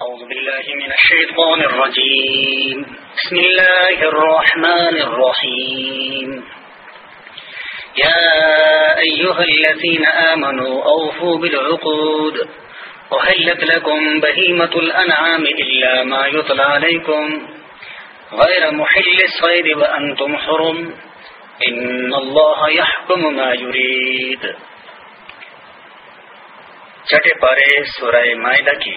أعوذ بالله من الشيطان الرجيم. بسم الله الرحمن الرحيم. يا أيها الذين آمنوا أوفوا بالعقود. وهلت لكم بهيمة الأنعام إلا ما يطلع عليكم. غير محل الصيد وأنتم حرم. إن الله يحكم ما يريد. چھٹے پارے سورہ معدہ کی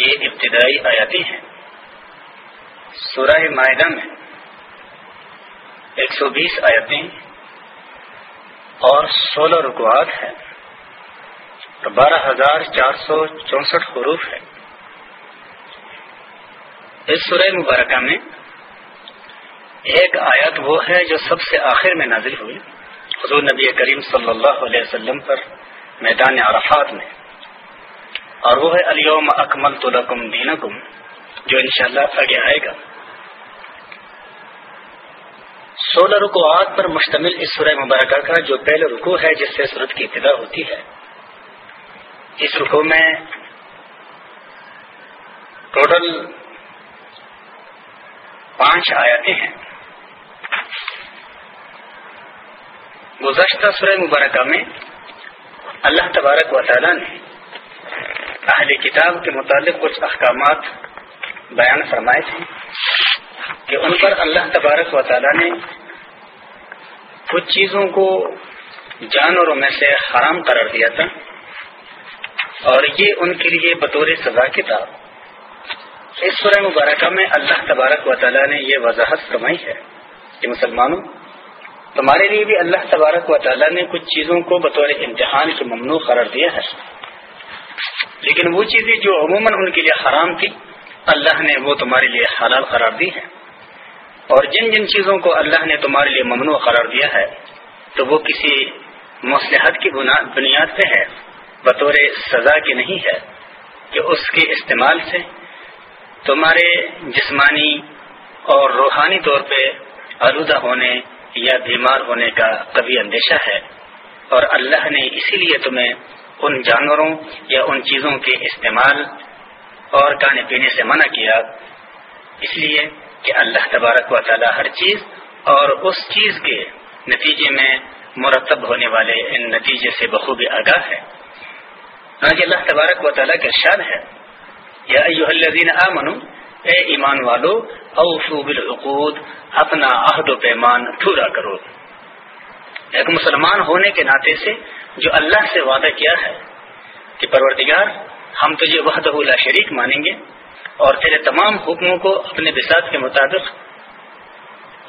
یہ ابتدائی آیاتیں ہیں۔ سورہ معدہ میں ایک سو بیس آیتیں اور سولہ رکوات ہیں۔ اور بارہ ہزار چار سو چونسٹھ حروف ہے اس سورہ مبارکہ میں ایک آیت وہ ہے جو سب سے آخر میں نازل ہوئی۔ حضور نبی کریم صلی اللہ علیہ وسلم پر میدان عرفات میں اور وہ ہے الیوم اکمل تو لکم دینکم، جو انشاءاللہ آگے آئے گا۔ سولہ رکوعات پر مشتمل اس سورہ مبارکہ کا جو پہلا رکو ہے، جس سے سورت کی ابتدا ہوتی ہے۔ اس رکو میں ٹوٹل پانچ آیاتیں ہیں۔ گزشتہ سورہ مبارکہ میں اللہ تبارک و تعالی نے اہل کتاب کے متعلق کچھ احکامات بیان فرمائے تھے کہ ان پر اللہ تبارک و تعالی نے کچھ چیزوں کو جانوروں میں سے حرام قرار دیا تھا اور یہ ان کے لیے بطور سزا کتاب اس سورہ مبارکہ میں اللہ تبارک و تعالی نے یہ وضاحت فرمائی ہے کہ مسلمانوں، تمہارے لیے بھی اللہ تبارک و تعالیٰ نے کچھ چیزوں کو بطور امتحان کے ممنوع قرار دیا ہے۔ لیکن وہ چیزیں جو عموماً ان کے لیے حرام تھی، اللہ نے وہ تمہارے لیے حلال قرار دی ہے اور جن جن چیزوں کو اللہ نے تمہارے لیے ممنوع قرار دیا ہے، تو وہ کسی مصلحت کی بنیاد پہ ہے، بطور سزا کی نہیں ہے کہ اس کے استعمال سے تمہارے جسمانی اور روحانی طور پہ آلودہ ہونے یا بیمار ہونے کا کبھی اندیشہ ہے۔ اور اللہ نے اسی لیے تمہیں ان جانوروں یا ان چیزوں کے استعمال اور کھانے پینے سے منع کیا۔ اس لیے کہ اللہ تبارک و تعالی ہر چیز اور اس چیز کے نتیجے میں مرتب ہونے والے ان نتیجے سے بخوبی آگاہ ہے اللہ تبارک و تعالیٰ کا ارشاد ہے۔ یا الذین آمنوا اے ایمان والو، اوفو بالعقود، اپنا عہد و پیمان پورا کرو۔ ایک مسلمان ہونے کے ناطے سے جو اللہ سے وعدہ کیا ہے کہ پروردگار، ہم تجھے وحدہ لا شریک مانیں گے اور تیرے تمام حکموں کو اپنے بساط کے مطابق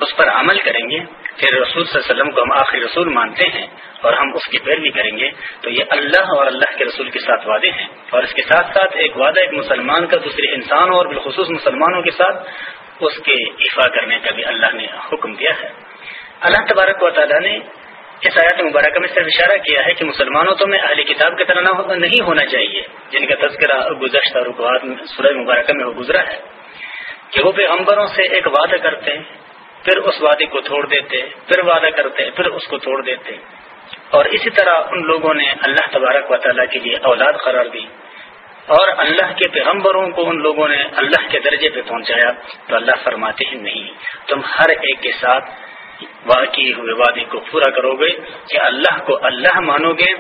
اس پر عمل کریں گے۔ پھر رسول صلی اللہ علیہ وسلم کو ہم آخری رسول مانتے ہیں اور ہم اس کی پیروی کریں گے۔ تو یہ اللہ اور اللہ کے رسول کے ساتھ وعدے ہیں۔ اور اس کے ساتھ ساتھ ایک وعدہ ایک مسلمان کا دوسرے انسانوں اور بالخصوص مسلمانوں کے ساتھ اس کے افا کرنے کا بھی اللہ نے حکم دیا ہے۔ اللہ تبارک و تعالیٰ نے اس آیات مبارکہ میں صرف اشارہ کیا ہے کہ مسلمانوں تو میں اہلی کتاب کی طرح نہیں ہونا چاہیے، جن کا تذکرہ گزشتہ رکوات سورج مبارکہ میں وہ گزرا ہے، کہ وہ پیغمبروں سے ایک وعدہ کرتے، پھر اس وعدے کو توڑ دیتے، پھر وعدہ کرتے، پھر اس کو توڑ دیتے۔ اور اسی طرح ان لوگوں نے اللہ تبارک و تعالیٰ کے لیے اولاد قرار دی۔ اور اللہ کے پیغمبروں کو ان لوگوں نے اللہ کے درجے پہ پہنچایا، تو اللہ فرماتے ہی نہیں، تم ہر ایک کے ساتھ واقعی ہوئے وعدے کو پورا کرو گے کہ اللہ کو اللہ مانو گے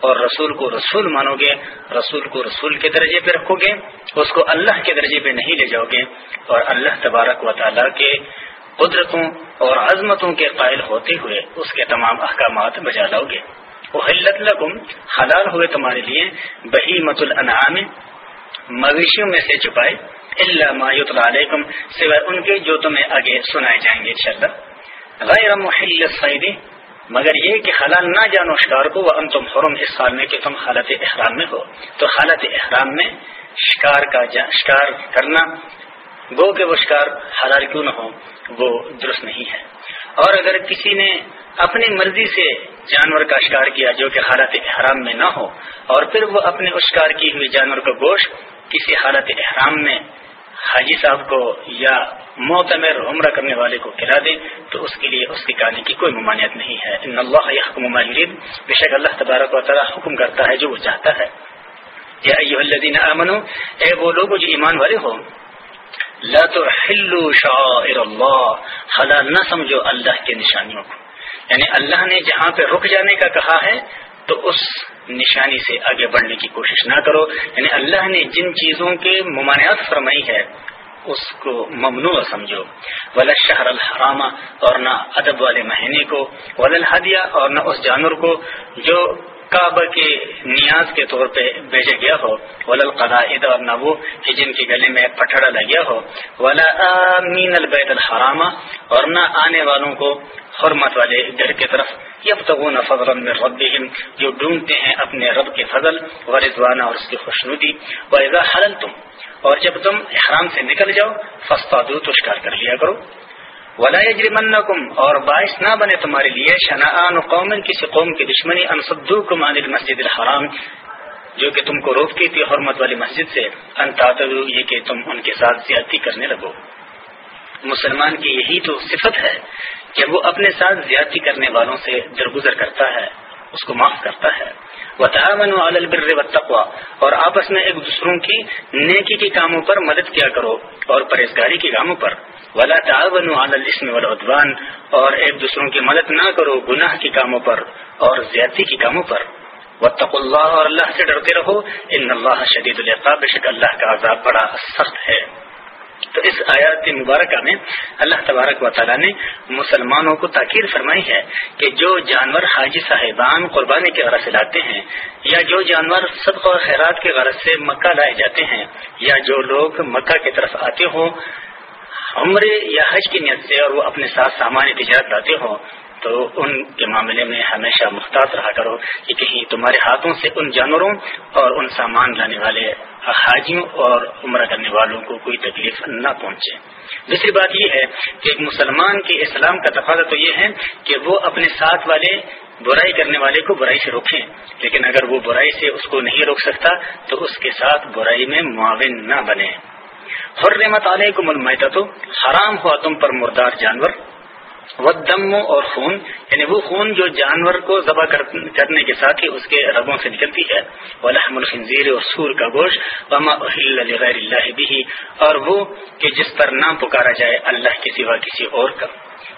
اور رسول کو رسول مانو گے رسول کو رسول کے درجے پہ رکھو گے اس کو اللہ کے درجے پہ نہیں لے جاؤ گے اور اللہ تبارک و تعالیٰ کے قدرتوں اور عظمتوں کے قائل ہوتے ہوئے اس کے تمام احکامات بجا لاؤ گے وہ لکم حلال ہوئے تمہارے لیے بہی مت الانعام، مویشیوں میں سے چھپائے اللہ مایوت علیکم، سوائے ان کے جو تمہیں آگے سنائے جائیں گے انشاءاللہ۔ غیر محل الصید. مگر یہ کہ حلال نہ جانو شکار کو وہ تم حرم اس سال میں کہ تم حالت احرام میں ہو۔ تو حالت احرام میں شکار کا شکار کرنا گو کے وہ شکار حلال کیوں نہ ہو، وہ درست نہیں ہے۔ اور اگر کسی نے اپنی مرضی سے جانور کا شکار کیا جو کہ حالت احرام میں نہ ہو، اور پھر وہ اپنے اشکار کی ہوئی جانور کا گوشت کسی حالت احرام میں حاجی صاحب کو یا معتمر عمرہ کرنے والے کو کھلا دے، تو اس کے لیے اس کے کھانے کی کوئی ممانعت نہیں ہے۔ ان اللہ حکم بے شک اللہ تبارک و تعالیٰ حکم کرتا ہے جو وہ چاہتا ہے۔ یا امنو اے وہ لوگ جو ایمان والے ہو، لا شعائر اللہ حلال نہ سمجھو اللہ کے نشانیوں کو۔ یعنی اللہ نے جہاں پہ رک جانے کا کہا ہے تو اس نشانی سے آگے بڑھنے کی کوشش نہ کرو۔ یعنی اللہ نے جن چیزوں کے ممانعت فرمائی ہے، اس کو ممنوع سمجھو۔ ولا شہر الحرامہ اور نہ ادب والے مہینے کو ول ہدیہ اور نہ اس جانور کو جو کعبہ کے نیاز کے طور پہ بھیجا گیا ہو۔ ولل قلعد اور نہ وہ کہ جن کے گلے میں پٹھڑا لگیا ہو۔ ولا مین البید الحرامہ اور نہ آنے والوں کو حرمت والے گھر کی طرف۔ یب تو فضل میں رب جو ڈھونڈتے ہیں اپنے رب کے فضل و رضوانہ اور اس کی خوشنودی۔ و تم اور جب تم احرام سے نکل جاؤ فستا دو تو شکار کر لیا کرو۔ ولا یجرمنکم اور باعث نہ بنے تمہارے لیے شنعان قوم کسی قوم کی دشمنی، ان صدوکم عن المسجد الحرام، جو کہ تم کو روکتی تھی حرمت والی مسجد سے۔ ان تعتدو یہ کہ تم ان کے ساتھ زیادتی کرنے لگو۔ مسلمان کی یہی تو صفت ہے کہ وہ اپنے ساتھ زیادتی کرنے والوں سے درگزر کرتا ہے، اس کو معاف کرتا ہے۔ وتعاونوا البر والتقوى، اور آپس میں ایک دوسروں کی نیکی کے کاموں پر مدد کیا کرو، اور پرہیزگاری کے کاموں پر۔ ولا تعاونوا على الاثم والعدوان اور ایک دوسروں کی مدد نہ کرو گناہ کے کاموں پر اور زیادتی کے کاموں پر۔ واتقوا اللہ اور اللہ سے ڈرتے رہو۔ ان اللہ شدید العقاب، بے شک اللہ کا عذاب بڑا سخت ہے۔ تو اس آیات مبارکہ میں اللہ تبارک و تعالیٰ نے مسلمانوں کو تاکیر فرمائی ہے کہ جو جانور حاجی صاحبان قربانی کے غرض سے لاتے ہیں یا جو جانور صدق و خیرات کے غرض سے مکہ لائے جاتے ہیں یا جو لوگ مکہ کی طرف آتے ہوں عمرے یا حج کی نیت سے اور وہ اپنے ساتھ سامان تجارت لاتے ہوں، تو ان کے معاملے میں ہمیشہ محتاط رہا کرو کہ کہیں تمہارے ہاتھوں سے ان جانوروں اور ان سامان لانے والے حاجیوں اور عمرہ کرنے والوں کو کوئی تکلیف نہ پہنچے۔ دوسری بات یہ ہے کہ ایک مسلمان کے اسلام کا تقاضا تو یہ ہے کہ وہ اپنے ساتھ والے برائی کرنے والے کو برائی سے روکیں، لیکن اگر وہ برائی سے اس کو نہیں روک سکتا تو اس کے ساتھ برائی میں معاون نہ بنے۔ حرمت علیکم المتا حرام ہوا تم پر مردار جانور۔ ودم اور خون یعنی وہ خون جو جانور کو ذبح کرنے کے ساتھ ہی اس کے رگوں سے نکلتی ہے۔ وہ لحم الخنزیر اور سور کا گوشت، وما غیر اللہ بھی اور وہ کہ جس پر نام پکارا جائے اللہ کے سوا کسی اور کا۔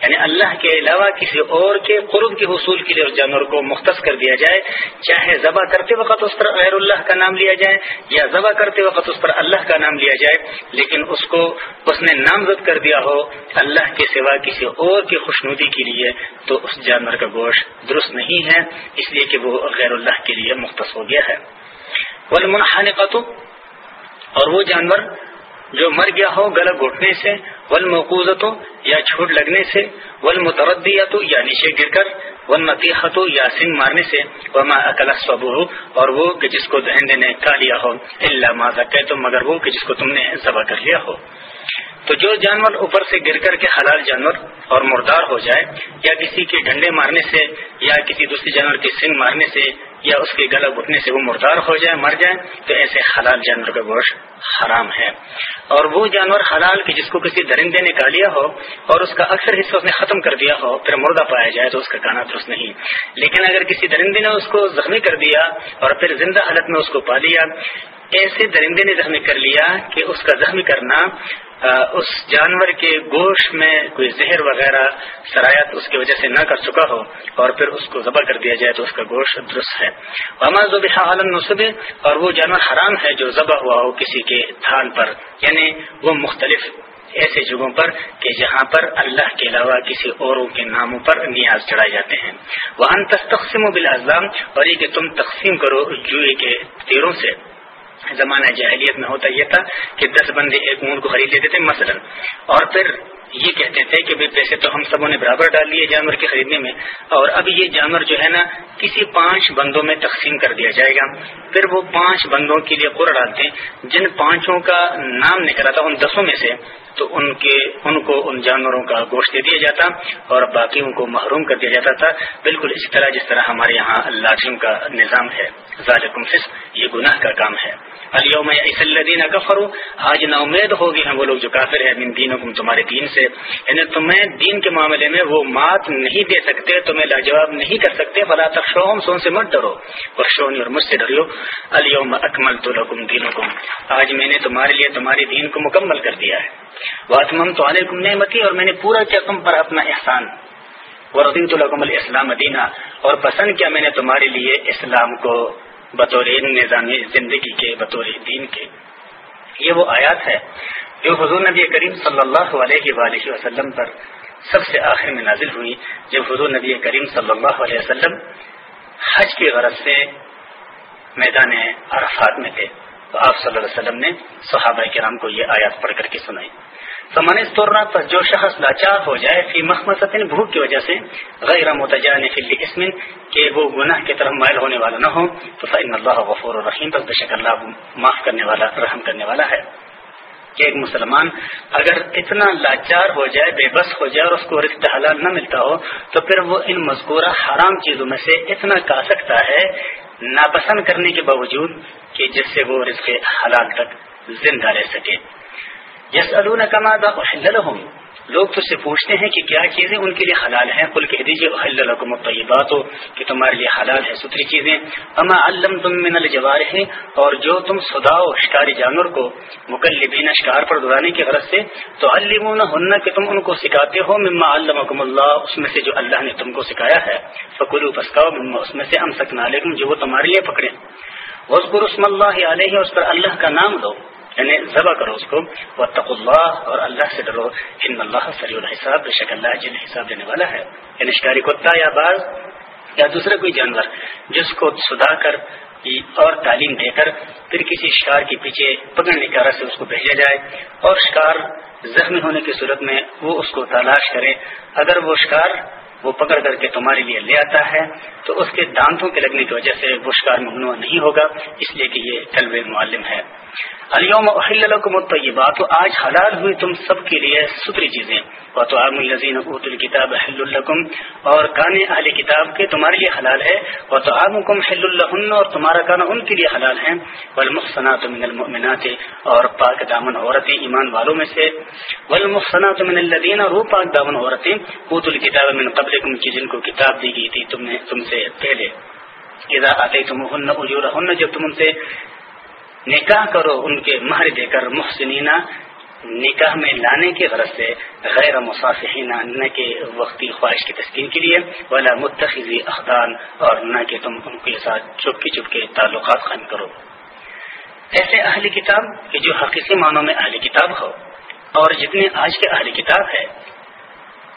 یعنی اللہ کے علاوہ کسی اور کے قرب کے حصول کے لیے اس جانور کو مختص کر دیا جائے، چاہے ذبح کرتے وقت اس پر غیر اللہ کا نام لیا جائے یا ذبح کرتے وقت اس پر اللہ کا نام لیا جائے، لیکن اس کو اس نے نامزد کر دیا ہو اللہ کے سوا کسی اور کی خوشنودی کے لیے، تو اس جانور کا گوشت درست نہیں ہے، اس لیے کہ وہ غیر اللہ کے لیے مختص ہو گیا ہے۔ اور وہ جانور جو مر گیا ہو گلا گھٹنے سے ول مقوضتوں یا چھوٹ لگنے سے ول یا نیچے گر کر ول یا سنگ مارنے سے، وما اکلا صبو اور وہ کہ جس کو دہندے نے کھا لیا ہو اللہ ماضا کہ تم مگر وہ کہ جس کو تم نے ذبح کر لیا ہو۔ تو جو جانور اوپر سے گر کر کے حلال جانور اور مردار ہو جائے، یا کسی کے ڈنڈے مارنے سے، یا کسی دوسرے جانور کی سنگ مارنے سے یا اس کے گلا گھٹنے سے وہ مردار ہو جائے، مر جائے، تو ایسے حلال جانور کا گوشت حرام ہے۔ اور وہ جانور حلال کی جس کو کسی درندے نے کھا لیا ہو اور اس کا اکثر حصہ اس نے ختم کر دیا ہو، پھر مردہ پایا جائے تو اس کا گانا درست نہیں۔ لیکن اگر کسی درندے نے اس کو زخمی کر دیا اور پھر زندہ حالت میں اس کو پا لیا، ایسے درندے نے زخمی کر لیا کہ اس کا زخمی کرنا اس جانور کے گوشت میں کوئی زہر وغیرہ سرایت اس کی وجہ سے نہ کر چکا ہو اور پھر اس کو ذبح کر دیا جائے تو اس کا گوشت درست ہے۔ عالم نصب اور وہ جانور حرام ہے جو ذبح ہوا ہو کسی کے تھان پر۔ یعنی وہ مختلف ایسے جگہوں پر کہ جہاں پر اللہ کے علاوہ کسی اوروں کے ناموں پر نیاز چڑھائے جاتے ہیں۔ وہ تقسیم و بلازام اور یہ کہ تم تقسیم کرو جوئے کے تیروں سے۔ زمانہ جاہلیت میں ہوتا یہ تھا کہ دس بندے ایک اونٹ کو خرید لیتے تھے، مثلا۔ اور پھر یہ کہتے تھے کہ پیسے تو ہم سبوں نے برابر ڈال لیے جانور کے خریدنے میں، اور اب یہ جانور جو ہے نا، کسی پانچ بندوں میں تقسیم کر دیا جائے گا۔ پھر وہ پانچ بندوں کے لیے قر ڈالتے ہیں۔ جن پانچوں کا نام نکلا تھا ان دسوں میں سے، تو ان کے، ان کو، ان جانوروں کا گوشت دے دیا جاتا اور باقیوں کو محروم کر دیا جاتا تھا۔ بالکل اسی طرح جس طرح ہمارے یہاں لاٹھیوں کا نظام ہے۔ ذالکم فس یہ گناہ کا کام ہے۔ علیہ کفرو آج نا امید ہوگی ہم وہ لوگ جو کافر ہے من دینوں تمہارے دین سے۔ یعنی تمہیں دین کے معاملے میں وہ مات نہیں دے سکتے، تمہیں لاجواب نہیں کر سکتے۔ بلا تخشوہم سو سے مت ڈرو۔ بخشونی اور مجھ سے ڈریو۔ الیوم اکمل تو لکم دینکم۔ آج میں نے تمہارے لیے تمہاری دین کو مکمل کر دیا ہے۔ واتمم تو علیکم نعمتی، اور میں نے پورا کیا تم پر اپنا احسان۔ ورضیت لکم الاسلام دینا۔ اور پسند کیا میں نے تمہارے لیے اسلام کو۔ بطور نظام زندگی کے، بطور دین کے۔ یہ وہ آیات ہے جو حضور نبی کریم صلی اللہ علیہ وآلہ وسلم پر سب سے آخر میں نازل ہوئی۔ جب حضور نبی کریم صلی اللہ علیہ وسلم حج کی غرض سے میدان عرفات میں تھے، تو آپ صلی اللہ علیہ وسلم نے صحابہ کرام کو یہ آیات پڑھ کر کے سنائی۔ سمانس طور پر جو شخص لاچار ہو جائے فی محمد بھوک کی وجہ سے غیر متجان فی اسمن کہ وہ گناہ کی طرف مائل ہونے والا نہ ہو، تو فن اللہ غفور الرحیم بس بے شک اللہ معاف کرنے والا، رحم کرنے والا ہے۔ کہ ایک مسلمان اگر اتنا لاچار ہو جائے، بے بس ہو جائے اور اس کو رشتہ حلال نہ ملتا ہو، تو پھر وہ ان مذکورہ حرام چیزوں میں سے اتنا کھا سکتا ہے ناپسند کرنے کے باوجود کہ جس سے وہ رزق حلال تک زندہ رہ سکے۔ یس کما لهم. لوگ تو سے پوچھتے ہیں کہ کیا چیزیں ان کے لیے حلال ہیں؟ کل کہہ دیجیے الحلکم الطیبات ہو کہ تمہارے لیے حلال ہے ستری چیزیں۔ اما علم تم من الجوار ہے اور جو تم سداؤ شکاری جانور کو مکلبین شکار پر دوڑانے کی غرض سے تو علمون ہن کہ تم ان کو سکھاتے ہو، مما علمکم اللہ، اس میں سے جو اللہ نے تم کو سکھایا ہے۔ فکلو پسکاؤ مما اس میں سے ہم سکنا جو وہ تمہارے لیے پکڑے وزقر اسم اللہ علیہ اس پر اللہ کا نام لو یعنی ذبح کرو اس کو تق اللہ اور اللہ سے ڈرو۔ ان اللہ سری الحساب، بے شک اللہ جن حساب دینے والا ہے۔ یعنی شکاری کتا یا باز یا دوسرا کوئی جانور جس کو سدا کر اور تعلیم دے کر پھر کسی شکار کے پیچھے پکڑنے کی رس سے اس کو بھیجا جائے اور شکار زخمی ہونے کی صورت میں وہ اس کو تلاش کرے۔ اگر وہ شکار وہ پکڑ کر کے تمہارے لیے لے آتا ہے، تو اس کے دانتوں کے لگنے کی وجہ سے وہ شکار ممنوع نہیں ہوگا، اس لیے کہ یہ طلب معلم ہے۔ علیوم احل الطیبات، تو آج حلال ہوئی تم سب کے لیے ستری چیزیں۔ اور تو عام الزین الکتاب حل الکم اور کانے اہل کتاب کے تمہارے لیے حلال ہے اور حل الحن اور تمہارا کانا ان کے لیے حلال ہے۔ والمحصنات من المؤمنات اور پاک دامن عورتیں، ایمان والوں میں سے۔ والمحصنات من الذین اور وہ پاک دامن عورتیں۔ اوت الکتاب من قبلکم کی جن کو کتاب دی گئی تھی تم نے، تم سے پہلے۔ اذا آتے تم اجورہن جب تم ان سے نکاح کرو، ان کے مہر دے کر محسنینا نکاح میں لانے کی غرض سے غیر مسافینہ نہ کہ وقتی خواہش کی تسکین کے لیے، ولا متخذی اخدان اور نہ کہ تم ان کے ساتھ چپکی چپ کے تعلقات قائم کرو۔ ایسے اہل کتاب کہ جو حقیقی معنوں میں اہل کتاب ہو، اور جتنے آج کے اہل کتاب ہے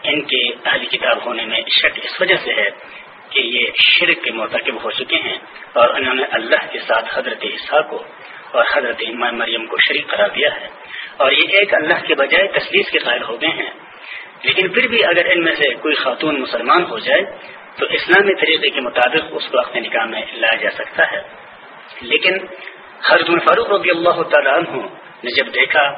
ان کے اہل کتاب ہونے میں شک اس وجہ سے ہے کہ یہ شرک کے مرتکب ہو چکے ہیں اور انہوں نے اللہ کے ساتھ حضرت عیسیٰ کو اور حضرت مریم کو شریک قرار دیا ہے۔ اور یہ ایک اللہ کے بجائے تصویر کے قائل ہو گئے ہیں۔ لیکن پھر بھی اگر ان میں سے کوئی خاتون مسلمان ہو جائے، تو اسلامی طریقے کے مطابق اس کو اپنے نکاح میں لایا جا سکتا ہے۔ لیکن حضرت فاروق رضی اللہ تعالیٰ عنہ نے جب دیکھا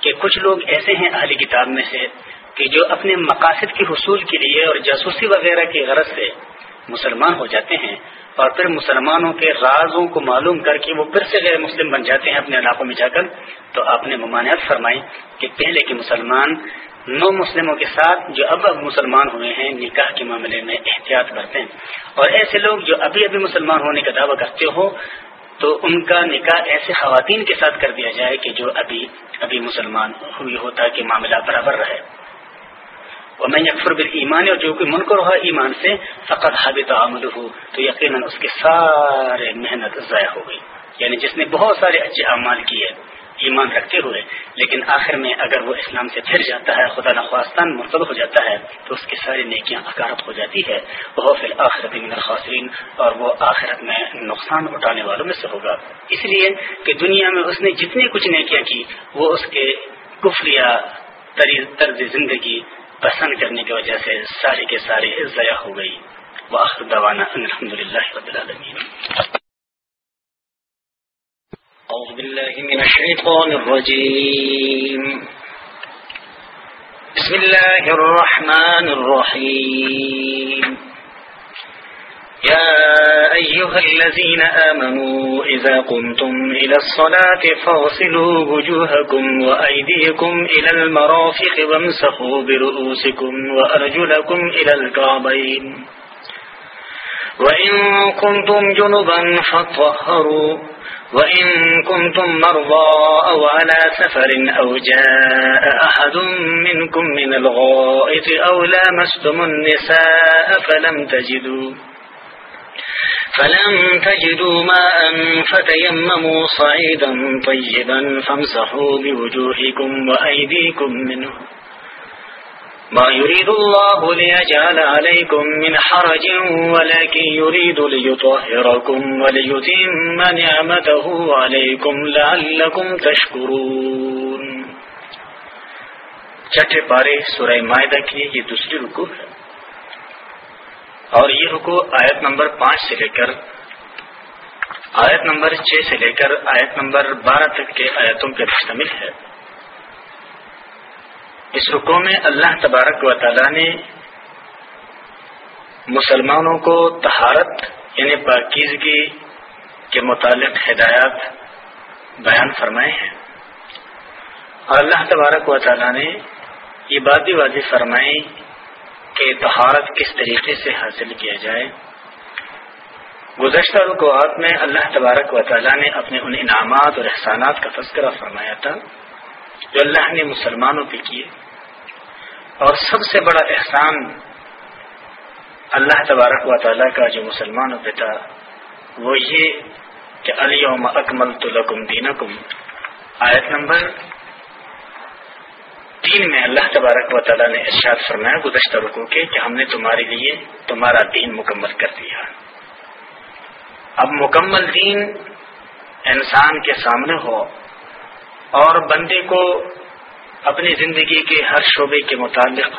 کہ کچھ لوگ ایسے ہیں اہلی کتاب میں سے کہ جو اپنے مقاصد کے حصول کے لیے اور جاسوسی وغیرہ کی غرض سے مسلمان ہو جاتے ہیں اور پھر مسلمانوں کے رازوں کو معلوم کر کے وہ پھر سے غیر مسلم بن جاتے ہیں اپنے علاقوں میں جا کر۔ تو آپ نے ممانعت فرمائی کہ پہلے کے مسلمان نو مسلموں کے ساتھ جو اب اب مسلمان ہوئے ہیں، نکاح کے معاملے میں احتیاط کرتے ہیں۔ اور ایسے لوگ جو ابھی ابھی مسلمان ہونے کا دعویٰ کرتے ہو، تو ان کا نکاح ایسے خواتین کے ساتھ کر دیا جائے کہ جو ابھی ابھی مسلمان ہوئی ہوتا کہ معاملہ برابر رہے۔ اور میں یکفر بال ایمان اور جو کوئی منکر ہوا ایمان سے فقط حابط عمل ہو تو یقیناً اس کے سارے محنت ضائع ہو گئی۔ یعنی جس نے بہت سارے اچھے اعمال کیے، ایمان رکھتے ہوئے، لیکن آخر میں اگر وہ اسلام سے پھر جاتا ہے، خدا نخواستان مرتب ہو جاتا ہے، تو اس کی ساری نیکیاں اکارت ہو جاتی ہے۔ وہ پھر آخرت من الخاسرین اور وہ آخرت میں نقصان اٹھانے والوں میں سے ہوگا۔ اس لیے کہ دنیا میں اس نے جتنی کچھ نیکیاں کی، وہ اس کے کفریا طرز زندگی پسند کرنے کی وجہ سے ساری کے ساری ضائع ہو گئی۔ واخر دوانا الحمد للہ رب العالمین۔ اعوذ باللہ من الشیطان الرجیم۔ بسم اللہ الرحمن الرحیم۔ يا أيها الذين آمنوا إذا قمتم إلى الصلاة فاغسلوا وجوهكم وأيديكم إلى المرافق وامسحوا برؤوسكم وأرجلكم إلى الكعبين. وإن كنتم جنبا فاطهروا. وإن كنتم مرضى أو على سفر أو جاء أحد منكم من الغائط أو لامستم النساء فلم تجدوا. فلم تجدوا ماء فتيمموا صعيدا طيبا فامسحوا بوجوهكم وأيديكم منه. ما يريد الله ليجعل عليكم من حرج ولكن يريد ليطهركم وليتم نعمته عليكم لعلكم تشكرون. چھٹے پارے سورہ معدہ کی یہ دوسری رکو ہے۔ اور یہ رکو آیت نمبر پانچ سے لے کر آیت نمبر چھ سے لے کر آیت نمبر بارہ تک کے آیتوں پر مشتمل ہے۔ اس رکو میں اللہ تبارک و تعالی نے مسلمانوں کو تہارت یعنی پاکیزگی کے متعلق ہدایات بیان فرمائے ہیں۔ اور اللہ تبارک و تعالی نے یہ بات بھی واضح فرمائی کہ تہارت کس طریقے سے حاصل کیا جائے۔ گزشتہ رکوات میں اللہ تبارک و تعالیٰ نے اپنے ان انعامات اور احسانات کا تذکرہ فرمایا تھا، جو اللہ نے مسلمانوں پہ کیے۔ اور سب سے بڑا احسان اللہ تبارک و تعالیٰ کا جو مسلمانوں پہ تھا، وہ یہ کہ علیہم اکمل تو لکم دینکم آیت نمبر تین میں اللہ تبارک و تعالیٰ نے ارشاد فرمایا، گزشتہ رکو کے، کہ ہم نے تمہارے لیے تمہارا دین مکمل کر دیا۔ اب مکمل دین انسان کے سامنے ہو اور بندے کو اپنی زندگی کے ہر شعبے کے متعلق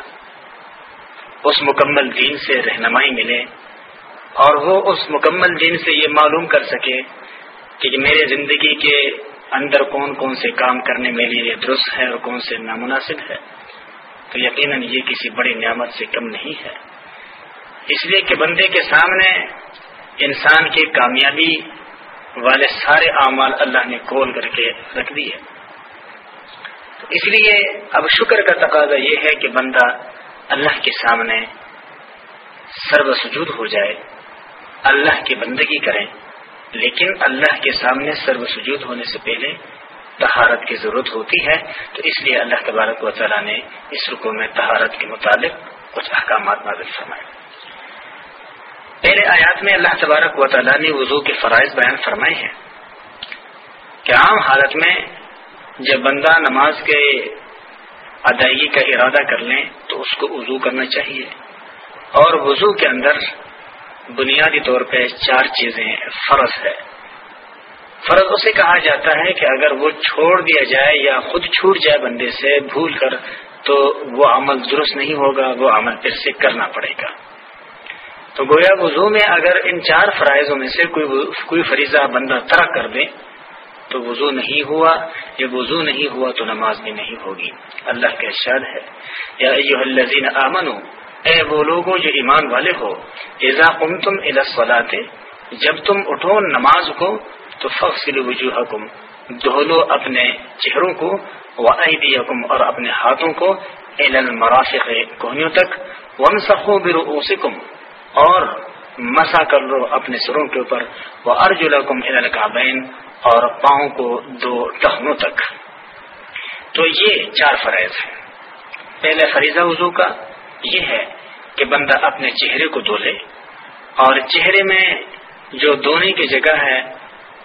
اس مکمل دین سے رہنمائی ملے اور وہ اس مکمل دین سے یہ معلوم کر سکے کہ میرے زندگی کے اندر کون کون سے کام کرنے میں لیے درست ہے اور کون سے نامناسب ہے؟ تو یقیناً یہ کسی بڑی نعمت سے کم نہیں ہے۔ اس لیے کہ بندے کے سامنے انسان کی کامیابی والے سارے اعمال اللہ نے کھول کر کے رکھ دیے۔ اس لیے اب شکر کا تقاضا یہ ہے کہ بندہ اللہ کے سامنے سرو سجود ہو جائے، اللہ کی بندگی کریں لیکن اللہ کے سامنے سرو سجود ہونے سے پہلے تہارت کی ضرورت ہوتی ہے، تو اس لیے اللہ تبارک و تعالیٰ نے اس رکو میں تہارت کے متعلق کچھ احکامات نازل فرمائے۔ پہلے آیات میں اللہ تبارک و تعالیٰ نے وضو کے فرائض بیان فرمائے ہیں۔ کہ عام حالت میں جب بندہ نماز کے ادائیگی کا ارادہ کر لیں، تو اس کو وضو کرنا چاہیے۔ اور وضو کے اندر بنیادی طور پہ چار چیزیں فرض ہے۔ فرض اسے کہا جاتا ہے کہ اگر وہ چھوڑ دیا جائے یا خود چھوٹ جائے بندے سے بھول کر، تو وہ عمل درست نہیں ہوگا، وہ عمل پھر سے کرنا پڑے گا۔ تو گویا وضو میں اگر ان چار فرائضوں میں سے کوئی کوئی فریضہ بندہ ترک کر دے، تو وضو نہیں ہوا۔ یہ وضو نہیں ہوا تو نماز بھی نہیں ہوگی۔ اللہ کا ارشاد ہے۔ یا الذین آمنو اے وہ لوگوں جو ایمان والے ہو ایزا قم تم ادسلاتے جب تم اٹھو نماز کو، تو فخصل وجوہکم دھولو اپنے چہروں کو وعیدیکم اور اپنے ہاتھوں کو المرافق کوہنیوں تک ومسخو برؤوسکم، اور مسا کر لو اپنے سروں کے اوپر وہ ارجلکم الکعبین اور پاؤں کو دو ٹہنوں تک۔ تو یہ چار فرائض ہیں۔ پہلے فریضہ وضو کا یہ ہے کہ بندہ اپنے چہرے کو دھو لے اور چہرے میں جو دھونے کی جگہ ہے،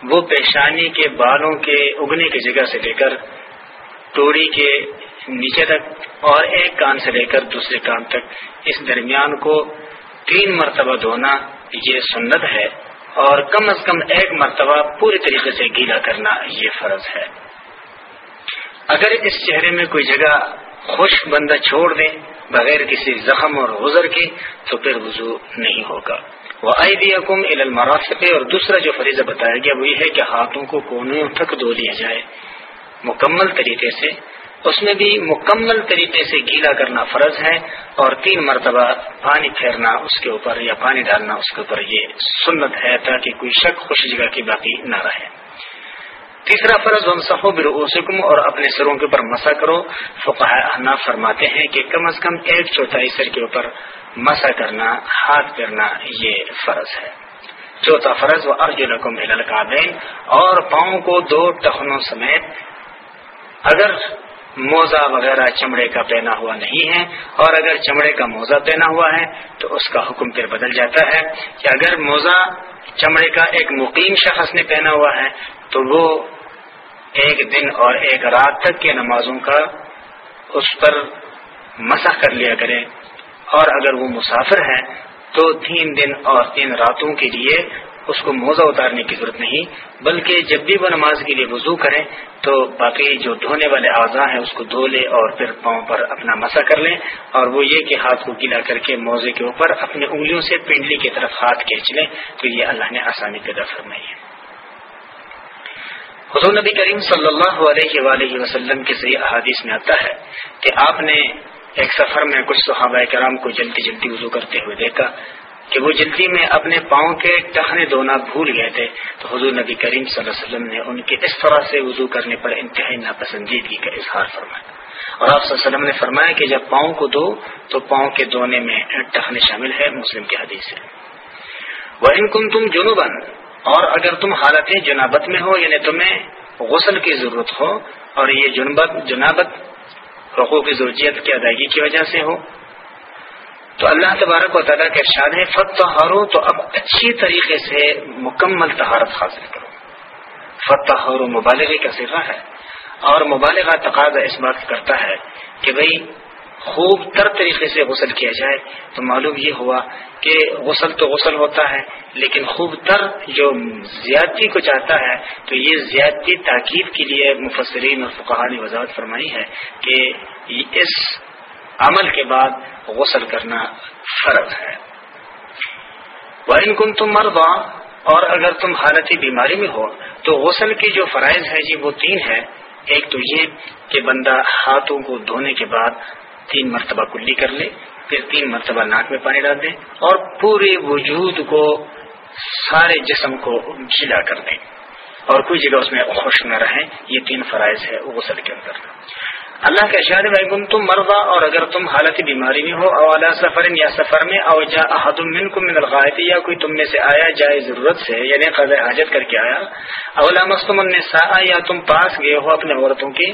وہ پیشانی کے بالوں کے اگنے کی جگہ سے لے کر توڑی کے نیچے تک اور ایک کان سے لے کر دوسرے کان تک اس درمیان کو تین مرتبہ دھونا یہ سنت ہے اور کم از کم ایک مرتبہ پوری طریقے سے گیلا کرنا یہ فرض ہے۔ اگر اس چہرے میں کوئی جگہ خشک بندہ چھوڑ دے بغیر کسی زخم اور غزر کے تو پھر وضو نہیں ہوگا۔ وہ آئی بھی حکم المرافق۔ اور دوسرا جو فریضہ بتایا گیا وہ یہ ہے کہ ہاتھوں کو کونوں تک دھو لیا جائے۔ مکمل طریقے سے۔ اس میں بھی مکمل طریقے سے گیلا کرنا فرض ہے اور تین مرتبہ پانی پھیرنا اس کے اوپر یا پانی ڈالنا اس کے اوپر یہ سنت ہے تاکہ کوئی شک خوش جگہ کی باقی نہ رہے۔ تیسرا فرض ہم سہو برسکم اور اپنے سروں کے اوپر مسا کرو۔ فقہ احناف فرماتے ہیں کہ کم از کم ایک چوتھائی سر کے اوپر مسا کرنا، ہاتھ پھیرنا یہ فرض ہے۔ چوتھا فرض و ارجنکم القابین اور پاؤں کو دو ٹخنوں سمیت اگر موزہ وغیرہ چمڑے کا پہنا ہوا نہیں ہے اور اگر چمڑے کا موزہ پہنا ہوا ہے تو اس کا حکم پھر بدل جاتا ہے کہ اگر موزہ چمڑے کا ایک مقیم شخص نے پہنا ہوا ہے تو وہ ایک دن اور ایک رات تک کے نمازوں کا اس پر مسح کر لیا کرے اور اگر وہ مسافر ہے تو تین دن اور تین راتوں کے لیے اس کو موزہ اتارنے کی ضرورت نہیں، بلکہ جب بھی وہ نماز کے لیے وضو کریں تو باقی جو دھونے والے اعضاء ہیں اس کو دھو لے اور پھر پاؤں پر اپنا مسا کر لیں۔ اور وہ یہ کہ ہاتھ کو گلا کر کے موزے کے اوپر اپنی انگلیوں سے پنڈلی کی طرف ہاتھ کھینچ لیں، تو یہ اللہ نے آسانی پیدا فرمائی ہے۔ حضور نبی کریم صلی اللہ علیہ وآلہ وسلم کے صحیح احادیث میں آتا ہے کہ آپ نے ایک سفر میں کچھ صحابہ کرام کو جلدی جلدی وضو کرتے ہوئے دیکھا کہ وہ جلدی میں اپنے پاؤں کے ٹہنے دھونا بھول گئے تھے تو حضور نبی کریم صلی اللہ علیہ وسلم نے ان کے اس طرح سے وضو کرنے پر انتہائی ناپسندیدگی کا اظہار فرمایا۔ اور آپ صلی اللہ علیہ وسلم نے فرمایا کہ جب پاؤں کو دو تو پاؤں کے دھونے میں ٹہنے شامل ہے، مسلم کی حدیث ہے۔ وہ ان کم تم جنوبن اور اگر تم حالت جنابت میں ہو یعنی تمہیں غسل کی ضرورت ہو، اور یہ جنبت جنابت رقو کی ضروریت کی ادائیگی کی وجہ سے ہو۔ تو اللہ تبارک و تعالیٰ کا ارشاد ہے فتح تو اب اچھی طریقے سے مکمل تہارت حاصل کرو۔ فتح مبالغے کا صفحہ ہے۔ اور مبالغہ تقاضا اس بات کرتا ہے کہ بھئی خوب تر طریقے سے غسل کیا جائے، تو معلوم یہ ہوا کہ غسل تو غسل ہوتا ہے، لیکن خوب تر جو زیادتی کو چاہتا ہے، تو یہ زیادتی تاکید کے لیے مفسرین اور فقہ نے وضاحت فرمائی ہے کہ اس عمل کے بعد غسل کرنا فرض ہے۔ کن تم مرضا اور اگر تم حالتی بیماری میں ہو، تو غسل کی جو فرائض ہے جی وہ تین ہے ایک تو یہ کہ بندہ ہاتھوں کو دھونے کے بعد تین مرتبہ کلی کر لے، پھر تین مرتبہ ناک میں پانی ڈال دے اور پورے وجود کو، سارے جسم کو گیلا کر دیں اور کوئی جگہ اس میں خوش نہ رہیں یہ تین فرائض ہے غسل کے اندر۔ اللہ کے اشار میں تم مرضا اور اگر تم حالت بیماری میں ہو اولا سفر یا سفر میں، او جا من کو من الغائطی یا کوئی تم میں سے آیا جائے ضرورت سے یعنی قضاء حاجت کر کے آیا اولا مستم النساء یا تم پاس گئے ہو اپنے عورتوں کی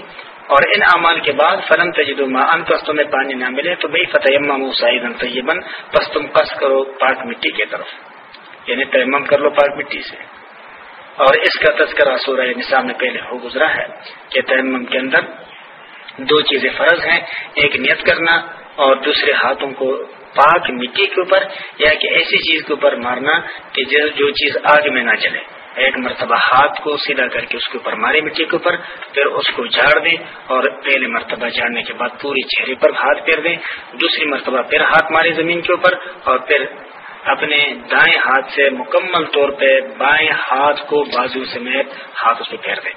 اور ان اعمال کے بعد فلم تجد ما ان پس تمہیں پانی نہ ملے۔ تو بھائی فتح مساعد طیبن پس تم قص کرو پاک مٹی کی طرف۔ یعنی تیمم کر لو پاک مٹی سے۔ اور اس کا تذکرہ سورہ نصاب میں پہلے ہو گزرا ہے کہ تیمم کے اندر دو چیزیں فرض ہیں، ایک نیت کرنا اور دوسرے ہاتھوں کو پاک مٹی کے اوپر یا کہ ایسی چیز کے اوپر مارنا کہ جو چیز آگ میں نہ چلے ایک مرتبہ ہاتھ کو سیدھا کر کے اس کے اوپر مارے مٹی کے اوپر، پھر اس کو جھاڑ دیں اور پہلے مرتبہ جھاڑنے کے بعد پوری چہرے پر ہاتھ پھیر دیں۔ دوسری مرتبہ پھر ہاتھ مارے زمین کے اوپر اور پھر اپنے دائیں ہاتھ سے مکمل طور پہ بائیں ہاتھ کو بازو سمیت ہاتھ اس پہ پھیر دیں۔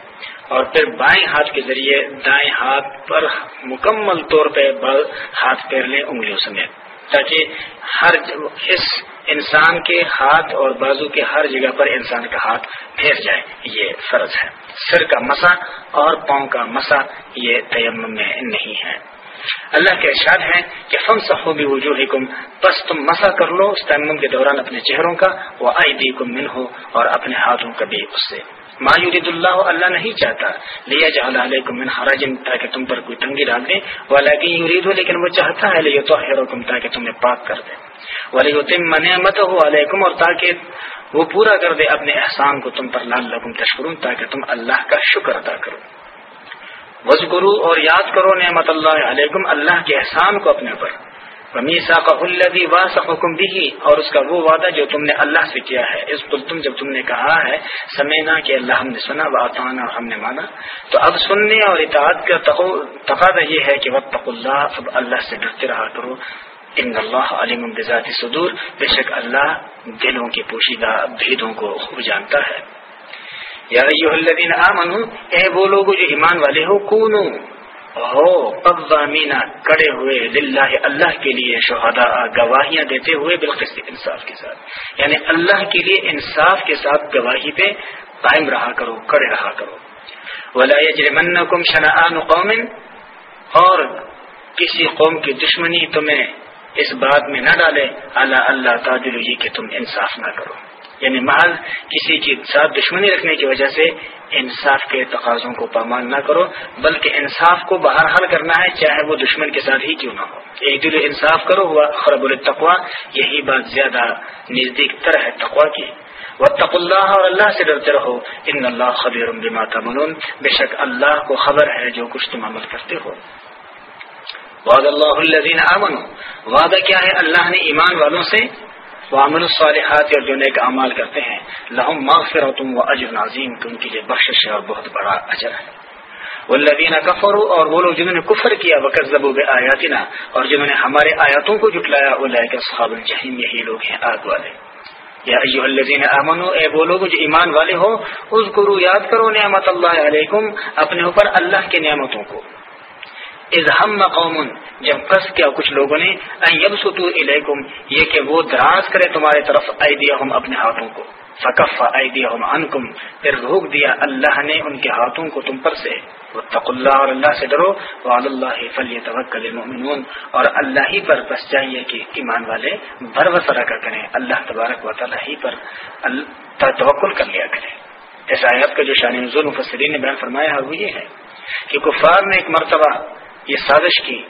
اور پھر بائیں ہاتھ کے ذریعے دائیں ہاتھ پر مکمل طور پہ ہاتھ پھیر لیں انگلیوں سمیت۔ تاکہ ہر اس انسان کے ہاتھ اور بازو کے ہر جگہ پر انسان کا ہاتھ پھیر جائے، یہ فرض ہے۔ سر کا مسا اور پاؤں کا مسا، یہ تیم میں نہیں ہے۔ اللہ کے ارشاد ہے کہ فم سہو بھی وجوہ بس تم مسا کر لو اس تیمم کے دوران اپنے چہروں کا وہ آئی دی کم من ہو اور اپنے ہاتھوں کا بھی اس سے۔ ما مایورید اللہ اللہ نہیں چاہتا لیا جہاں علیکم من حرجن تاکہ تم پر کوئی تنگی ڈال دے. ولیکن یرید لیکن وہ چاہتا ہے لیا تو تاکہ تمہیں پاک کر دے. ولی تم ہو علیکم اور تاکہ وہ پورا کر دے اپنے احسان کو تم پر لال لکم تشکرون، تاکہ تم اللہ کا شکر ادا کرو. وز اور یاد کرو نعمت اللہ علیکم، اللہ کے احسان کو اپنے پر رمیسا کا الدی حکم بھی اور اس کا وہ وعدہ جو تم نے اللہ سے کیا ہے۔ اس پر تم جب تم نے کہا ہے سمینا کہ اللہ ہم نے سنا و اطانہ اور ہم نے مانا۔ تو اب سننے اور اطاعت کا تقاضا یہ ہے کہ وقت اللہ اب اللہ سے ڈرتے رہا کرو۔ ان اللہ علیم بذات صدور بے شک اللہ دلوں کے پوشیدہ بھیدوں کو خوب جانتا ہے۔ یا الذین آمنو اے وہ لوگ جو ایمان والے ہو، کونو۔ ہو قوامینا کڑے ہوئے للہ اللہ کے لیے شہدا گواہیاں دیتے ہوئے بالقسط انصاف کے ساتھ۔ یعنی اللہ کے لیے انصاف کے ساتھ گواہی پہ قائم رہا کرو، کڑے رہا کرو۔ ولا يجرمنكم شنآن قوم۔ اور کسی قوم کی دشمنی تمہیں اس بات میں نہ ڈالے اللہ اللہ تعجل یہ کہ تم انصاف نہ کرو۔ یعنی محض کسی کی ساتھ دشمنی رکھنے کی وجہ سے انصاف کے تقاضوں کو پامال نہ کرو، بلکہ انصاف کو باہر حل کرنا ہے، چاہے وہ دشمن کے ساتھ ہی کیوں نہ ہو۔ ایک دل انصاف کرو، ہوا خرب التقوا یہی بات زیادہ نزدیک تر ہے تقوا کی۔ وہ تق اللہ اور اللہ سے ڈرتے رہو۔ ان اللہ خبر بما تعملون۔ بے شک اللہ کو خبر ہے جو کچھ تم عمل کرتے ہو۔ وعد اللہ الذین آمنوا۔ وعدہ کیا ہے؟ اللہ نے ایمان والوں سے۔ وامن الصالحات اور جو نیک اعمال کرتے ہیں، لہم مغفرتم و اجر عظیم، کہ ان کے لیے بخشش ہے اور بہت بڑا اجر ہے۔ والذین کفروا، اور وہ لوگ جنہوں نے کفر کیا، وکذبوا بآیاتنا، اور جنہوں نے ہمارے آیاتوں کو جھٹلایا اولئک اصحاب الجحیم، یہی لوگ ہیں آگ والے۔ یا ایوہ الذین آمنوا، اے وہ لوگ جو ایمان والے ہو، اذکروا، یاد کرو نعمت اللہ علیکم، اپنے اوپر اللہ کے نعمتوں کو۔ از ہم قوم جب کس کیا کچھ لوگوں نے الیکم، یہ کہ وہ دراز کرے تمہارے طرف ایدیہم اپنے ہاتھوں کو۔ فکف ایدیہم عنکم، پھر روک دیا اللہ نے ان کے ہاتھوں کو تم پر سے۔ واتقوا اللہ اور اللہ سے ڈرو وعلی اللہ فلیتوکل المؤمنون۔ اور اللہ ہی پر بس چاہیے کہ ایمان والے بھروسہ رکھا کریں۔ اللہ تبارک و تعالی ہی پر توکل کر لیا کریں۔ اس آیات کا جو شان نزول مفسرین نے بیان فرمایا ہے، وہ یہ ہے کہ کفار نے ایک مرتبہ یہ سازش کی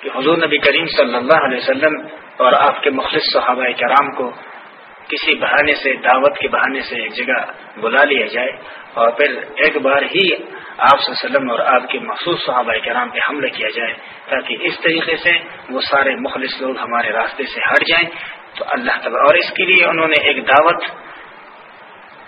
کہ حضور نبی کریم صلی اللہ علیہ وسلم اور آپ کے مخلص صحابہ کرام کو کسی بہانے سے، دعوت کے بہانے سے ایک جگہ بلا لیا جائے اور پھر ایک بار ہی آپ صلی اللہ علیہ وسلم اور آپ کے مخصوص صحابہ کرام پہ حملہ کیا جائے تاکہ اس طریقے سے وہ سارے مخلص لوگ ہمارے راستے سے ہٹ جائیں۔ تو اللہ تعالیٰ اور اس کے لیے انہوں نے ایک دعوت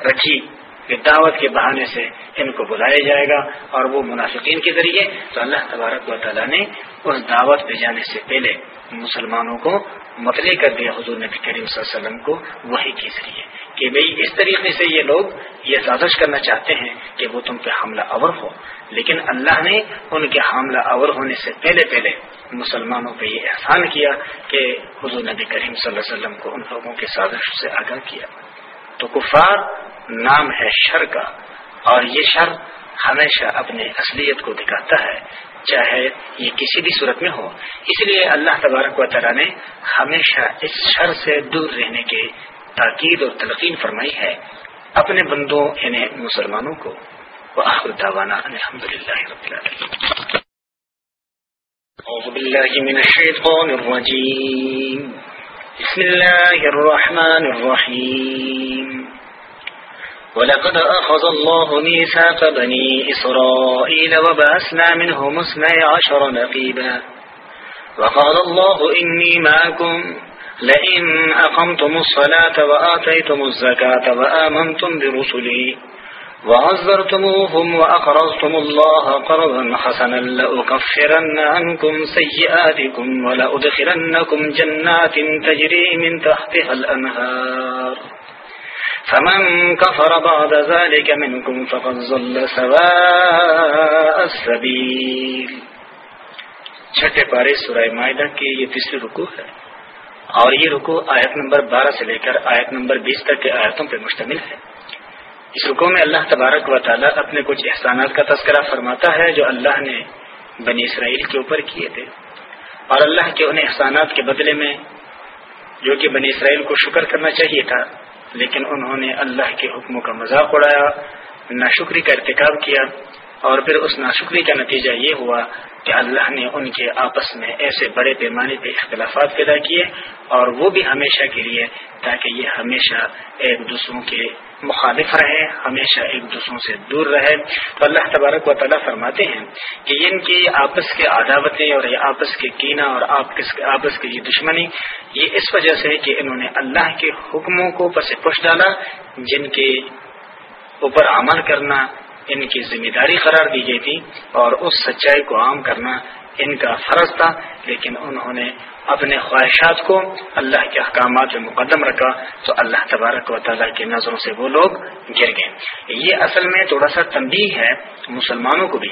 رکھی۔ کہ دعوت کے بہانے سے ان کو بلایا جائے گا اور وہ منافقین کے ذریعے تو اللہ تبارک و تعالیٰ نے اس دعوت پہ جانے سے پہلے مسلمانوں کو مطلع کر دیا حضور نبی کریم صلی اللہ علیہ وسلم کو وہی کے ذریعے کہ بھئی اس طریقے سے یہ لوگ یہ سازش کرنا چاہتے ہیں کہ وہ تم پہ حملہ آور ہو۔ لیکن اللہ نے ان کے حاملہ آور ہونے سے پہلے پہلے مسلمانوں پہ یہ احسان کیا کہ حضور نبی کریم صلی اللہ علیہ وسلم کو ان لوگوں کے سازش سے آگاہ کیا۔ تو کفار نام ہے شر کا، اور یہ شر ہمیشہ اپنے اصلیت کو دکھاتا ہے، چاہے یہ کسی بھی صورت میں ہو۔ اس لیے اللہ تبارک و تعالیٰ نے ہمیشہ اس شر سے دور رہنے کے تاکید اور تلقین فرمائی ہے۔ اپنے بندوں یعنی مسلمانوں کو۔ وآخر دعوانا الحمد للہ رب العالمین۔ اعوذ باللہ من الشیطان الرجیم۔ بسم اللہ الرحمن الرحیم۔ ولقد أخذ الله ميثاق بني إسرائيل وبأسنا منهم اثني عشر نقيبا. وقال الله إني معكم لئن أقمتم الصلاة وآتيتم الزكاة وآمنتم برسلي وعزرتموهم وأقرضتم الله قرضا حسنا لأكفرن عنكم سيئاتكم ولأدخلنكم جنات تجري من تحتها الأنهار. فمن كفر بعد ذلك منكم فقد ظل سواء السبيل. چھٹے پارے سورہ معاہدہ کی یہ تیسری رکو ہے۔ اور یہ رکو آیت نمبر بارہ سے لے کر آیت نمبر بیس تک کے آیتوں پر مشتمل ہے۔ اس رکو میں اللہ تبارک و تعالیٰ اپنے کچھ احسانات کا تذکرہ فرماتا ہے جو اللہ نے بنی اسرائیل کے اوپر کیے تھے۔ اور اللہ کے انہیں احسانات کے بدلے میں جو کہ بنی اسرائیل کو شکر کرنا چاہیے تھا لیکن انہوں نے اللہ کے حکموں کا مذاق اڑایا، ناشکری کا ارتکاب کیا اور پھر اس ناشکری کا نتیجہ یہ ہوا کہ اللہ نے ان کے آپس میں ایسے بڑے پیمانے پہ اختلافات پیدا کیے اور وہ بھی ہمیشہ کے لیے، تاکہ یہ ہمیشہ ایک دوسروں کے مخالف رہے، ہمیشہ ایک دوسروں سے دور رہے۔ تو اللہ تبارک و تعالیٰ فرماتے ہیں کہ ان کی آپس کے عداوتیں اور یہ آپس کے کینہ اور آپس کی یہ دشمنی، یہ اس وجہ سے کہ انہوں نے اللہ کے حکموں کو پس پش ڈالا، جن کے اوپر عمل کرنا ان کی ذمہ داری قرار دی گئی تھی اور اس سچائی کو عام کرنا ان کا فرض تھا، لیکن انہوں نے اپنے خواہشات کو اللہ کے احکامات میں مقدم رکھا، تو اللہ تبارک و تعالیٰ کی نظروں سے وہ لوگ گر گئے۔ یہ اصل میں تھوڑا سا تنبیہ ہے مسلمانوں کو بھی،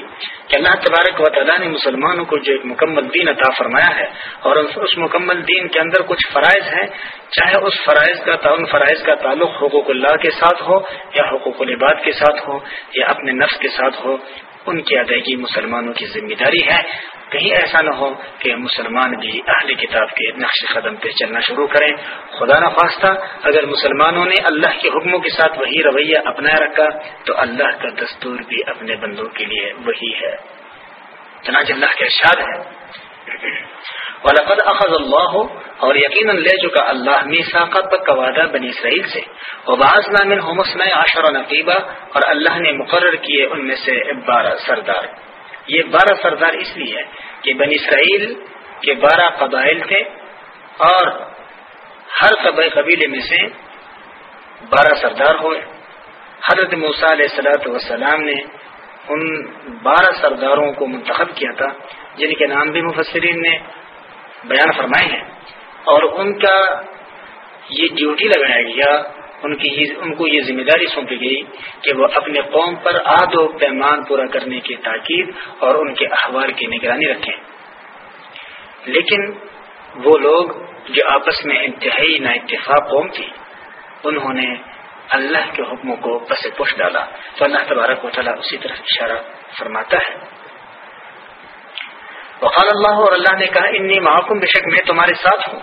کہ اللہ تبارک و تعالیٰ نے مسلمانوں کو جو ایک مکمل دین عطا فرمایا ہے، اور اس مکمل دین کے اندر کچھ فرائض ہیں، چاہے اس فرائض کا تعاون فرائض کا تعلق حقوق اللہ کے ساتھ ہو، یا حقوق العباد کے ساتھ ہو، یا اپنے نفس کے ساتھ ہو ان کی ادائیگی مسلمانوں کی ذمہ داری ہے۔ کہیں ایسا نہ ہو کہ مسلمان بھی اہل کتاب کے نقش قدم پہ چلنا شروع کریں۔ خدا نخواستہ، اگر مسلمانوں نے اللہ کے حکموں کے ساتھ وہی رویہ اپنایا رکھا، تو اللہ کا دستور بھی اپنے بندوں کے لیے وہی ہے۔ چنانچہ اللہ کے ارشاد ہے۔ اخذ اللہ اور یقیناً لے چکا اللہ میساقت کا وعدہ بنی اسرائیل سے۔ وباز نامن ہومسن عشر نقیبہ اور اللہ نے مقرر کیے ان میں سے بارہ سردار۔ یہ بارہ سردار اس لیے کہ بنی اسرائیل کے بارہ قبائل تھے اور ہر قبیلے میں سے بارہ سردار ہوئے۔ حضرت موسیٰ علیہ صلاحت وسلام نے ان بارہ سرداروں کو منتخب کیا تھا، جن کے نام بھی مفسرین نے۔ بیان فرمائے ہیں اور ان کا یہ ڈیوٹی لگایا گیا، ان کی ان کو یہ ذمہ داری سونپی گئی کہ وہ اپنے قوم پر آد و پیمان پورا کرنے کی تاکید اور ان کے احوال کی نگرانی رکھیں۔ لیکن وہ لوگ جو آپس میں انتہائی نا اتفاق قوم تھی، انہوں نے اللہ کے حکموں کو پس پوش ڈالا۔ تو اللہ تبارک و تعالیٰ اسی طرح اشارہ فرماتا ہے۔ وقال اللہ اور اللہ نے کہا، انی محکم بے شک میں تمہارے ساتھ ہوں.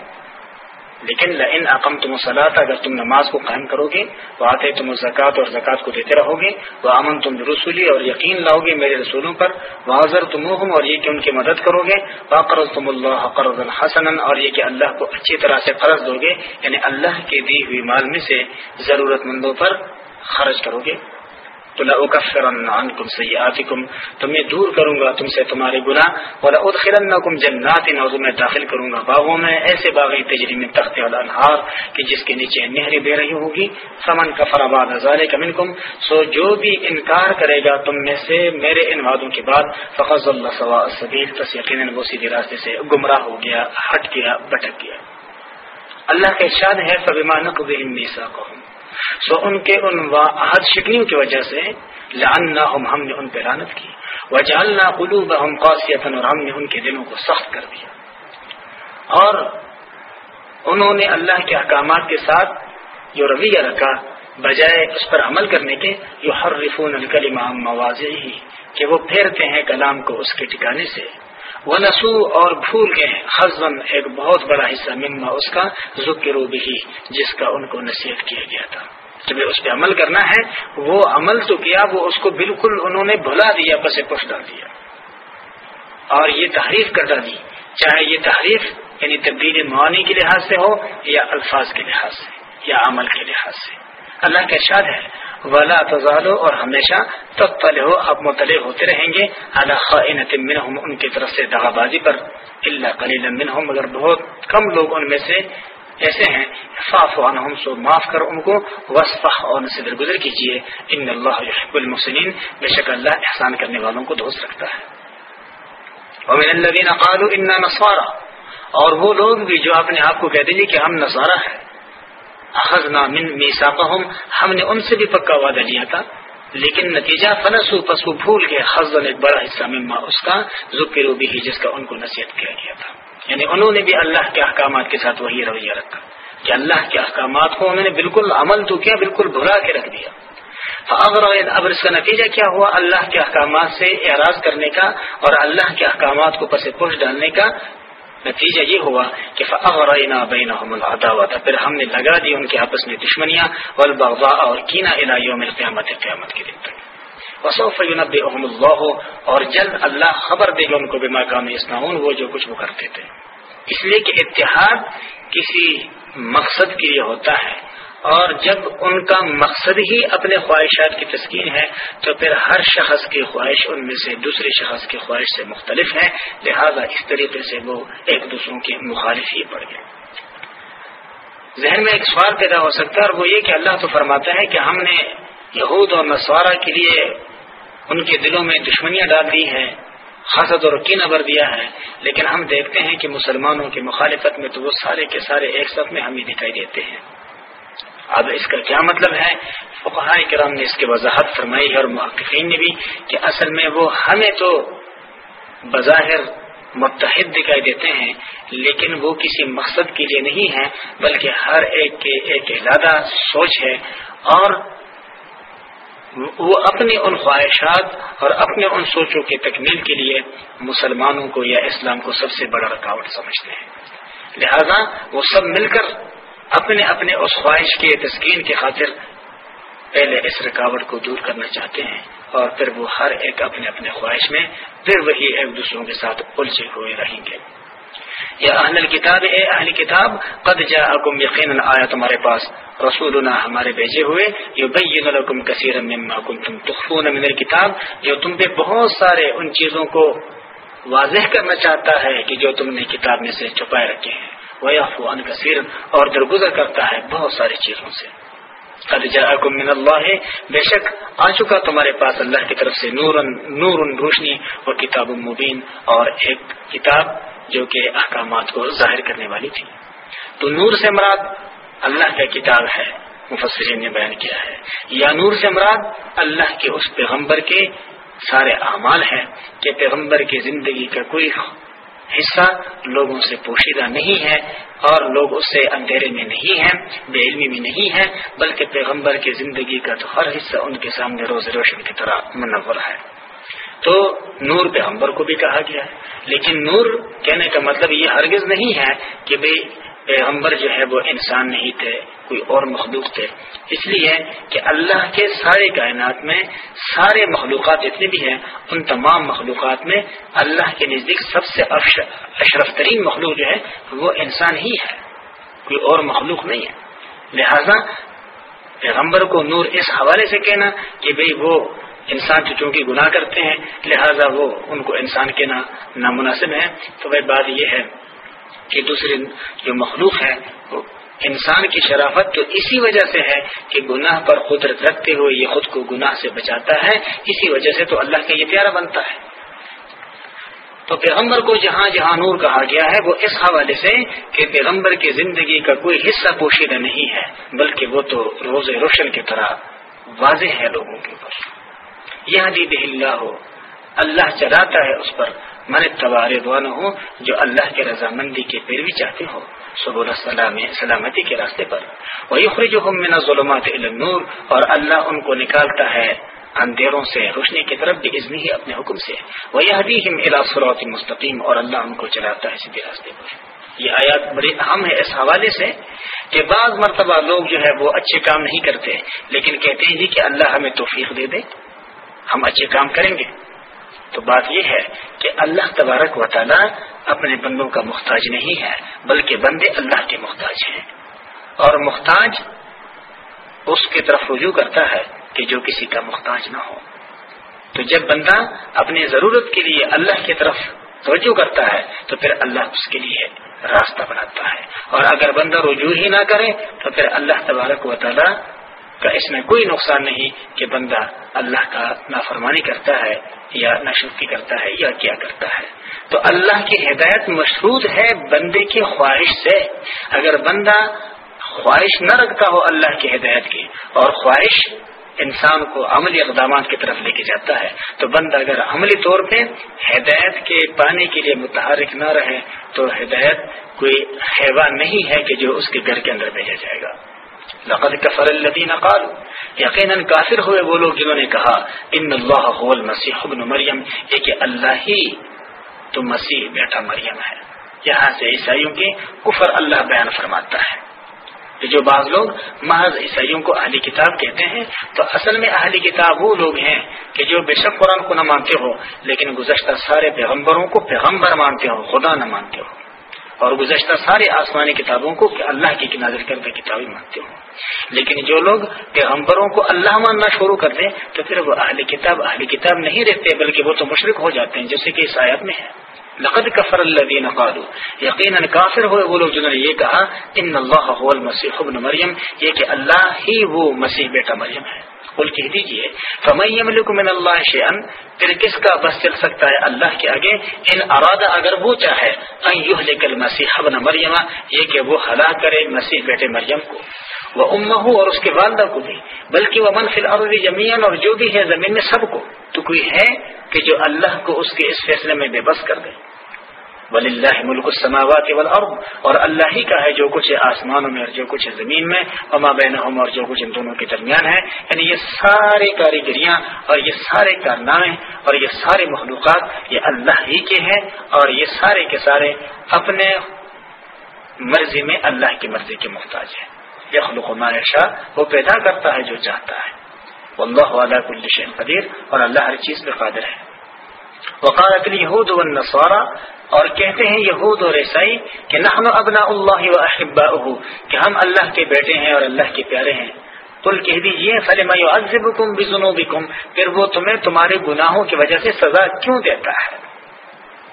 لیکن ان اقم تم صلاح اگر تم نماز کو قائم کرو گے وہ آتے تم زکوٰۃ اور زکوٰۃ کو دیتے رہو گے وہ امن تم رسولی اور یقین لاؤ گے میرے رسولوں پر وہ حضر تم اور یہ کہ ان کی مدد کرو گے وہ قرض تم اللہ قرض الحسن اور یہ کہ اللہ کو اچھی طرح سے قرض دو گے یعنی اللہ کے دی ہوئی مال میں سے ضرورت مندوں پر خرچ کرو گے تو میں دور کروں گا تم سے تمہارے گناہ جنات اور میں داخل کروں گا باغوں میں، ایسے باغی تجری میں تخت الانہار کہ جس کے نیچے نہریں دے رہی ہوگی۔ سمن کا فرآباد ہزار کمن کم سو جو بھی انکار کرے گا تم میں سے میرے ان وعدوں کے بعد فخذ اللہ سوا سبیل بس یقیناً وہ سیدھے راستے سے گمراہ ہو گیا، ہٹ گیا بٹک گیا۔ اللہ کا ارشاد ہے فبیمان کو سو ان کے ان عہد شکنیوں کی وجہ سے لاننا ہم ہم نے ان پہ رانت کی۔ وہ جالنا قلوب ہم اور ہم نے ان کے دلوں کو سخت کر دیا۔ اور انہوں نے اللہ کے احکامات کے ساتھ جو رویہ رکھا، بجائے اس پر عمل کرنے کے جو ہر رفون الکلیم واضح ہی کہ وہ پھیرتے ہیں کلام کو اس کے ٹھکانے سے۔ وہ نسو اور بھول گئے حزم ایک بہت بڑا حصہ، مما اس کا ذکر بھی جس کا ان کو نصیحت کیا گیا تھا۔ جب اس پہ عمل کرنا ہے، وہ عمل تو کیا، وہ اس کو بالکل انہوں نے بھلا دیا پس پش ڈال دیا۔ اور یہ تحریف کر ڈالی چاہے یہ تحریف یعنی تبدیلی معانی کے لحاظ سے ہو یا الفاظ کے لحاظ سے یا عمل کے لحاظ سے۔ اللہ کا ارشاد ہے، ولا تزالو اور ہمیشہ تب پلے ہو اب مطلع ہوتے رہیں گے۔ اللہ منہم ان کی طرف سے دغا بازی پر اللہ کلیل منہم مگر بہت کم لوگ ان میں سے ایسے ہیں فاف عنہم، سو معاف کر ان کو وصفہ اور ان سے درگزر کیجیے ان اللہ یحب المحسنین۔ بے شک اللہ احسان کرنے والوں کو دوست رکھتا ہے۔ ومن الذین قالوا انا نصارى اور وہ لوگ بھی جو اپنے آپ کو کہتے ہیں کہ ہم نصارہ ہیں۔ اخذنا من میثاقهم ہم نے ان سے بھی پکا وعدہ لیا تھا۔ لیکن نتیجہ فنسو پسو بھول کے حضر ایک بڑا حصہ مما اس کا ذکر بھی جس کا ان کو نصیحت کیا گیا تھا۔ یعنی انہوں نے بھی اللہ کے احکامات کے ساتھ وہی رویہ رکھا کہ اللہ کے احکامات کو انہوں نے بالکل عمل تو کیا، بالکل بھلا کے رکھ دیا۔ اگر اب اس کا نتیجہ کیا ہوا؟ اللہ کے احکامات سے اعراض کرنے کا اور اللہ کے احکامات کو پس پوش ڈالنے کا نتیجہ یہ ہوا کہ فغرنا بینہم العداوت پھر ہم نے لگا دی ان کے آپس میں دشمنیاں، والبغضاء اور کینہ الى یوم القیامت قیامت کے دن تک۔ وصوف ینبئہم اللہ، اور جلد اللہ خبر دے گا ان کو بما کانوا یصنعون، وہ جو کچھ وہ کرتے تھے اس لیے کہ اتحاد کسی مقصد کے لیے ہوتا ہے، اور جب ان کا مقصد ہی اپنے خواہشات کی تسکین ہے، تو پھر ہر شخص کی خواہش ان میں سے دوسرے شخص کی خواہش سے مختلف ہے، لہذا اس طریقے سے وہ ایک دوسروں کے مخالف ہی پڑ گئے۔ ذہن میں ایک سوال پیدا ہو سکتا ہے، اور وہ یہ کہ اللہ تو فرماتا ہے کہ ہم نے یہود اور نسوارہ کے لیے ان کے دلوں میں دشمنیاں ڈال دی ہیں، حسد اور کینہ بھر دیا ہے۔ لیکن ہم دیکھتے ہیں کہ مسلمانوں کی مخالفت میں تو وہ سارے کے سارے ایک سب میں ہمیں دکھائی دیتے ہیں۔ اب اس کا کیا مطلب ہے؟ فقہائے کرام نے اس کی وضاحت فرمائی ہے اور محققین نے بھی کہ اصل میں وہ ہمیں تو بظاہر متحد دکھائی دیتے ہیں، لیکن وہ کسی مقصد کے لیے نہیں ہے بلکہ ہر ایک کے ایک ارادہ سوچ ہے اور وہ اپنی ان خواہشات اور اپنے ان سوچوں کی تکمیل کے لیے مسلمانوں کو یا اسلام کو سب سے بڑا رکاوٹ سمجھتے ہیں۔ لہذا وہ سب مل کر اپنے اپنے اس خواہش کے تسکین کی خاطر پہلے اس رکاوٹ کو دور کرنا چاہتے ہیں اور پھر وہ ہر ایک اپنے اپنے خواہش میں پھر وہی ایک دوسروں کے ساتھ الجھے ہوئے رہیں گے۔ یا اہل کتاب اے اہل کتاب، قد جا حکم یقین آیا تمہارے پاس رسول ہمارے بھیجے ہوئے یہ بین الحکم کثیر تم تخفون من کتاب جو تم پہ بہت سارے ان چیزوں کو واضح کرنا چاہتا ہے کہ جو تم نے کتاب میں سے چھپائے رکھے ہیں۔ وہ افوان کثیر اور درگزر کرتا ہے بہت ساری چیزوں سے۔ من اللہ بے شک آ چکا تمہارے پاس اللہ کی طرف سے نور نور روشنی اور کتاب مبین اور ایک کتاب جو کہ احکامات کو ظاہر کرنے والی تھی۔ تو نور سے مراد اللہ کا کتاب ہے، مفسرین نے بیان کیا ہے۔ یا نور سے مراد اللہ کے اس پیغمبر کے سارے اعمال ہیں کہ پیغمبر کی زندگی کا کوئی حصہ لوگوں سے پوشیدہ نہیں ہے اور لوگ اس سے اندھیرے میں نہیں ہیں، بے علمی میں نہیں ہے بلکہ پیغمبر کی زندگی کا تو ہر حصہ ان کے سامنے روز روشن کی طرح منور ہے۔ تو نور پیغمبر کو بھی کہا گیا ہے۔ لیکن نور کہنے کا مطلب یہ ہرگز نہیں ہے کہ بھائی پیغمبر جو ہے وہ انسان نہیں تھے، کوئی اور مخلوق تھے۔ اس لیے کہ اللہ کے سارے کائنات میں سارے مخلوقات جتنے بھی ہیں، ان تمام مخلوقات میں اللہ کے نزدیک سب سے اشرف ترین مخلوق جو ہے وہ انسان ہی ہے۔ کوئی اور مخلوق نہیں ہے۔ لہذا پیغمبر کو نور اس حوالے سے کہنا کہ بھئی وہ انسان جو چونکہ گناہ کرتے ہیں، لہذا وہ ان کو انسان کہنا نامناسب ہے تو بھائی بات یہ ہے کہ دوسرے جو مخلوق ہے، وہ انسان کی شرافت تو اسی وجہ سے ہے کہ گناہ پر قدرت رکھتے ہوئے یہ خود کو گناہ سے بچاتا ہے، اسی وجہ سے تو اللہ کا یہ پیارا بنتا ہے۔ تو پیغمبر کو جہاں جہاں نور کہا گیا ہے، وہ اس حوالے سے کہ پیغمبر کی زندگی کا کوئی حصہ پوشیدہ نہیں ہے، بلکہ وہ تو روز روشن کی طرح واضح ہے لوگوں کے اوپر۔ یہ دید اللہ ہو اللہ چلاتا ہے اس پر۔ من تبار ہو جو اللہ کے رضامندی کی پیروی چاہتے ہو سب سلامتی کے راستے پر۔ وہی خرج من ظلمات نور اور اللہ ان کو نکالتا ہے اندھیروں سے، روشنی کی طرف بھی ازنی ہی اپنے حکم سے۔ وہ یہ مستقیم اور اللہ ان کو چلاتا ہے سیدھے راستے پر۔ یہ آیات بڑی اہم ہے اس حوالے سے کہ بعض مرتبہ لوگ جو ہے وہ اچھے کام نہیں کرتے، لیکن کہتے ہیں جی کہ اللہ ہمیں توفیق دے دے۔ ہم اچھے کام کریں گے۔ تو بات یہ ہے کہ اللہ تبارک و تعالی اپنے بندوں کا محتاج نہیں ہے، بلکہ بندے اللہ کے محتاج ہیں۔ اور محتاج اس کی طرف رجوع کرتا ہے کہ جو کسی کا محتاج نہ ہو۔ تو جب بندہ اپنی ضرورت کے لیے اللہ کی طرف توجہ کرتا ہے، تو پھر اللہ اس کے لیے راستہ بناتا ہے۔ اور اگر بندہ رجوع ہی نہ کرے، تو پھر اللہ تبارک و تعالی کا اس میں کوئی نقصان نہیں کہ بندہ اللہ کا نافرمانی کرتا ہے یا نشوفی کرتا ہے یا کیا کرتا ہے۔ تو اللہ کی ہدایت مشروط ہے بندے کی خواہش سے۔ اگر بندہ خواہش نہ رکھتا ہو اللہ کی ہدایت کی اور خواہش انسان کو عملی اقدامات کی طرف لے کے جاتا ہے، تو بندہ اگر عملی طور پہ ہدایت کے پانے کے لیے متحرک نہ رہے، تو ہدایت کوئی حیوان نہیں ہے کہ جو اس کے گھر کے اندر بھیجا جائے گا۔ لقد کفر الذين قالوا. یقیناً کافر ہوئے وہ لوگ جنہوں نے کہا، ان اللہ هو المسیح ابن مریم. یہ کہ اللہ ہی تو مسیح بیٹا مریم ہے۔ یہاں سے عیسائیوں کے کفر اللہ بیان فرماتا ہے۔ کہ جو بعض لوگ محض عیسائیوں کو اہلی کتاب کہتے ہیں، تو اصل میں اہلی کتاب وہ لوگ ہیں کہ جو بے شک قرآن کو نہ مانتے ہو، لیکن گزشتہ سارے پیغمبروں کو پیغمبر مانتے ہو، خدا نہ مانتے ہو۔ اور گزشتہ سارے آسمانی کتابوں کو کہ اللہ کی نازل کردہ کتابیں مانتے ہوں۔ لیکن جو لوگ پیغمبروں کو اللہ ماننا شروع کر دیں تو پھر وہ اہل کتاب اہل کتاب نہیں رہتے، بلکہ وہ تو مشرق ہو جاتے ہیں، جیسے کہ اس آیت میں ہے۔ لقد کفر اللہ قالوا. یقیناً کافر ہوئے وہ لوگ جنہوں نے یہ کہا، ان اللہ هو المسیح ابن مریم. یہ کہ اللہ ہی وہ مسیح بیٹا مریم ہے۔ بول کہہ دیجیے فمئی ملک من اللہ شیئن پھر کس کا بس چل سکتا ہے اللہ کے آگے؟ ان ارادہ اگر وہ چاہے، ان کل مسیح ابن مریم. یہ کہ وہ ہلاک کرے مسیح بیٹے مریم کو۔ وہ امہ اور اس کے والدہ کو بھی۔ بلکہ وہ منفی الارض جمین اور جو بھی ہے زمین میں سب کو۔ تو کوئی ہے کہ جو اللہ کو اس کے اس فیصلے میں بے بس کر دے۔ ولی اللہ ملک السماوات والارض اور اللہ ہی کا ہے جو کچھ آسمانوں میں اور جو کچھ زمین میں۔ وما بینہم اور جو کچھ ان دونوں کے درمیان ہے۔ یعنی یہ سارے کاریگریاں اور یہ سارے کارنامے اور یہ سارے مخلوقات یہ اللہ ہی کے ہیں۔ اور یہ سارے کے سارے اپنے مرضی میں اللہ کی مرضی کے محتاج ہیں۔ یہ خلق شاہ وہ پیدا کرتا ہے جو چاہتا ہے۔ واللہ علی کل شیء قدیر، اور اللہ ہر چیز پہ قادر ہے۔ وقالت اليهود والنصارى، اور کہتے ہیں یہود اور عیسائی کہ نحن ابنا اللہ و احبا کہ ہم اللہ کے بیٹے ہیں اور اللہ کے پیارے ہیں۔ کل کہہ دیجیے فلم یعذبکم بذنوبکم؟ پھر وہ تمہیں تمہارے گناہوں کی وجہ سے سزا کیوں دیتا ہے؟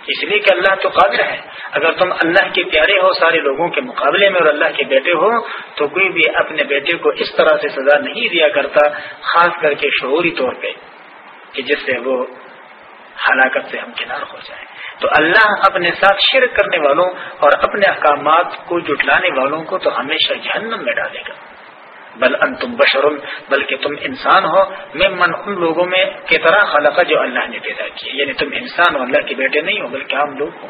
اس لیے کہ اللہ تو قادر ہے۔ اگر تم اللہ کے پیارے ہو، سارے لوگوں کے مقابلے میں اور اللہ کے بیٹے ہو، تو کوئی بھی اپنے بیٹے کو اس طرح سے سزا نہیں دیا کرتا، خاص کر کے شعوری طور پہ، کہ جس سے وہ ہلاکت سے ہم کنار ہو جائیں۔ تو اللہ اپنے ساتھ شرک کرنے والوں اور اپنے احکامات کو جٹلانے والوں کو تو ہمیشہ جہنم میں ڈالے گا۔ بل ان تم بشر بلکہ تم انسان ہو میں من ان لوگوں میں کی طرح خلقہ جو اللہ نے پیدا کیا یعنی تم انسان ہو، اللہ کے بیٹے نہیں ہو، بلکہ عام لوگ ہو۔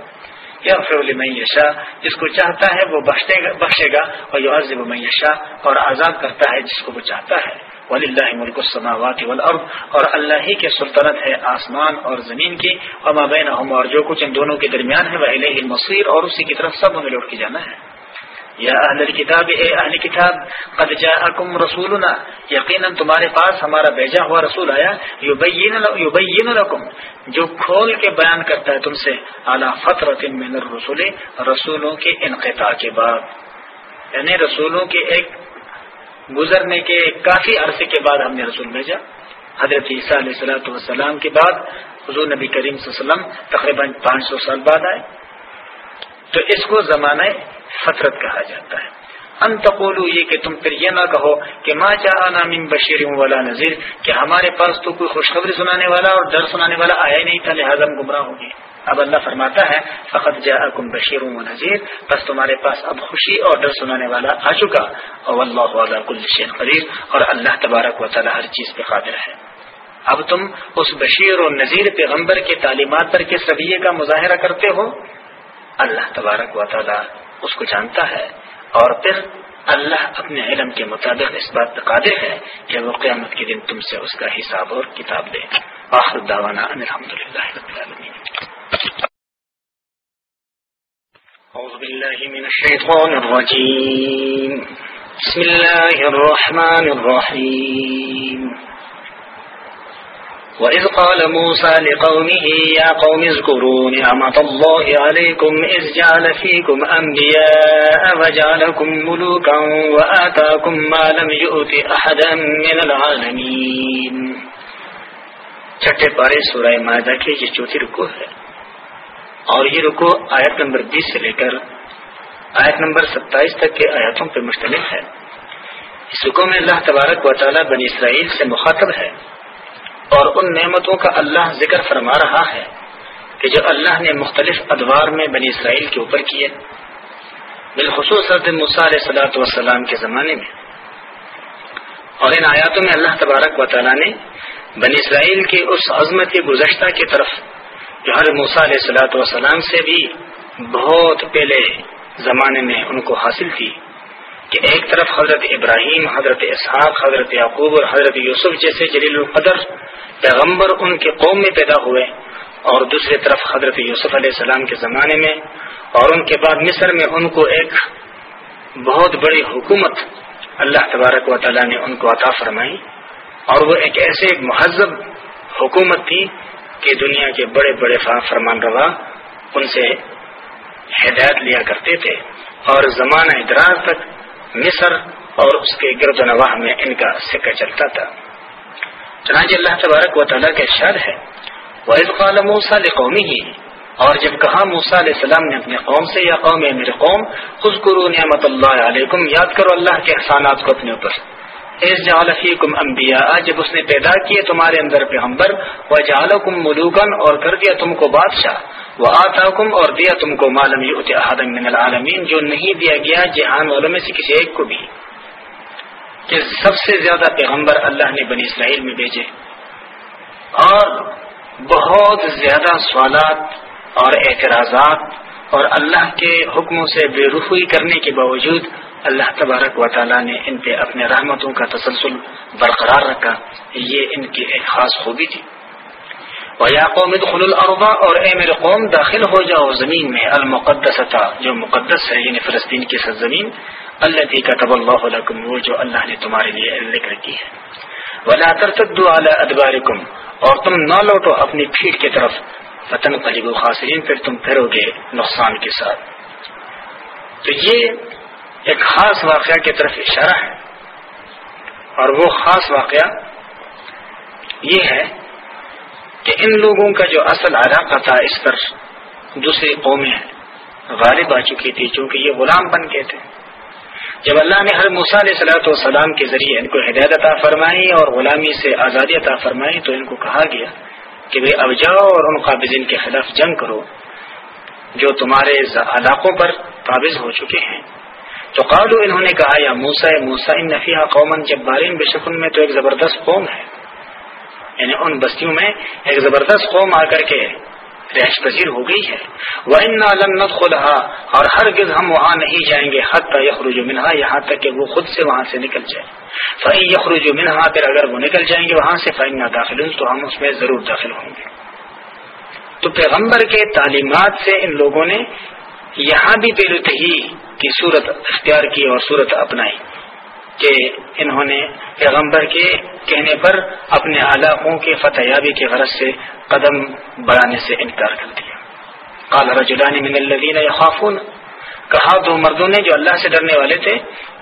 یا فرولی میشا جس کو چاہتا ہے وہ بخشے گا اور یہ عزب اور آزاد کرتا ہے جس کو وہ چاہتا ہے۔ ولی اللہ ملک السماوات والارض اور اللہ ہی کے سلطنت ہے آسمان اور زمین کی۔ اور مابین اور جو کچھ ان دونوں کے درمیان ہے وہ المصیر اور اسی کی طرف سب ہمیں لوٹ کے جانا ہے۔ یا اہل کتاب اے اہل کتاب، قد جاءکم رسولنا. یقینا تمہارے پاس ہمارا بھیجا ہوا رسول آیا. یبین لکم، جو کھول کے بیان کرتا ہے تم سے اعلی فترت من الرسول رسولوں کے انقطاع کے بعد. یعنی رسولوں کے ایک گزرنے کے کافی عرصے کے بعد ہم نے رسول بھیجا. حضرت عیسیٰ علیہ السلاۃ والسلام کے بعد حضور نبی کریم صلی اللہ علیہ وسلم تقریباً پانچ سو سال بعد آئے. تو اس کو زمانہ فطرت کہا جاتا ہے۔ ان تقولو یہ کہ تم پھر یہ نہ کہو کہ ما چاہنا من بشیر والا نذیر، کہ ہمارے پاس تو کوئی خوشخبری سنانے والا اور ڈر سنانے والا آیا ہی نہیں تھا، لہٰذا گمراہ ہوں گے۔ اب اللہ فرماتا ہے فقط جا کم بشیر و نذیر بس تمہارے پاس اب خوشی اور ڈر سنانے والا آ چکا۔ اور اللہ علیہ قریب اور اللہ تبارک و تعالیٰ ہر چیز پہ قادر ہے۔ اب تم اس بشیر و نذیر پیغمبر کے تعلیمات پر کس رویے کا مظاہرہ کرتے ہو؟ اللہ تبارک و تعالیٰ اس کو جانتا ہے اور پھر اللہ اپنے علم کے مطابق اس بات پر قادر ہے کہ وہ قیامت کے دن تم سے اس کا حساب اور کتاب دے۔ آخر داوانا الحمد للہ رب العالمین۔ أعوذ بالله من الشيطان الرجيم بسم الله الرحمن الرحيم وإذ قال موسى لقومه يا قوم اذكروا نعمة الله عليكم إذ جعل فيكم أنبياء وجعلكم ملوكا وآتاكم ما لم يؤت أحدا من العالمين۔ چھٹے پارے سورہ مائدہ کے یہ چوتھی رکو ہے۔ اور یہ رکو آیت نمبر بیس سے لے کر آیت نمبر ستائیس تک کے آیاتوں پر مشتمل ہے۔ اس رکو میں اللہ تبارک و تعالیٰ بنی اسرائیل سے مخاطب ہے۔ اور ان نعمتوں کا اللہ ذکر فرما رہا ہے کہ جو اللہ نے مختلف ادوار میں بنی اسرائیل کے اوپر کیے، بالخصوص علیہ صلاحت وسلام کے زمانے میں، اور ان آیاتوں میں اللہ تبارک و تعالیٰ نے بنی اسرائیل کی اس عظمت گزشتہ کی طرف، جو ہر موسا علیہ السلاۃ والسلام سے بھی بہت پہلے زمانے میں ان کو حاصل تھی کہ ایک طرف حضرت ابراہیم، حضرت اسحاق، حضرت یعقوب اور حضرت یوسف جیسے جلیل القدر پیغمبر ان کے قوم میں پیدا ہوئے اور دوسری طرف حضرت یوسف علیہ السلام کے زمانے میں اور ان کے بعد مصر میں ان کو ایک بہت بڑی حکومت اللہ تبارک و تعالیٰ نے ان کو عطا فرمائی اور وہ ایک ایسے مہذب حکومت تھی کہ دنیا کے بڑے بڑے فرمان روا ان سے ہدایت لیا کرتے تھے اور زمانہ ادراج تک مصر اور اس کے گرد و نواح میں ان کا سکہ چلتا تھا۔ چنانچہ اللہ تبارک و تعالیٰ کا ارشاد ہے وہ موسا قومی ہی اور جب کہا موسا علیہ السلام نے اپنے قوم سے، یا قوم میرے قوم خود قرو نعمت اللہ علیکم، یاد کرو اللہ کے احسانات کو اپنے اوپر۔ فیکم امبیا جب اس نے پیدا کیے تمہارے اندر پیغمبر و جعلکم ملوکن اور کر دیا تم کو بادشاہ۔ وہ آتا اور دیا تم کو معلوم من العالمین، جو نہیں دیا گیا جہان والوں میں سے کسی ایک کو بھی، کہ سب سے زیادہ پیغمبر اللہ نے بنی اسرائیل میں بھیجے۔ اور بہت زیادہ سوالات اور اعتراضات اور اللہ کے حکموں سے بے رخوئی کرنے کے باوجود اللہ تبارک و تعالیٰ نے ان پہ اپنے رحمتوں کا تسلسل برقرار رکھا۔ یہ ان کی ایک خاص خوبی تھی۔ یا قوم خل العربا اور اے میرے قوم داخل ہو جاؤ زمین میں المقدس جو مقدس ہے یعنی فلسطین کی سرزمین اللہ تی کا طب اللہ علیکم وہ جو اللہ نے تمہارے لیے ذکر کی ہے۔ ولا ترتدوا على ادبارکم اور تم نہ لوٹو اپنی پھیٹ کی طرف۔ فتن قریب خاصرین پھر تم پھرو گے نقصان کے ساتھ۔ تو یہ ایک خاص واقعہ کی طرف اشارہ ہے۔ اور وہ خاص واقعہ یہ ہے کہ ان لوگوں کا جو اصل علاقہ تھا اس پر دوسری قومیں غالب آ چکی تھی، چونکہ یہ غلام بن گئے تھے۔ جب اللہ نے ہر علیہ صلاحت والسلام کے ذریعے ان کو ہدایت عطا فرمائی اور غلامی سے آزادی عطا فرمائی، تو ان کو کہا گیا کہ بھائی اب جاؤ اور ان قابضین کے خلاف جنگ کرو جو تمہارے علاقوں پر قابض ہو چکے ہیں۔ تو قالو انہوں نے کہا، یا موسا موسا ان نفیہ قومن جب بارین بے شکن میں تو ایک زبردست قوم ہے۔ یعنی ان بستیوں میں ایک زبردست قوم آ کر کے رہش پذیر ہو گئی ہے۔ وہ ان نالم خلحا اور ہر گز ہم وہاں نہیں جائیں گے حت یخرج منہا یہاں تک کہ وہ خود سے وہاں سے نکل جائے۔ فعی یخرج منہا پھر اگر وہ نکل جائیں گے وہاں سے فائن نہ داخل تو ہم اس میں ضرور داخل ہوں گے۔ تو پیغمبر کے تعلیمات سے ان لوگوں نے یہاں بھی ہی کی صورت اختیار کی اور صورت اپنائی۔ کہ انہوں نے پیغمبر کے کہنے پر اپنے علاقوں کے فتح یابی کے غرض سے قدم بڑھانے سے انکار کر دیا۔ کالا رجولانی من الدین خافون کہا، دو مردوں نے جو اللہ سے ڈرنے والے تھے۔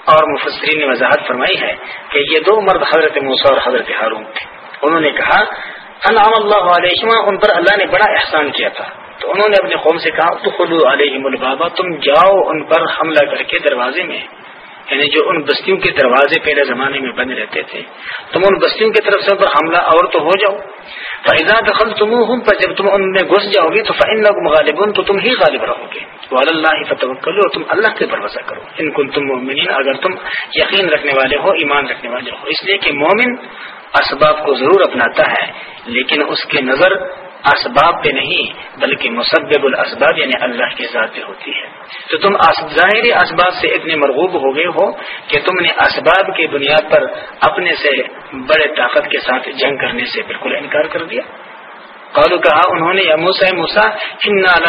اور مفسرین نے وضاحت فرمائی ہے کہ یہ دو مرد حضرت موسا اور حضرت ہارون تھے۔ انہوں نے کہا انعام اللہ علیہ ان پر اللہ نے بڑا احسان کیا تھا۔ تو انہوں نے اپنے قوم سے کہا تو خلو علیہ البابا تم جاؤ ان پر حملہ کر کے دروازے میں۔ یعنی جو ان بستیوں کے دروازے پہلے زمانے میں بند رہتے تھے۔ تم ان بستیوں کی طرف سے پر حملہ اور تو ہو جاؤ۔ فائدہ دخل تم ہوں پر جب تم ان میں گھس جاؤ گے تو فن غالب تو تم ہی غالب رہو گے۔ تو اللہ فتح کرو اور تم اللہ کے بھروسہ کرو۔ ان کن تم مومنین اگر تم یقین رکھنے والے ہو، ایمان رکھنے والے ہو۔ اس لیے کہ مومن اسباب کو ضرور اپناتا ہے، لیکن اس کی نظر اسباب پہ نہیں، بلکہ مسبب الاسباب یعنی اللہ کی ذات پہ ہوتی ہے۔ تو تم ظاہری اسباب سے اتنے مرغوب ہو گئے ہو کہ تم نے اسباب کی بنیاد پر اپنے سے بڑے طاقت کے ساتھ جنگ کرنے سے بالکل انکار کر دیا۔ قالو کہا انہوں نے موسا موسا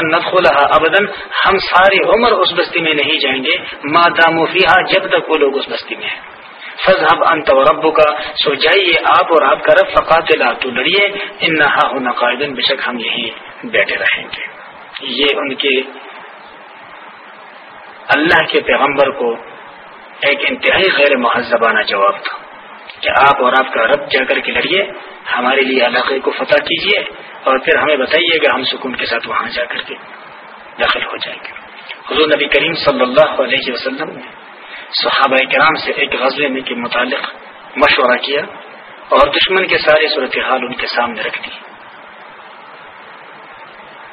ندخلها ابدن ہم ساری عمر اس بستی میں نہیں جائیں گے۔ ماں دامو جب تک وہ لوگ اس بستی میں ہیں۔ فضحب انت و ربو کا سو جائیے آپ اور آپ کا رب فقات تو لڑیے ان نہ قائدن بے شک ہم یہیں بیٹھے رہیں گے۔ یہ ان کے اللہ کے پیغمبر کو ایک انتہائی غیر مہذبانہ جواب تھا کہ آپ اور آپ کا رب جا کر کے لڑیے، ہمارے لیے علاقے کو فتح کیجیے اور پھر ہمیں بتائیے گا ہم سکون کے ساتھ وہاں جا کر کے داخل ہو جائیں گے۔ حضور نبی کریم صلی اللہ علیہ وسلم نے صحابہ کرام سے ایک غزلے میں کے متعلق مشورہ کیا اور دشمن کے سارے صورتحال ان کے سامنے رکھ دی۔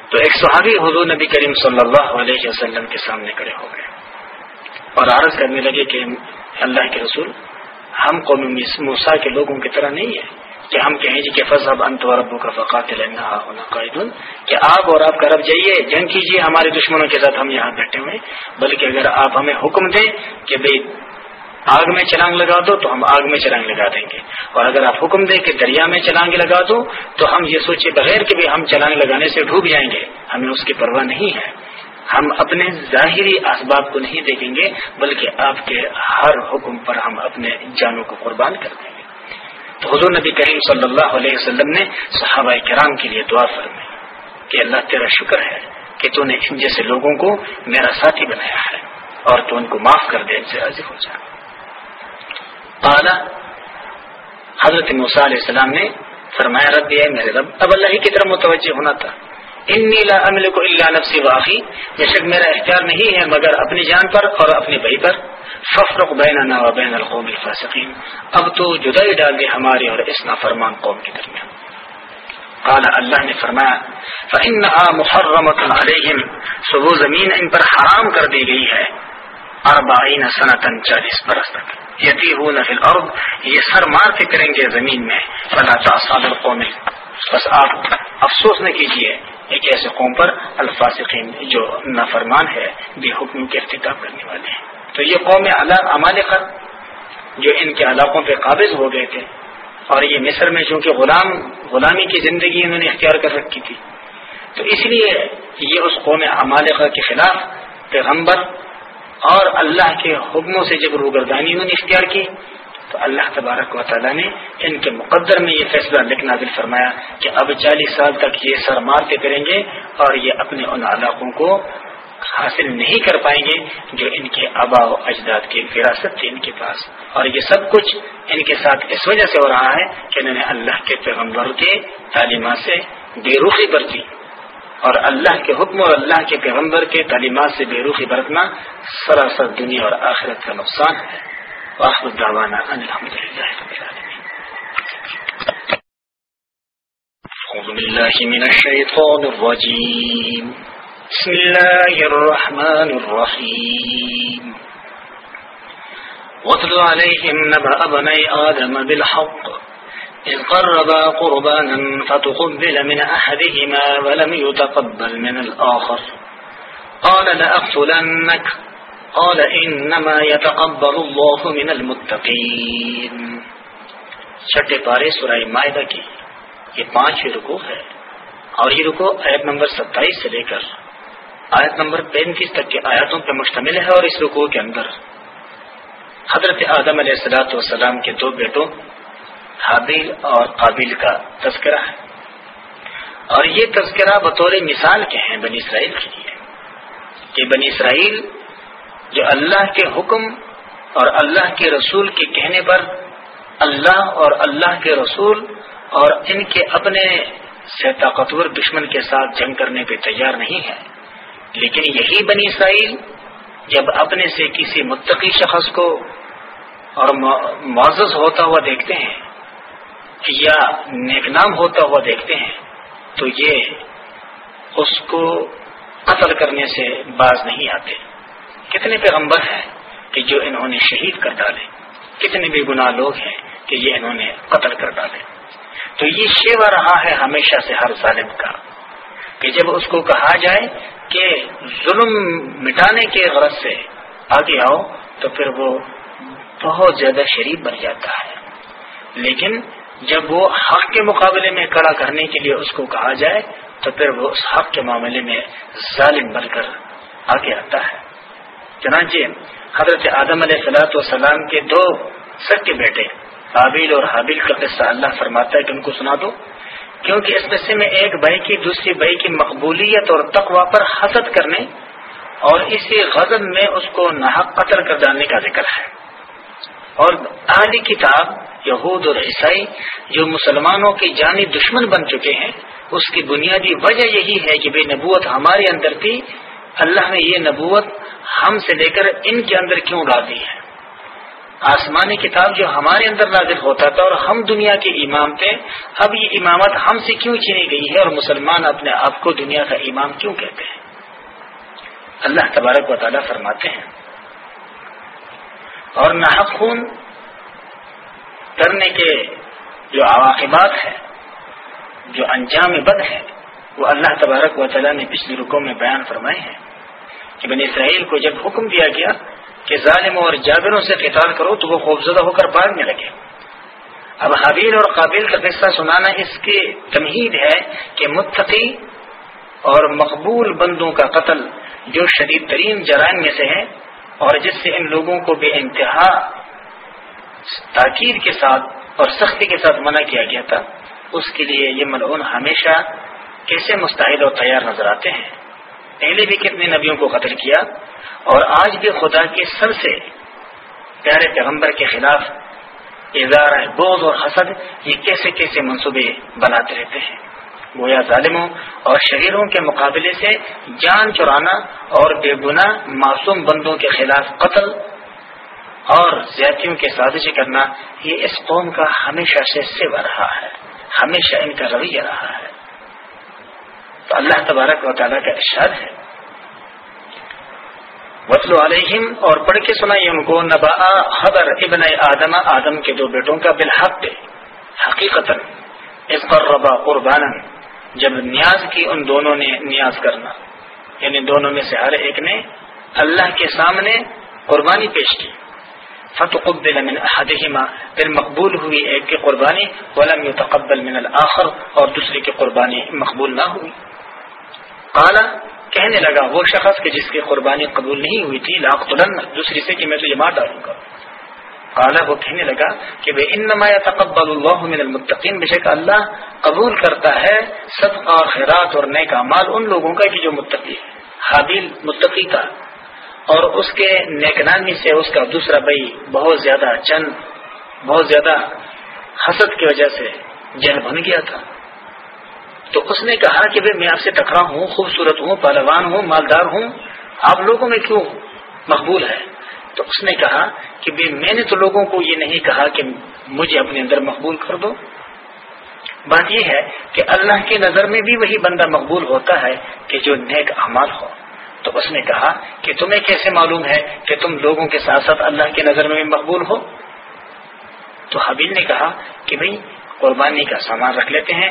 تو ایک صحابی حضور نبی کریم صلی اللہ علیہ وسلم کے سامنے کڑے ہو گئے اور عرض کرنے لگے کہ اللہ کے رسول، ہم قوم موسا کے لوگوں کی طرح نہیں ہے کہ ہم کہیں جی کہ فضب انت و ربو کا فقات ہونا قائد کہ آپ اور آپ کا رب جائیے، جنگ کیجیے، ہمارے دشمنوں کے ساتھ ہم یہاں بیٹھے ہوئے بلکہ اگر آپ ہمیں حکم دیں کہ بھائی آگ میں چلانگ لگا دو، تو ہم آگ میں چلانگ لگا دیں گے۔ اور اگر آپ حکم دیں کہ دریا میں چلانگ لگا دو، تو ہم یہ سوچے بغیر کہ ہم چلانگ لگانے سے ڈوب جائیں گے۔ ہمیں اس کی پرواہ نہیں ہے۔ ہم اپنے ظاہری اسباب کو نہیں دیکھیں گے، بلکہ آپ کے ہر حکم پر ہم اپنے جانوں کو قربان کر دیں گے۔ تو حضور نبی کریم صلی اللہ علیہ وسلم نے صحابہ کرام کے لیے دعا فرمائی کہ اللہ تیرا شکر ہے کہ تو نے ان جیسے لوگوں کو میرا ساتھی بنایا ہے اور تو ان کو معاف کر دے ان سے راضی ہو جا۔ اعلیٰ حضرت موسیٰ علیہ السلام نے فرمایا رب دیا میرے رب، اب اللہ ہی کی طرف متوجہ ہونا تھا۔ ان نیلا عمل کو اللہ نفسی واقعی بے شک میرا اختیار نہیں ہے مگر اپنی جان پر اور اپنے بھائی پر۔ ففرق بیننا و بین القوم الفاسقین اب تو جدائی ڈال دے ہمارے اور اس نافرمان قوم کے درمیان۔ قال اللہ نے فرمایا، فإنها محرمة علیہم سو وہ زمین ان پر حرام کر دی گئی ہے۔ اربعین سنتن چالیس برس تک۔ یتیہون فی الارض یہ سر مارتے کریں گے زمین میں۔ فلا تعصاب القوم بس آپ افسوس نہ کیجیے ایک ایسے قوم پر الفاسقین جو نافرمان ہے، بے حکم کے اختتاب کرنے والے ہیں۔ تو یہ قوم امالقہ جو ان کے علاقوں پہ قابض ہو گئے تھے، اور یہ مصر میں چونکہ غلام غلامی کی زندگی انہوں نے اختیار کر رکھی تھی۔ تو اس لیے یہ اس قوم امالقہ کے خلاف پیغمبر اور اللہ کے حکموں سے جب روگردانی انہوں نے اختیار کی تو اللہ تبارک و تعالیٰ نے ان کے مقدر میں یہ فیصلہ لکھنا دل فرمایا کہ اب چالیس سال تک یہ سر مارتے کریں گے اور یہ اپنے ان علاقوں کو حاصل نہیں کر پائیں گے جو ان کے آبا و اجداد کی وراثت تھی ان کے پاس۔ اور یہ سب کچھ ان کے ساتھ اس وجہ سے ہو رہا ہے کہ انہوں نے اللہ کے پیغمبر کے تعلیمات سے بے روخی برتی۔ اور اللہ کے حکم اور اللہ کے پیغمبر کے تعلیمات سے بے روخی برتنا سراسر دنیا اور آخرت کا نقصان ہے۔ واخر الدعوانا ان الحمد لله رب العالمين. أعوذ بالله من الشيطان الرجيم. بسم الله الرحمن الرحيم. واتل عليهم نبأ بني آدم بالحق. إذ قربا قربانا فتقبل من أحدهما ولم يتقبل من الآخر. قال لأقتلنك. قال انما يتقبل الله من المتقين. چھٹے پارے سورہ معاہدہ کی یہ پانچ رکو ہے اور یہ رکو آیت نمبر ستائیس سے لے کر آیت نمبر پینتیس تک کے آیاتوں پر مشتمل ہے اور اس رکو کے اندر حضرت آدم علیہ السلاۃ والسلام کے دو بیٹوں حابیل اور قابل کا تذکرہ ہے اور یہ تذکرہ بطور مثال کے ہیں بنی اسرائیل کے لیے کہ بنی اسرائیل جو اللہ کے حکم اور اللہ کے رسول کے کہنے پر اللہ اور اللہ کے رسول اور ان کے اپنے سے طاقتور دشمن کے ساتھ جنگ کرنے پہ تیار نہیں ہے۔ لیکن یہی بنی اسرائیل جب اپنے سے کسی متقی شخص کو اور معزز ہوتا ہوا دیکھتے ہیں یا نیک نام ہوتا ہوا دیکھتے ہیں تو یہ اس کو قتل کرنے سے باز نہیں آتے۔ کتنے پیغمبر ہیں کہ جو انہوں نے شہید کر ڈالے؟ کتنے بھی گناہ لوگ ہیں کہ یہ انہوں نے قتل کر ڈالے؟ تو یہ شیوا رہا ہے ہمیشہ سے ہر ظالم کا، کہ جب اس کو کہا جائے کہ ظلم مٹانے کے غرض سے آگے آؤ، تو پھر وہ بہت زیادہ شریف بن جاتا ہے۔ لیکن جب وہ حق کے مقابلے میں کڑا کرنے کے لیے اس کو کہا جائے، تو پھر وہ اس حق کے معاملے میں ظالم بن کر آگے آتا ہے۔ چنانچہ حضرت آدم علیہ سلاۃ والسلام کے دو سچے بیٹے حابیل اور حابیل کا قصہ اللہ فرماتا ہے کہ ان کو سنا دو، کیونکہ اس قصے میں ایک بھائی کی، دوسری بھائی کی مقبولیت اور تقوا پر حسد کرنے اور اسی غزل میں اس کو ناحق قتل کر ڈالنے کا ذکر ہے۔ اور اہلی کتاب یہود اور عیسائی جو مسلمانوں کے جانی دشمن بن چکے ہیں، اس کی بنیادی وجہ یہی ہے کہ بے نبوت ہمارے اندر تھی، اللہ نے یہ نبوت ہم سے لے کر ان کے اندر کیوں ڈال دی ہے آسمانی کتاب جو ہمارے اندر نازل ہوتا تھا اور ہم دنیا کے امام تھے، اب یہ امامت ہم سے کیوں چینی گئی ہے اور مسلمان اپنے آپ کو دنیا کا امام کیوں کہتے ہیں؟ اللہ تبارک و تعالیٰ فرماتے ہیں، اور ناحق خون کرنے کے جو عواقبات ہیں، جو انجام بد ہے وہ اللہ تبارک و تعالیٰ نے پچھلی رکو میں بیان فرمائے ہیں۔ کہ بنی اسرائیل کو جب حکم دیا گیا کہ ظالموں اور جابروں سے قتال کرو تو وہ خوفزدہ ہو کر بھاگنے لگے۔ اب حابیل اور قابل کا قصہ سنانا اس کی تمہید ہے کہ متقی اور مقبول بندوں کا قتل جو شدید ترین جرائم میں سے ہے اور جس سے ان لوگوں کو بے انتہا تاکید کے ساتھ اور سختی کے ساتھ منع کیا گیا تھا، اس کے لیے یہ ملعون ہمیشہ کیسے مستعد اور تیار نظر آتے ہیں؟ پہلے بھی کتنے نبیوں کو قتل کیا اور آج بھی خدا کے سر سے پیارے پیغمبر کے خلاف اظہار بوز اور حسد یہ کیسے کیسے منصوبے بناتے رہتے ہیں؟ گویا ظالموں اور شریروں کے مقابلے سے جان چرانا اور بے گناہ معصوم بندوں کے خلاف قتل اور زیادتیوں کے سازش کرنا یہ اس قوم کا ہمیشہ سے سو رہا ہے، ہمیشہ ان کا رویہ رہا ہے۔ تو اللہ تبارک و تعالیٰ کا ارشاد ہے۔ وطل علیہم اور پڑھ کے سنائیے ان کو نبا خبر ابن آدم آدم کے دو بیٹوں کا بالحق حقیقت اس پر ربا قربان جب نیاز کی ان دونوں نے نیاز کرنا۔ یعنی دونوں میں سے ہر ایک نے اللہ کے سامنے قربانی پیش کی۔ فتقبل من احدہما پھر مقبول ہوئی ایک کی قربانی، ولم يتقبل من الاخر اور دوسرے کی قربانی مقبول نہ ہوئی۔ قال کہنے لگا، وہ شخص کہ جس کی قربانی قبول نہیں ہوئی تھی لاکھ تلن دوسری سے کہ میں تو یہ مار ڈالوں گا۔ قال وہ کہنے لگا کہ بے انما يتقبل الله من المتقین، بے شک اللہ قبول کرتا ہے صدقہ، خیرات اور نیک اعمال ان لوگوں کا کہ جو متقی ہے حابیل، متقی کا اور اس کے نیک نامی سے اس کا دوسرا بھائی بہت زیادہ چند، بہت زیادہ حسد کی وجہ سے جن بن گیا تھا۔ تو اس نے کہا کہ میں آپ سے ٹکرا ہوں، خوبصورت ہوں، پہلوان ہوں، مالدار ہوں، آپ لوگوں میں کیوں مقبول ہے؟ تو اس نے کہا کہ میں نے تو لوگوں کو یہ نہیں کہا کہ مجھے اپنے اندر مقبول کر دو۔ بات یہ ہے کہ اللہ کی نظر میں بھی وہی بندہ مقبول ہوتا ہے کہ جو نیک اعمال ہو۔ تو اس نے کہا کہ تمہیں کیسے معلوم ہے کہ تم لوگوں کے ساتھ ساتھ اللہ کی نظر میں بھی مقبول ہو؟ تو حبیل نے کہا کہ بھئی قربانی کا سامان رکھ لیتے ہیں۔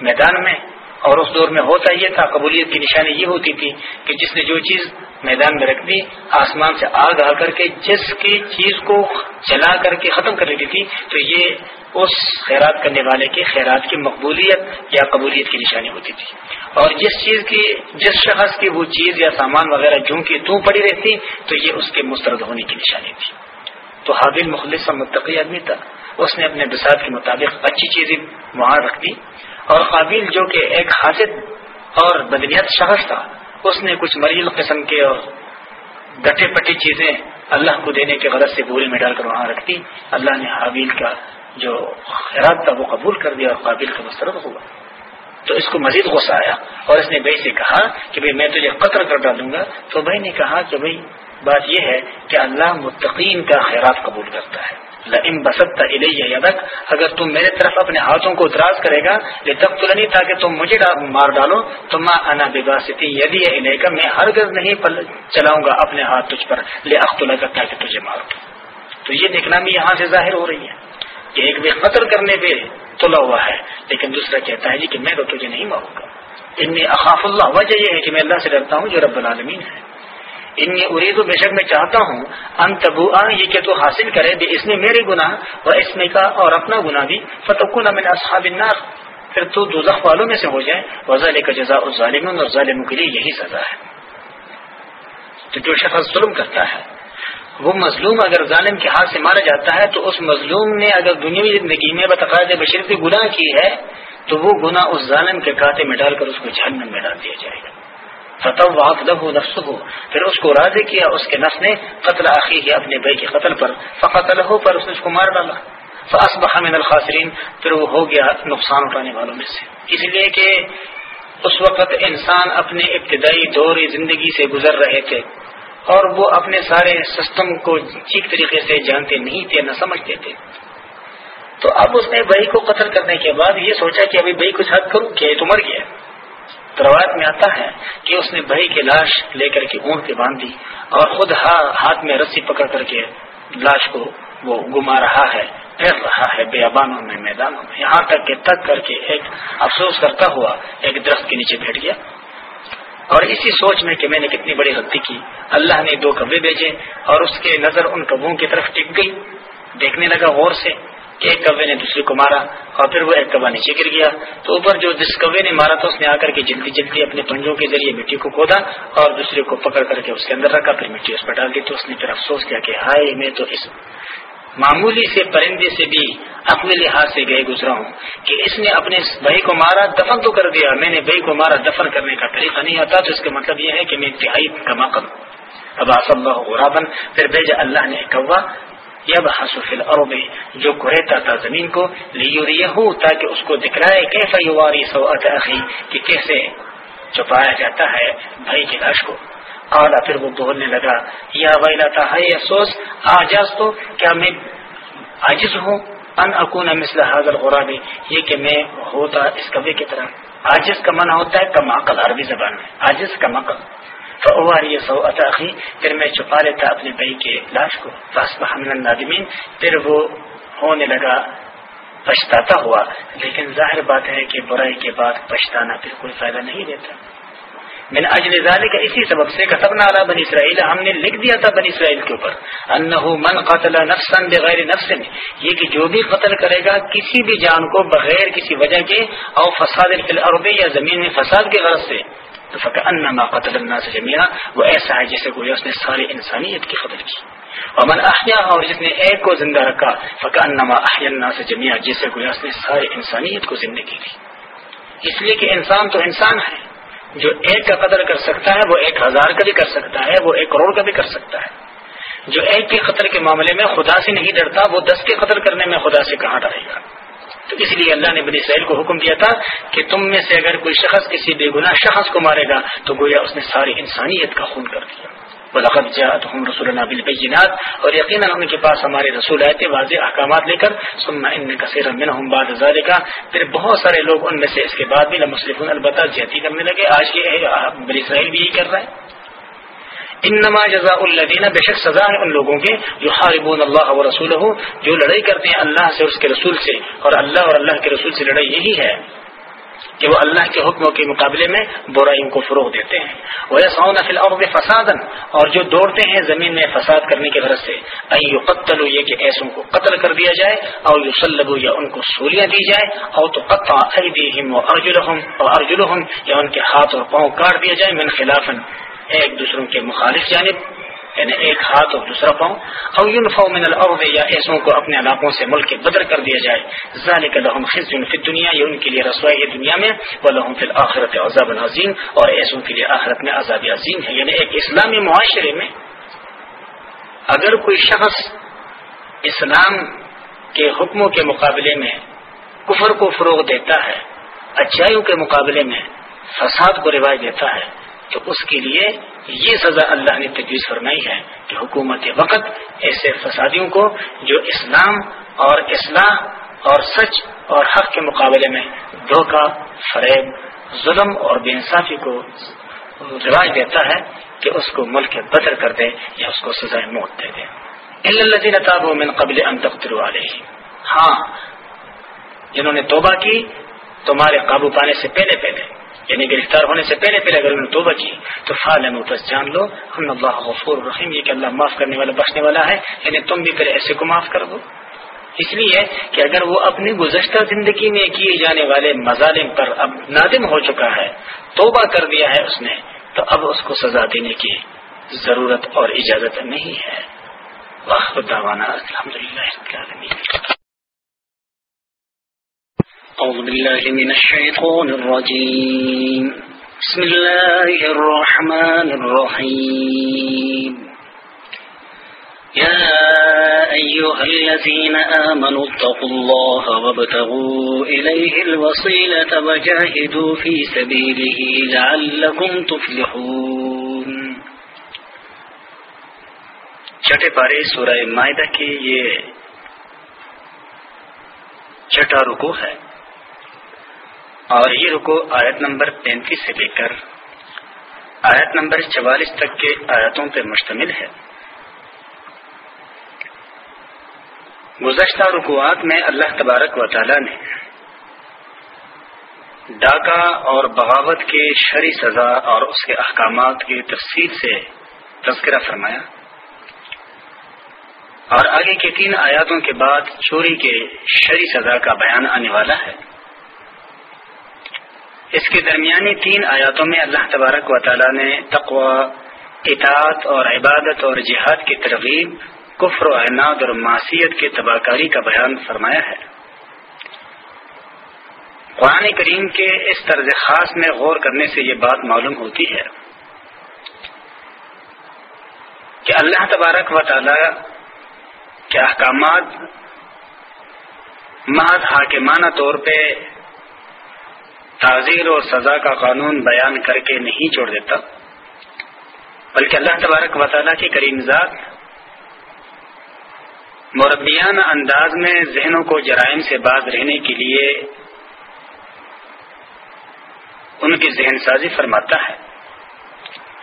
میدان میں اور اس دور میں ہوتا یہ تھا، قبولیت کی نشانی یہ ہوتی تھی کہ جس نے جو چیز میدان میں رکھ دی، آسمان سے آگ آ کر کے، جس کی چیز کو چلا کر کے ختم کر لیتی تھی، تو یہ اس خیرات کرنے والے کی خیرات کی مقبولیت یا قبولیت کی نشانی ہوتی تھی۔ اور جس چیز کی، جس شخص کی وہ چیز یا سامان وغیرہ جوں کی تو پڑی رہتی، تو یہ اس کے مسترد ہونے کی نشانی تھی۔ تو حابل مخلص متقی آدمی تھا، اس نے اپنے بساط کے مطابق اچھی چیزیں وہاں رکھ دی۔ اور قابل جو کہ ایک حاصل اور بدنیت شخص تھا، اس نے کچھ مریض قسم کے اور گٹے پٹی چیزیں اللہ کو دینے کے غرض سے بوری میں ڈال کر وہاں رکھ دی۔ اللہ نے حابیل کا جو خیرات تھا، وہ قبول کر دیا اور قابل کا مسترد ہوا۔ تو اس کو مزید غصہ آیا اور اس نے بھائی سے کہا کہ بھائی میں تجھے قطر کر ڈالوں گا۔ تو بھائی نے کہا کہ بھائی بات یہ ہے کہ اللہ متقین کا خیرات قبول کرتا ہے۔ لئن بسطت الیہ یدک، اگر تم میرے طرف اپنے ہاتھوں کو دراز کرے گا یہ تاکہ تم مجھے مار ڈالو، تو ماں انا بباسطی یدی الیہ کا میں ہر گز نہیں چلاؤں گا اپنے ہاتھ تجھ پر لے تاکہ تجھے مارو تو یہ دیکھنا بھی یہاں سے ظاہر ہو رہی ہے کہ ایک بھی قتل کرنے پہ تلا ہوا ہے، لیکن دوسرا کہتا ہے جی کہ میں تو تجھے نہیں ماروں گا۔ ان میں اخاف اللہ، وجہ یہ ہے کہ میں اللہ سے ڈرتا ہوں جو رب العالمین ہے۔ ان ارید و بے شک میں چاہتا ہوں ان تبو یہ کہ تو حاصل کرے بے اس میں میرے گناہ و اس میں کا اور اپنا گناہ بھی فتح من اصحاب النار۔ پھر تو دوزخ والوں میں سے ہو جائے وزال کا جزا ظالم اور ظالم کے لیے یہی سزا ہے۔ تو جو شخص ظلم کرتا ہے، وہ مظلوم اگر ظالم کے ہاتھ سے مارا جاتا ہے، تو اس مظلوم نے اگر دنیاوی زندگی میں بتقاض بشرف گناہ کی ہے، تو وہ گناہ اس ظالم کے کاتے میں ڈال کر اس کو جہنم میں ڈال دیا جائے گا۔ فتح لہو نفس ہو پھر اس کو راضی کیا، اس کے نفس نے قتل آخی کیا اپنے بھائی کے قتل پر۔ فقط الہو پر اس نے اس کو مار ڈالا۔ فاصبح من الخاسرین پھر وہ ہو گیا نقصان اٹھانے والوں میں سے۔ اس لیے کہ اس وقت انسان اپنے ابتدائی دور زندگی سے گزر رہے تھے۔ اور وہ اپنے سارے سسٹم کو ٹھیک طریقے سے جانتے نہیں تھے، نہ سمجھتے تھے۔ تو اب اس نے بھائی کو قتل کرنے کے بعد یہ سوچا کہ ابھی بھائی کچھ حد کروں کہ تو مر گیا۔ روایت میں آتا ہے کہ اس نے بھائی کی لاش لے کر کے اونٹ پہ باندھ دی اور خود ہاتھ میں رسی پکڑ کر کے لاش کو وہ گما رہا ہے پھر رہا ہے بیابانوں میں، میدانوں میں۔ یہاں تک کہ تک کر کے ایک افسوس کرتا ہوا ایک درخت کے نیچے بیٹھ گیا۔ اور اسی سوچ میں کہ میں نے کتنی بڑی غلطی کی۔ اللہ نے دو کبے بھیجے اور اس کے نظر ان کبوں کی طرف ٹک گئی۔ دیکھنے لگا غور سے۔ کہ ایک کوے نے دوسرے کو مارا اور پھر وہ ایک کبا نیچے گر گیا۔ تو اوپر جو جس کوے نے مارا تھا، اس نے آ کر کے جلدی جلدی اپنے پنجوں کے ذریعے مٹی کو کھودا اور دوسرے کو پکڑ کر کے اس کے اندر رکھا، پھر مٹی اس پر ڈال دی۔ تو اس نے پھر افسوس کیا کہ ہائے، میں تو اس معمولی سے پرندے سے بھی اپنے لحاظ سے گئے گزرا ہوں کہ اس نے اپنے بھائی کو مارا، دفن تو کر دیا۔ میں نے بھائی کو مارا، دفن کرنے کا طریقہ نہیں آتا، تو اس کا مطلب یہ ہے کہ میں انتہائی کما کم اب آسم غرابن پھر بھیجا اللہ نے کوا یب حسفل ارب جو گریتا تھا زمین کو لیو تاکہ اس کو دکھلائے کیسا یواری سو کہ کیسے چھپایا جاتا ہے بھائی کی لاش کو؟ آدھا پھر وہ بولنے لگا، یا ویلا تھا ہے افسوس، آجاز تو کیا میں عاجز ہوں؟ ان اکون مثل حاضر غرابی یہ کہ میں ہوتا اس کبھی کی طرح۔ عاجز کا منع ہوتا ہے کم عقل عربی زبان میں۔ عاجز کا مقل تو یہ سو اتاخی پھر میں چھپا لیتا اپنے بھائی کے لاش کو۔ من النادمین، پھر وہ ہونے لگا، پچھتاتا ہوا۔ لیکن ظاہر بات ہے کہ برائی کے بعد پچھتانا پھر کوئی فائدہ نہیں دیتا۔ میں نے اجل ذالک کا اسی سبب سے کتبنا علی بنی اسرائیل، ہم نے لکھ دیا تھا بنی اسرائیل کے اوپر۔ انہو من قتل نفسا بغیر نفس، یہ کہ جو بھی قتل کرے گا، کسی بھی جان کو بغیر کسی وجہ کے، او فساد فی الارض یا زمین میں فساد کے غرض سے۔ تو فکر انما قتل الناس جميعا، وہ ایسا ہے جیسے کوئی اس نے ساری انسانیت کی قتل کی۔ ومن احیا اور جس نے ایک کو زندہ رکھا فکر انما احیا الناس جميعا، جیسے کوئی اس نے ساری انسانیت کو زندگی دی اس لیے کہ انسان تو انسان ہے۔ جو ایک کا قدر کر سکتا ہے، وہ ایک ہزار کا بھی کر سکتا ہے، وہ ایک کروڑ کا بھی کر سکتا ہے۔ جو ایک کے قطر کے معاملے میں خدا سے نہیں ڈرتا، وہ دس کے قطر کرنے میں خدا سے کہاں ڈرے گا؟ تو اس لیے اللہ نے بنی اسرائیل کو حکم دیا تھا کہ تم میں سے اگر کوئی شخص کسی بے گناہ شخص کو مارے گا، تو گویا اس نے ساری انسانیت کا خون کر دیا۔ رسول بالبینات اور یقیناً ان کے پاس ہمارے رسول آئے تھے واضح احکامات لے کر۔ سننا ان کثیر بعد کا پھر بہت سارے لوگ ان میں سے اس کے بعد بھی نہ مسلم البتہ جہتی کرنے لگے۔ آج کے بنی اسرائیل بھی یہی کر رہا ہے۔ انما جزا الدین بے شک سزا ہے ان لوگوں کے جو حاربون اللہ و رسول جو لڑائی کرتے ہیں اللہ سے اس کے رسول سے، اور اللہ اور اللہ کے رسول سے لڑائی یہی ہے کہ وہ اللہ کے حکموں کے مقابلے میں برائیوں کو فروغ دیتے ہیں۔ وہ سعود نفل اور فساد اور جو دوڑتے ہیں زمین میں فساد کرنے کی غرض سے۔ قتل یہ کہ ایسوں کو قتل کر دیا جائے اور یو یا ان کو سولیاں دی جائے۔ اور تو قطع و ارجلحم اور ارجلحم یا ان کے ہاتھ اور پاؤں کاٹ دیا جائے من خلاف ایک دوسروں کے مخالف جانب یعنی ایک ہاتھ اور دوسرا پاؤں اور یونفا من الارض یا ایسوں کو اپنے علاقوں سے ملک کے بدر کر دیا جائے۔ ذالک لهم خزي في الدنيا یہ ان کے لیے رسوائی ہے دنیا میں، ولهم في الاخره عذاب عظیم، اور ایسوں کے لیے آخرت میں عذاب عظیم ہے۔ یعنی ایک اسلامی معاشرے میں اگر کوئی شخص اسلام کے حکموں کے مقابلے میں کفر کو فروغ دیتا ہے، اچھائیوں کے مقابلے میں فساد کو رواج دیتا ہے تو اس کے لیے یہ سزا اللہ نے تجویز فرمائی ہے کہ حکومت وقت ایسے فسادیوں کو جو اسلام اور اصلاح اور سچ اور حق کے مقابلے میں دھوکہ، فریب، ظلم اور بے انصافی کو رواج دیتا ہے کہ اس کو ملک بدر کر دے یا اس کو سزائے موت دے دے۔ اللہ من قبل ان علیہ ہاں جنہوں نے توبہ کی، تمہارے قابو پانے سے پہلے پہلے۔ یعنی گرفتار ہونے سے پہلے پہلے اگر انہوں نے توبہ کی، تو فالم بس جان لو ہم اللہ غفور رحیم، یہ کہ اللہ معاف کرنے والا بچنے والا ہے یعنی تم بھی پھر ایسے کو معاف کر دو۔ اس لیے کہ اگر وہ اپنی گزشتہ زندگی میں کیے جانے والے مظالم پر اب نادم ہو چکا ہے، توبہ کر دیا ہے اس نے، تو اب اس کو سزا دینے کی ضرورت اور اجازت نہیں ہے۔ الحمد للہ أعوذ بالله من الشيطان الرجيم. بسم الله الرحمن الرحيم. يا أيها الذين آمنوا اتقوا الله وابتغوا إليه الوصيلة وجاهدوا في سبيله لعلكم تفلحون. چھٹے پارے سورہ مائدہ کے یہ چھٹا رکو ہے۔ اور یہ رکو آیت نمبر پینتیس سے لے کر آیت نمبر چوالیس تک کے آیتوں پر مشتمل ہے۔ گزشتہ رکوات میں اللہ تبارک و تعالی نے ڈاکہ اور بغاوت کے شری سزا اور اس کے احکامات کی تفصیل سے تذکرہ فرمایا۔ اور آگے کے تین آیاتوں کے بعد چوری کے شری سزا کا بیان آنے والا ہے۔ اس کے درمیانی تین آیاتوں میں اللہ تبارک و تعالی نے تقوا اطاعت اور عبادت اور جہاد کی ترغیب، کفر و عناد اور معصیت کے تباہ کاری کا بیان فرمایا ہے۔ قرآن کریم کے اس طرز خاص میں غور کرنے سے یہ بات معلوم ہوتی ہے کہ اللہ تبارک و تعالی کے احکامات محض حاکمانہ طور پہ تعزیر اور سزا کا قانون بیان کر کے نہیں چھوڑ دیتا۔ بلکہ اللہ تبارک و تعالیٰ کی کریم ذات مربیانہ انداز میں ذہنوں کو جرائم سے باز رہنے کے لیے ان کی ذہن سازی فرماتا ہے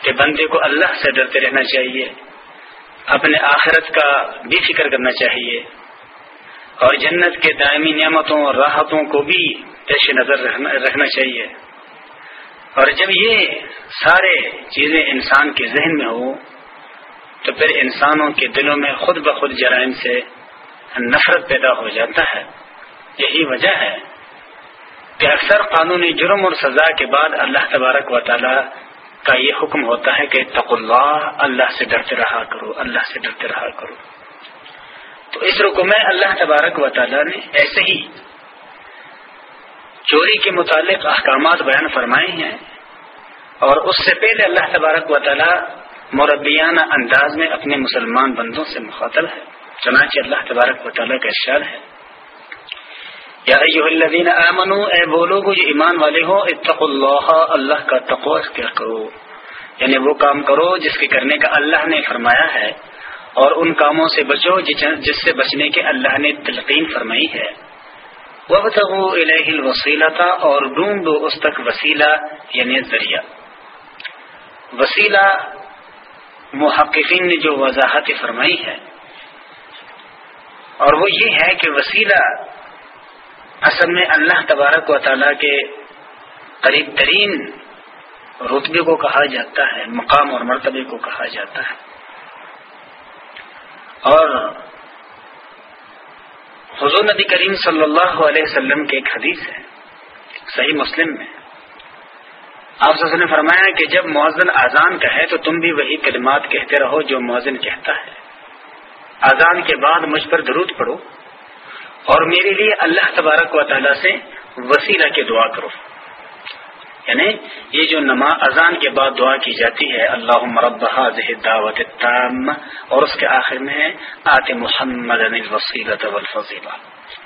کہ بندے کو اللہ سے ڈرتے رہنا چاہیے، اپنے آخرت کا بھی فکر کرنا چاہیے۔ اور جنت کے دائمی نعمتوں اور راحتوں کو بھی پیش نظر رکھنا چاہیے۔ اور جب یہ سارے چیزیں انسان کے ذہن میں ہوں، تو پھر انسانوں کے دلوں میں خود بخود جرائم سے نفرت پیدا ہو جاتا ہے۔ یہی وجہ ہے کہ اکثر قانونی جرم اور سزا کے بعد اللہ تبارک و تعالی کا یہ حکم ہوتا ہے کہ تق اللہ اللہ سے ڈرتے رہا کرو، اللہ سے ڈرتے رہا کرو۔ تو اس رکو میں اللہ تبارک و تعالی نے ایسے ہی چوری کے متعلق احکامات بیان فرمائے ہیں اور اس سے پہلے اللہ تبارک و تعالی مربیانہ انداز میں اپنے مسلمان بندوں سے مخاطب ہے۔ چنانچہ اللہ تبارک و تعالیٰ کا ارشاد ہے۔ یا الذین آمنوا اے بولو، جو ایمان والے ہو اتق اللہ اللہ کا تقوی اختیار کرو۔ یعنی وہ کام کرو جس کے کرنے کا اللہ نے فرمایا ہے۔ اور ان کاموں سے بچو جس سے بچنے کے اللہ نے تلقین فرمائی ہے۔ وَبْتَغُوا إِلَيْهِ الْوَصِيلَةَ اور ڈھونڈو اس تک وسیلہ یعنی ذریعہ۔ وسیلہ محققین نے جو وضاحت فرمائی ہے۔ اور وہ یہ ہے کہ وسیلہ اصل میں اللہ تبارک و تعالیٰ کے قریب ترین رتبے کو کہا جاتا ہے، مقام اور مرتبے کو کہا جاتا ہے۔ اور حضور نبی کریم صلی اللہ علیہ وسلم کے ایک حدیث ہے، صحیح مسلم میں۔ آپ نے فرمایا کہ جب موزن اذان کہے تو تم بھی وہی کلمات کہتے رہو جو موزن کہتا ہے۔ اذان کے بعد مجھ پر درود پڑھو اور میرے لیے اللہ تبارک و تعالیٰ سے وسیلہ کے دعا کرو۔ یعنی یہ جو نماز اذان کے بعد دعا کی جاتی ہے اللہ مربع دعوت تام اور اس کے آخر میں ہے، آت محمد وسیلت والفضیلہ،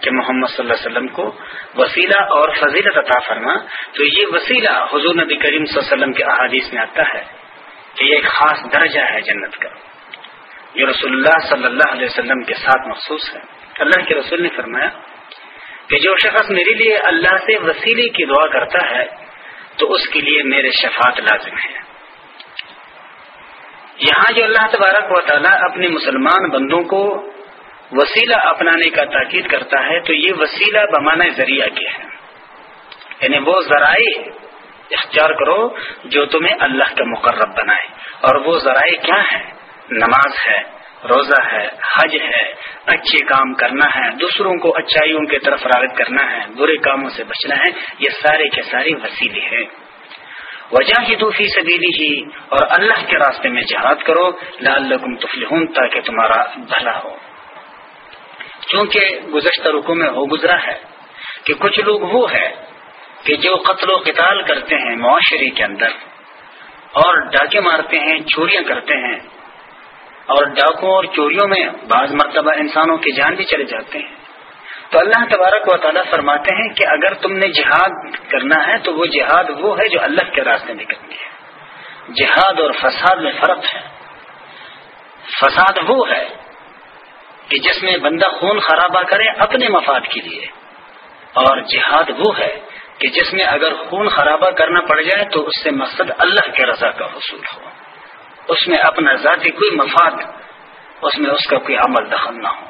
کہ محمد صلی اللہ علیہ وسلم کو وسیلہ اور فضیلت عطا فرما۔ تو یہ وسیلہ حضور نبی کریم صلی اللہ علیہ وسلم کے احادیث میں آتا ہے کہ یہ ایک خاص درجہ ہے جنت کا۔ یہ رسول اللہ صلی اللہ علیہ وسلم کے ساتھ مخصوص ہے۔ اللہ کے رسول نے فرمایا کہ جو شخص میرے لیے اللہ سے وسیلے کی دعا کرتا ہے تو اس کے لیے میرے شفاعت لازم ہے۔ یہاں جو اللہ تبارک و تعالیٰ اپنے مسلمان بندوں کو وسیلہ اپنانے کا تاکید کرتا ہے، تو یہ وسیلہ بمانا ذریعہ کیا ہے۔ یعنی وہ ذرائع اختیار کرو جو تمہیں اللہ کا مقرب بنائے۔ اور وہ ذرائع کیا ہے نماز ہے روزہ ہے، حج ہے، اچھے کام کرنا ہے، دوسروں کو اچھائیوں کی طرف راغب کرنا ہے، برے کاموں سے بچنا ہے، یہ سارے کے سارے وسیلے ہیں۔ وجہ ہی دوفی سبیلی ہی اور اللہ کے راستے میں جہاد کرو لال تفلحون، تاکہ تمہارا بھلا ہو۔ چونکہ گزشتہ رکو میں ہو گزرا ہے کہ کچھ لوگ وہ ہے کہ جو قتل و قتال کرتے ہیں معاشرے کے اندر اور ڈاکے مارتے ہیں، چوریاں کرتے ہیں۔ اور ڈاکوں اور چوریوں میں بعض مرتبہ انسانوں کی جان بھی چلے جاتے ہیں۔ تو اللہ تبارک و تعالیٰ فرماتے ہیں کہ اگر تم نے جہاد کرنا ہے تو وہ جہاد وہ ہے جو اللہ کے راستے میں کرنی ہے۔ جہاد اور فساد میں فرق ہے۔ فساد وہ ہے کہ جس میں بندہ خون خرابہ کرے اپنے مفاد کے لیے۔ اور جہاد وہ ہے کہ جس میں اگر خون خرابہ کرنا پڑ جائے تو اس سے مقصد اللہ کے رضا کا حصول ہو۔ اس میں اپنا ذاتی کوئی مفاد، اس میں اس کا کوئی عمل دخل نہ ہو۔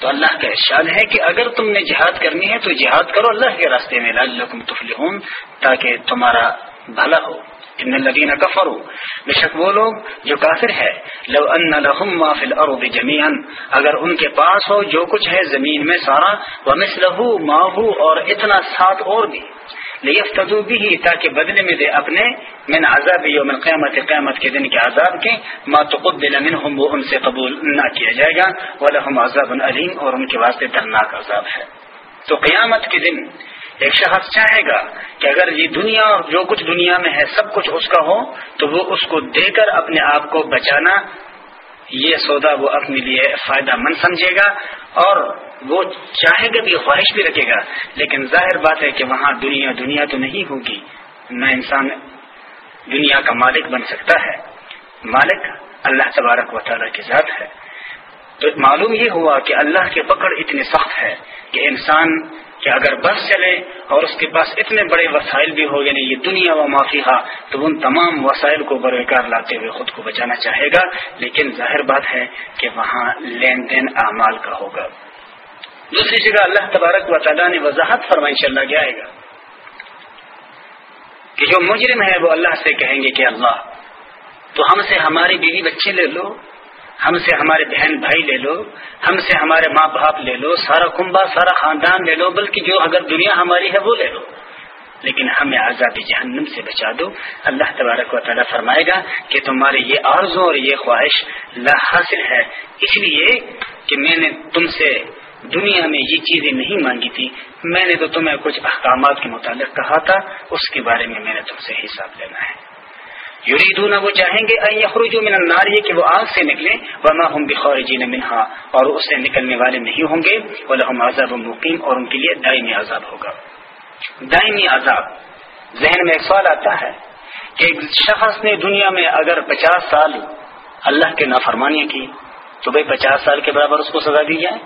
تو اللہ کا ارشاد ہے کہ اگر تم نے جہاد کرنی ہے تو جہاد کرو، اللہ کے راستے میں لعلکم تفلحون، تاکہ تمہارا بھلا ہو۔ ان الذين كفروا بے شک وہ لوگ جو کافر ہے لو ان لهم ما في الارض جميعا اگر ان کے پاس ہو جو کچھ ہے زمین میں سارا ومثله ما هو اور اتنا ساتھ اور بھی۔ لیفتدو بھی تاکہ بدلے میں دے اپنے من عذاب یوم القیامت، قیامت کے دن کے عذاب کے ما تقبل منهم وہ ان سے قبول نہ کیا جائے گا، ولهم عذاب علیم اور ان کے واسطے درناک عذاب ہے۔ تو قیامت کے دن ایک شخص چاہے گا کہ اگر یہ دنیا اور جو کچھ دنیا میں ہے، سب کچھ اس کا ہو، تو وہ اس کو دے کر اپنے آپ کو بچانا یہ سودا وہ اپنے لیے فائدہ مند سمجھے گا اور وہ چاہے گا بھی، خواہش بھی رکھے گا۔ لیکن ظاہر بات ہے کہ وہاں دنیا دنیا تو نہیں ہوگی۔ نہ انسان دنیا کا مالک بن سکتا ہے۔ مالک اللہ تبارک و تعالیٰ کی ذات ہے۔ تو معلوم یہ ہوا کہ اللہ کی پکڑ اتنی سخت ہے کہ انسان کہ اگر بس چلے اور اس کے پاس اتنے بڑے وسائل بھی ہو یعنی یہ دنیا و معافیہ تو ان تمام وسائل کو بروکار لاتے ہوئے خود کو بچانا چاہے گا۔ لیکن ظاہر بات ہے کہ وہاں لین دین اعمال کا ہوگا۔ دوسری جگہ اللہ تبارک و تعالیٰ نے وضاحت فرمائی چل رہا گیا گا۔ کہ جو مجرم ہے، وہ اللہ سے کہیں گے کہ اللہ، تو ہم سے ہماری بیوی بچے لے لو۔ ہم سے ہمارے بہن بھائی لے لو، ہم سے ہمارے ماں باپ لے لو، سارا کنبا سارا خاندان لے لو، بلکہ جو اگر دنیا ہماری ہے وہ لے لو۔ لیکن ہمیں آزادی جہنم سے بچا دو۔ اللہ تبارک و تعالیٰ فرمائے گا کہ تمہاری یہ آرزو اور یہ خواہش لا حاصل ہے۔ اس لیے کہ میں نے تم سے دنیا میں یہ چیزیں نہیں مانگی تھی۔ میں نے تو تمہیں کچھ احکامات کے متعلق کہا تھا، اس کے بارے میں میں نے تم سے حساب لینا ہے۔ یوریدون وہ چاہیں گے، ان یخرجو من النار یہ کہ وہ آگ سے نکلیں ورنہ ہم بخارجین منہا اور اس سے نکلنے والے نہیں ہوں گے۔ ولہم عذاب مقیم اور ان کے لیے دائمی عذاب ہوگا۔ دائمی عذاب۔ ذہن میں ایک سوال آتا ہے کہ ایک شخص نے دنیا میں اگر پچاس سال اللہ کے نافرمانی کی، تو بھائی پچاس سال کے برابر اس کو سزا دی جائے؟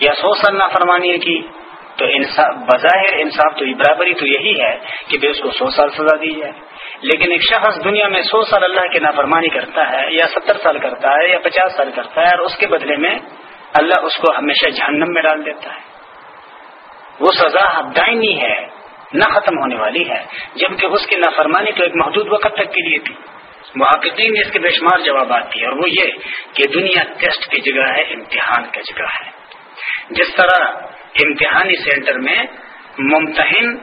یا سو سال نافرمانی کی، تو انصاف، بظاہر انصاف تو برابری تو یہی ہے کہ بھائی اس کو سو سال سزا دی جائے۔ لیکن ایک شخص دنیا میں سو سال اللہ کی نافرمانی کرتا ہے، یا ستر سال کرتا ہے، یا پچاس سال کرتا ہے، اور اس کے بدلے میں اللہ اس کو ہمیشہ جہنم میں ڈال دیتا ہے۔ وہ سزا دائمی ہے، نہ ختم ہونے والی ہے۔ جبکہ اس کی نافرمانی تو ایک محدود وقت تک کے لیے تھی۔ محققین نے اس کے بے شمار جوابات دیے اور وہ یہ کہ دنیا ٹیسٹ کی جگہ ہے، امتحان کی جگہ ہے۔ جس طرح امتحانی سینٹر میں ممتحن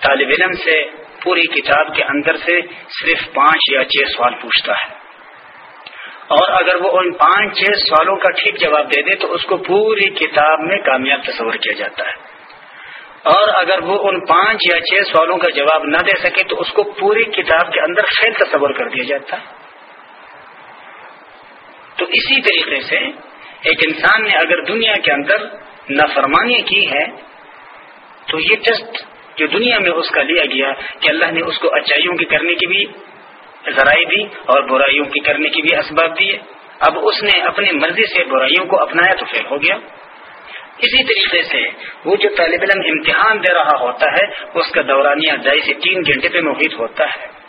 طالب علم سے پوری کتاب کے اندر سے صرف پانچ یا چھ سوال پوچھتا ہے۔ اور اگر وہ ان پانچ چھ سوالوں کا ٹھیک جواب دے دے تو اس کو پوری کتاب میں کامیاب تصور کیا جاتا ہے۔ اور اگر وہ ان پانچ یا چھ سوالوں کا جواب نہ دے سکے تو اس کو پوری کتاب کے اندر فیل تصور کر دیا جاتا۔ ہے تو اسی طریقے سے ایک انسان نے اگر دنیا کے اندر نافرمانی کی ہے تو یہ ٹیسٹ جو دنیا میں اس کا لیا گیا کہ اللہ نے اس کو اچائیوں کی کرنے کی بھی ذرائع دی اور برائیوں کی کرنے کی بھی اسباب دیے۔ اب اس نے اپنی مرضی سے برائیوں کو اپنایا تو فیل ہو گیا۔ اسی طریقے سے وہ جو طالب علم امتحان دے رہا ہوتا ہے، اس کا دورانیہ ڈھائی سے تین گھنٹے پہ محیط ہوتا ہے۔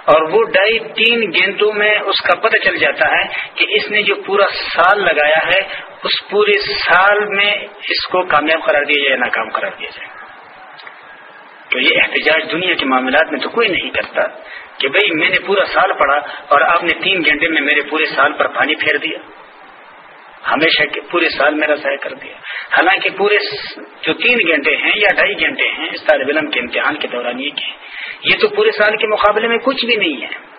اور وہ ڈھائی تین گھنٹوں میں اس کا پتہ چل جاتا ہے کہ اس نے جو پورا سال لگایا ہے، اس پورے سال میں اس کو کامیاب قرار دیا جائے ناکام قرار دیا جائے۔ تو یہ احتجاج دنیا کے معاملات میں تو کوئی نہیں کرتا کہ بھئی میں نے پورا سال پڑھا اور آپ نے تین گھنٹے میں میرے پورے سال پر پانی پھیر دیا۔ ہمیشہ کے پورے سال میرا ضائع کر دیا۔ حالانکہ پورے جو تین گھنٹے ہیں یا ڈھائی گھنٹے ہیں، اس طالب علم کے امتحان کے دوران یہ کہ یہ تو پورے سال کے مقابلے میں کچھ بھی نہیں ہے۔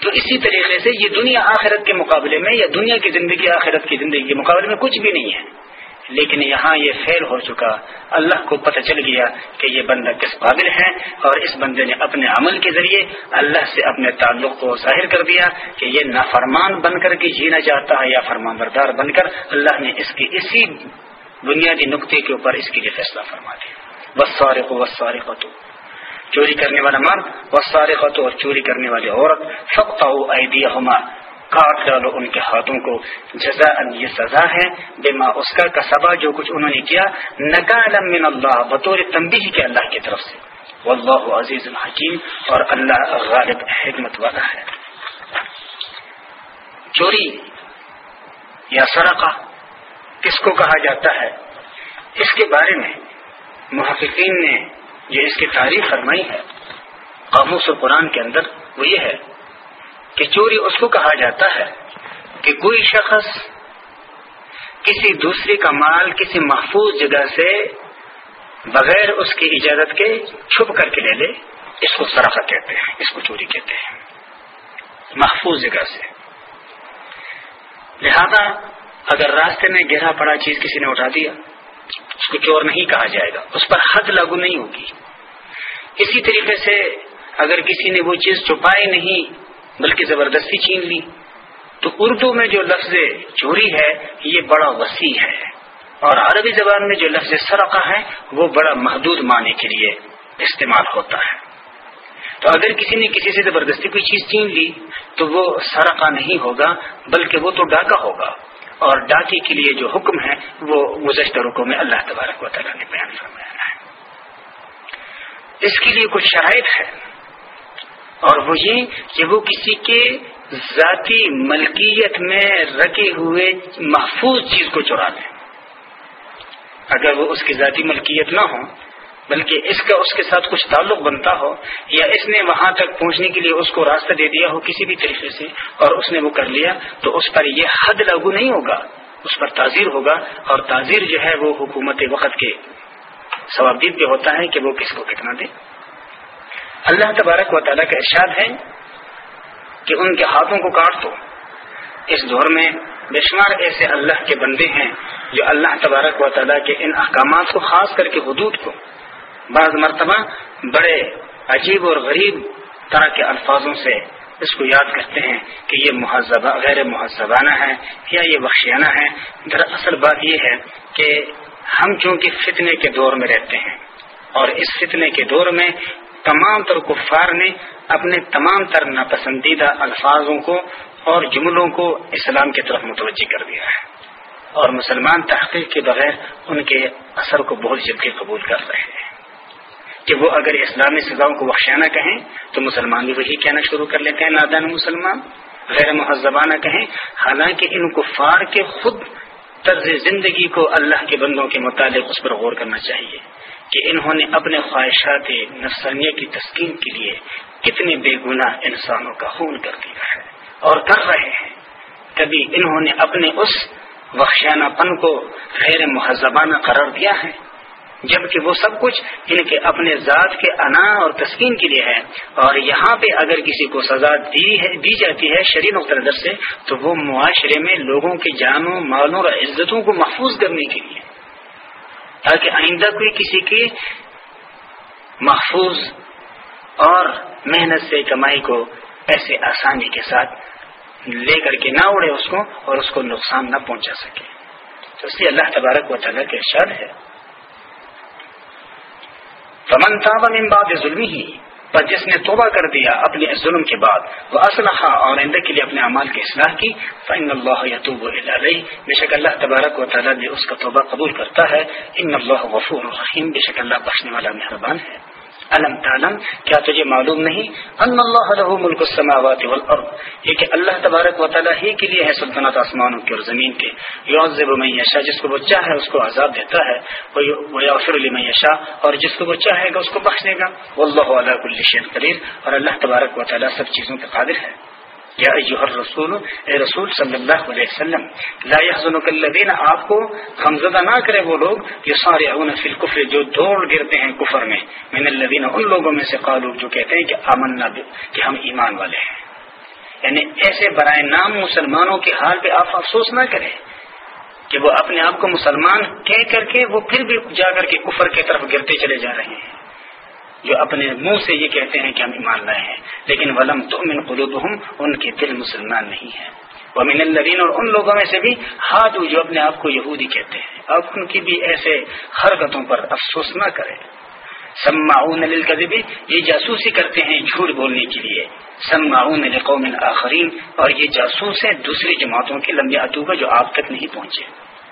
تو اسی طریقے سے یہ دنیا آخرت کے مقابلے میں یا دنیا کی زندگی آخرت کی زندگی کے مقابلے میں کچھ بھی نہیں ہے۔ لیکن یہاں یہ فیل ہو چکا۔ اللہ کو پتہ چل گیا کہ یہ بندہ کس قابل ہے اور اس بندے نے اپنے عمل کے ذریعے اللہ سے اپنے تعلق کو ظاہر کر دیا کہ یہ نافرمان بن کر کے جینا چاہتا ہے یا فرمان بردار بن کر اللہ نے اس کی اسی بنیادی نقطے کے اوپر اس کے لیے فیصلہ فرما دیا۔ بس سارے کو بس سارے چوری کرنے والا مرد بس سارے قطو اور چوری کرنے والی عورت سب ایدیہما۔ کاٹ ڈالو ان کے ہاتھوں کو۔ جزا یہ سزا ہے بے ماں اس کا کسبا جو کچھ انہوں نے کیا من اللہ، بطور تمبی کے اللہ کی طرف سے۔ واللہ عزیز الحکیم، اور اللہ غالب حکمت والا ہے۔ چوری یا سرقہ کس کو کہا جاتا ہے؟ اس کے بارے میں محققین نے جو اس کی تاریخ فرمائی ہے، قاموس و قرآن کے اندر وہ یہ ہے۔ کہ چوری اس کو کہا جاتا ہے کہ کوئی شخص کسی دوسرے کا مال کسی محفوظ جگہ سے بغیر اس کی اجازت کے چھپ کر کے لے لے، اس کو سرقہ کہتے ہیں، اس کو چوری کہتے ہیں، محفوظ جگہ سے۔ لہذا اگر راستے میں گہرا پڑا چیز کسی نے اٹھا دیا، اس کو چور نہیں کہا جائے گا، اس پر حد لاگو نہیں ہوگی۔ اسی طریقے سے اگر کسی نے وہ چیز چھپائی نہیں بلکہ زبردستی چھین لی۔ تو اردو میں جو لفظ چوری ہے، یہ بڑا وسیع ہے۔ اور عربی زبان میں جو لفظ سرقہ ہے، وہ بڑا محدود معنی کے لیے استعمال ہوتا ہے۔ تو اگر کسی نے کسی سے زبردستی کوئی چیز چین لی، تو وہ سرقہ نہیں ہوگا، بلکہ وہ تو ڈاکہ ہوگا۔ اور ڈاکی کے لیے جو حکم ہے، وہ گزشتہ رکو میں اللہ تبارک و تعالیٰ نے بیان فرمایا ہے۔ اس کے لیے کچھ شرائط ہے اور وہ یہ کہ وہ کسی کے ذاتی ملکیت میں رکھے ہوئے محفوظ چیز کو چرا لیں اگر وہ اس کی ذاتی ملکیت نہ ہو، بلکہ اس کا اس کے ساتھ کچھ تعلق بنتا ہو، یا اس نے وہاں تک پہنچنے کے لیے اس کو راستہ دے دیا ہو کسی بھی طریقے سے اور اس نے وہ کر لیا، تو اس پر یہ حد لاگو نہیں ہوگا۔ اس پر تعزیر ہوگا اور تعزیر جو ہے وہ حکومت وقت کے ثوابدید پہ ہوتا ہے کہ وہ کس کو کتنا دے۔ اللہ تبارک و تعالیٰ کا ارشاد ہے کہ ان کے ہاتھوں کو کاٹ دو۔ اس دور میں بے شمار ایسے اللہ کے بندے ہیں جو اللہ تبارک و تعالیٰ کے ان احکامات کو خاص کر کے حدود کو بعض مرتبہ بڑے عجیب اور غریب طرح کے الفاظوں سے اس کو یاد کرتے ہیں کہ یہ مہذبہ غیر مہذبانہ ہے یا یہ بخشیانہ ہے۔ دراصل بات یہ ہے کہ ہم چونکہ فتنے کے دور میں رہتے ہیں اور اس فتنے کے دور میں تمام تر کفار نے اپنے تمام تر ناپسندیدہ الفاظوں کو اور جملوں کو اسلام کی طرف متوجہ کر دیا ہے اور مسلمان تحقیق کے بغیر ان کے اثر کو بہت جلدی قبول کر رہے ہیں۔ کہ وہ اگر اسلامی سزاؤں کو بخشانہ کہیں تو مسلمان بھی وہی کہنا شروع کر لیتے ہیں، نادان مسلمان۔ غیر مہذبانہ کہیں۔ حالانکہ ان کفار کے خود طرز زندگی کو اللہ کے بندوں کے متعلق اس پر غور کرنا چاہیے۔ کہ انہوں نے اپنے خواہشات نفسانیہ کی تسکین کے لیے کتنے بے گناہ انسانوں کا خون کر دیا ہے اور کر رہے ہیں۔ کبھی انہوں نے اپنے اس بخشانہ پن کو غیر مہذبانہ قرار دیا ہے، جبکہ وہ سب کچھ ان کے اپنے ذات کے انا اور تسکین کے لیے ہے۔ اور یہاں پہ اگر کسی کو سزا دی ہے، دی جاتی ہے شریر نظر سے، تو وہ معاشرے میں لوگوں کے جانوں، مالوں اور عزتوں کو محفوظ کرنے کے لیے تاکہ آئندہ کوئی کسی کی محفوظ اور محنت سے کمائی کو ایسے آسانی کے ساتھ لے کر کے نہ اڑے اس کو اور اس کو نقصان نہ پہنچا سکے۔ تو اس لیے اللہ تبارک و تعالیٰ کے ارشاد ہے۔ فمن تاب من بعد ظلم ہی پر جس نے توبہ کر دیا اپنے ظلم کے بعد، وہ اسلحہ اور آئندہ کے لیے اپنے اعمال کی اصلاح کی فن اللہ یتوب علیہ بے شک اللہ تبارک و تعالیٰ نے اس کا توبہ قبول کرتا ہے۔ ان اللہ غفور الرحیم بے شک اللہ بخشنے والا مہربان ہے۔ علم تعلم؟ کیا تجھے معلوم نہیں؟ ان اللہ له ملک السماوات والارض یہ کہ اللہ تبارک و تعالی ہی کے لیے ہے سلطنت آسمانوں کی اور زمین کے. یعذب من یشاء، جس کو وہ چاہے اس کو عذاب دیتا ہے. وہ یغفر لمن یشاء، اور جس کو وہ چاہے گا اس کو بخشے گا. والله على كل شيء قدیر. اور اللہ تبارک و تعالی سب چیزوں کے قادر ہے. یا رسول اے رسول صلی اللہ علیہ وسلم، لا يحزنك الذين آپ کو غمزدہ نہ کرے وہ لوگ یہ سارے فی الكفر جو دوڑ گرتے ہیں کفر میں، من الذين ان لوگوں میں سے قالوا جو کہتے ہیں کہ آمنا کہ ہم ایمان والے ہیں۔ یعنی ایسے برائے نام مسلمانوں کے حال پہ آپ افسوس نہ کریں کہ وہ اپنے آپ کو مسلمان کہہ کر کے وہ پھر بھی جا کر کے کفر کی طرف گرتے چلے جا رہے ہیں۔ جو اپنے منہ سے یہ کہتے ہیں کہ ہم ایمان لائے ہیں، لیکن ولم تو من قلوب ان کے دل مسلمان نہیں ہے وہ من الدین اور ان لوگوں میں سے بھی ہاتھ جو اپنے آپ کو یہودی کہتے ہیں۔ اب ان کی بھی ایسے حرکتوں پر افسوس نہ کرے سماؤن للکذبی یہ جاسوسی کرتے ہیں جھوٹ بولنے کے لیے۔ سماؤن لقوم آخرین، اور یہ جاسوس ہیں دوسری جماعتوں کے لمبے اتوبہ جو آپ تک نہیں پہنچے۔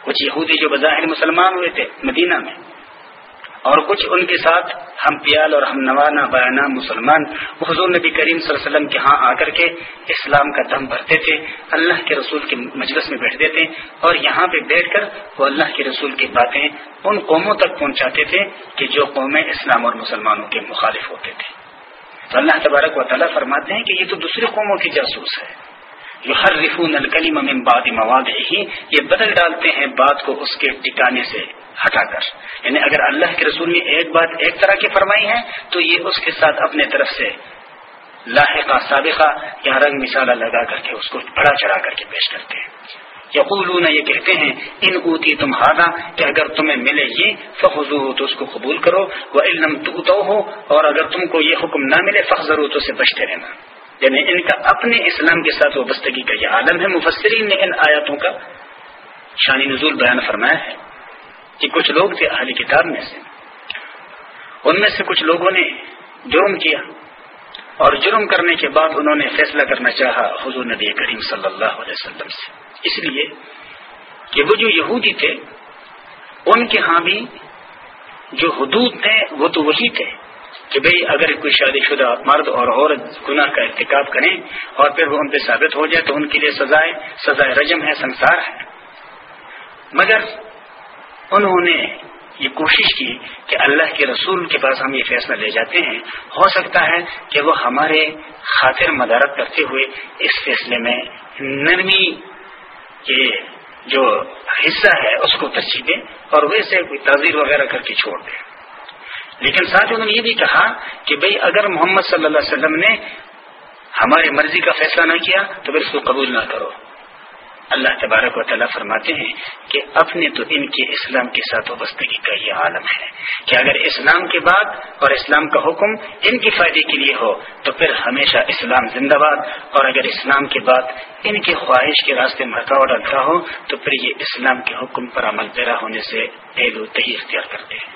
کچھ یہودی جو بظاہر مسلمان ہوئے تھے مدینہ میں، اور کچھ ان کے ساتھ ہم پیال اور ہم نوانا بیانہ مسلمان حضور نبی کریم صلی اللہ علیہ وسلم کے ہاں آ کر کے اسلام کا دم بھرتے تھے، اللہ کے رسول کے مجلس میں بیٹھتے تھے اور یہاں پہ بیٹھ کر وہ اللہ کے رسول کی باتیں ان قوموں تک پہنچاتے تھے کہ جو قومیں اسلام اور مسلمانوں کے مخالف ہوتے تھے۔ تو اللہ تبارک و تعالیٰ فرماتے ہیں کہ یہ تو دوسری قوموں کی جاسوس ہے۔ جو ہر رفون الکلیم باد مواد ہی یہ بدل ڈالتے ہیں بات کو اس کے ٹکانے سے۔ ہٹا کر۔ یعنی اگر اللہ کے رسول نے ایک بات ایک طرح کی فرمائی ہے، تو یہ اس کے ساتھ اپنے طرف سے لاحقہ، سابقہ یا رنگ مثالہ لگا کر کے اس کو بڑا چڑھا کر کے پیش کرتے ہیں۔ یقولون، یہ کہتے ہیں، ان اوتی تم کہ اگر تمہیں ملے یہ فخو ہو تو اس کو قبول کرو۔ وہ علم تو ہو اور اگر تم کو یہ حکم نہ ملے فخ ضرور سے بچتے رہنا۔ یعنی ان کا اپنے اسلام کے ساتھ وابستگی کا یہ عالم ہے۔ مفسرین نے ان آیاتوں کا شانی نزول بیان فرمایا ہے۔ کہ کچھ لوگ تھے اہلی کتاب میں سے۔ ان میں سے کچھ لوگوں نے جرم کیا اور جرم کرنے کے بعد انہوں نے فیصلہ کرنا چاہا حضور نبی کریم صلی اللہ علیہ وسلم سے۔ اس لیے کہ وہ جو یہودی تھے، ان کے ہاں بھی جو حدود تھے، وہ تو وہی تھے کہ بھئی اگر کوئی شادی شدہ مرد اور عورت گناہ کا ارتکاب کریں اور پھر وہ ان پہ ثابت ہو جائے تو ان کے لیے سزائے سزائے رجم ہے، سنسار ہے۔ مگر انہوں نے یہ کوشش کی کہ اللہ کے رسول کے پاس ہم یہ فیصلہ لے جاتے ہیں۔ ہو سکتا ہے کہ وہ ہمارے خاطر مدارت کرتے ہوئے اس فیصلے میں نرمی کے جو حصہ ہے اس کو ترجیح دیں اور ویسے کوئی تعزیر وغیرہ کر کے چھوڑ دیں لیکن ساتھ انہوں نے یہ بھی کہا کہ بھئی اگر محمد صلی اللہ علیہ وسلم نے ہماری مرضی کا فیصلہ نہ کیا تو پھر اس کو قبول نہ کرو۔ اللہ تبارک و تعالیٰ فرماتے ہیں کہ اپنے تو ان کے اسلام کے ساتھ وابستگی کا یہ عالم ہے کہ اگر اسلام کے بعد اور اسلام کا حکم ان کے فائدے کے لیے ہو، تو پھر ہمیشہ اسلام زندہ باد اور اگر اسلام کے بعد ان کی خواہش کے راستے میں رکاوٹ رکھا ہو، تو پھر یہ اسلام کے حکم پر عمل پیرا ہونے سے و تہی اختیار کرتے ہیں۔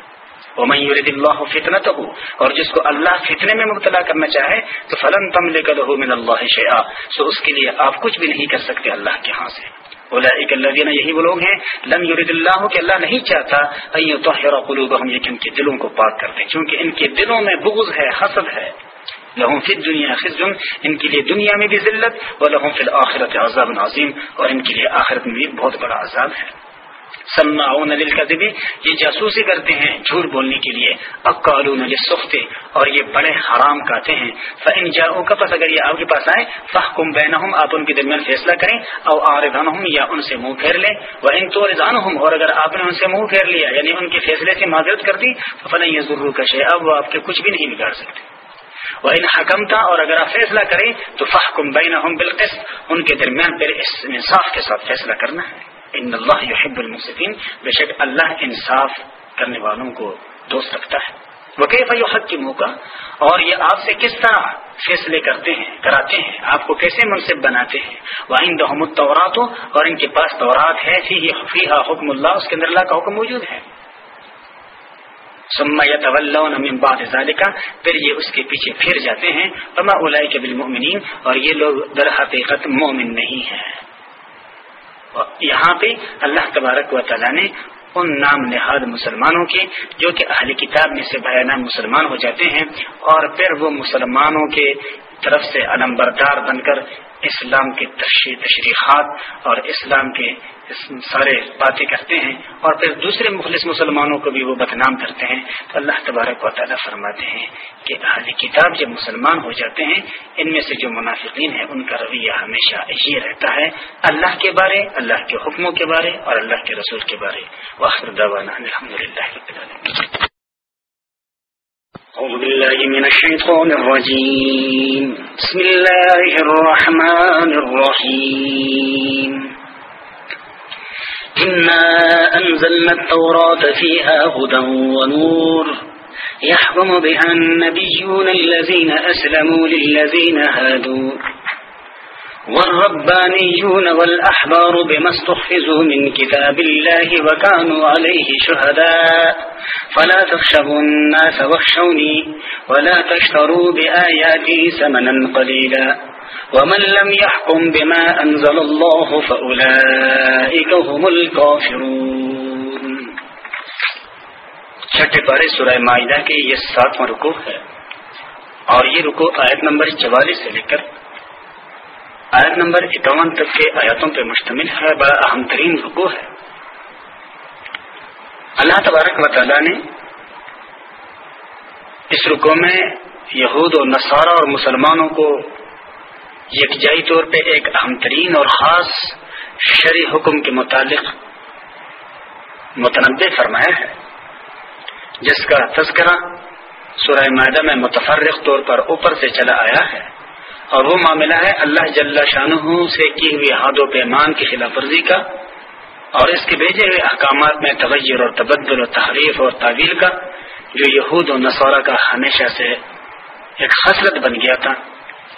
وہ میورد اللہ فتنا تو اور جس کو اللہ فتنے میں مبتلا کرنا چاہے، تو فلن تم لے کر من اللہ شیا سو اس کے لیے آپ کچھ بھی نہیں کر سکتے اللہ کے ہاں سے۔ بولا ایک اللہ یہی وہ لوگ ہیں، لم یورد اللہ کہ اللہ نہیں چاہتا تو قلوب ہم یہ کہ ان کے دلوں کو پاک کر دیں کیونکہ ان کے دلوں میں بغض ہے، حسد ہے۔ لہم فی دنیا خزن ان کے لیے دنیا میں بھی ذلت اور لہم فی الآخرت عذاب عظیم، اور ان کے لیے آخرت میں بھی بہت بڑا عذاب ہے۔ سماؤن للکذبی یہ جاسوسی کرتے ہیں جھوٹ بولنے کے لیے۔ اقالون للسخت اور یہ بڑے حرام کہتے ہیں۔ فان جاؤ کا پس اگر یہ آپ کے پاس آئے فحکم بینہم آپ ان کے درمیان فیصلہ کریں۔ او آردانہم یا ان سے منہ پھیر لیں۔ وان تورزانہم اور اگر آپ نے ان سے منہ پھیر لیا یعنی ان کے فیصلے سے معذرت کر دی، فلن یضروا کا شیء اب وہ آپ کے کچھ بھی نہیں بگاڑ سکتے۔ وہ ان حکم تھا اور اگر آپ فیصلہ کریں، تو فحکم بینہم بالقسط، ان کے درمیان پھر اس انصاف کے ساتھ فیصلہ کرنا ہے۔ ان اللہ یحب المصفین بے شک اللہ انصاف کرنے والوں کو دوست رکھتا ہے۔ وہ کہ حق کی موقع اور یہ آپ سے کس طرح فیصلے کرتے ہیں، کراتے ہیں؟ آپ کو کیسے منصب بناتے ہیں؟ وہ ان دہمت اور ان کے پاس تورات ہے، فی فیحا حکم اللہ، اس کے اندر اللہ کا حکم موجود ہے۔ سما یا طول من بعد پھر یہ اس کے پیچھے پھر جاتے ہیں۔ اما اولائی کے بالمؤمنین اور یہ لوگ در حقیقت مومن نہیں ہیں۔ یہاں پہ اللہ تبارک و تعالیٰ نے ان نام نہاد مسلمانوں کے جو کہ اہل کتاب میں سے بیا نام مسلمان ہو جاتے ہیں اور پھر وہ مسلمانوں کے طرف سے علم بردار بن کر اسلام کے تشریحات اور اسلام کے سارے باتیں کرتے ہیں اور پھر دوسرے مخلص مسلمانوں کو بھی وہ بدنام کرتے ہیں تو اللہ تبارک و تعالیٰ فرماتے ہیں کہ اہل کتاب جب مسلمان ہو جاتے ہیں، ان میں سے جو منافقین ہیں، ان کا رویہ ہمیشہ یہ رہتا ہے، اللہ کے بارے، اللہ کے حکموں کے بارے اور اللہ کے رسول کے بارے۔ الحمد للہ أعوذ بالله من الشيطان الرجيم بسم الله الرحمن الرحيم إنا أنزلنا التوراة فيها هدى ونور يحكم بها النبيون الذين أسلموا للذين هادوا والربانيون والأحبار بما استحفظوا من كتاب الله وكانوا عليه شهداء. فلا تخشبوا الناس واخشوني ولا تشتروا بآياتي سمنا قليلا. ومن لم يحكم بما أنزل الله فأولئك هم الكافرون. چھٹے پارے سورہ معاہدہ کے یہ ساتواں رکو ہے اور یہ رکو آیت نمبر چوالیس سے لے کر آیت نمبر اکاون تک کے آیاتوں پہ مشتمل ہے، بڑا اہم ترین رکو ہے۔ اللہ تبارک و تعالیٰ نے اس رکو میں یہود و نصارہ اور مسلمانوں کو یکجائی طور پہ ایک اہم ترین اور خاص شرع حکم کے متعلق متنوع فرمایا ہے۔ جس کا تذکرہ سورہ معدہ میں متفرق طور پر اوپر سے چلا آیا ہے۔ اور وہ معاملہ ہے اللہ جل شاہ سے کی ہوئی حاد و پیمان کی خلاف ورزی کا اور اس کے بھیجے ہوئے احکامات میں تغیر اور تبدل و تحریف اور تعویل کا جو یہود و نصورہ کا ہمیشہ سے ایک خسرت بن گیا تھا۔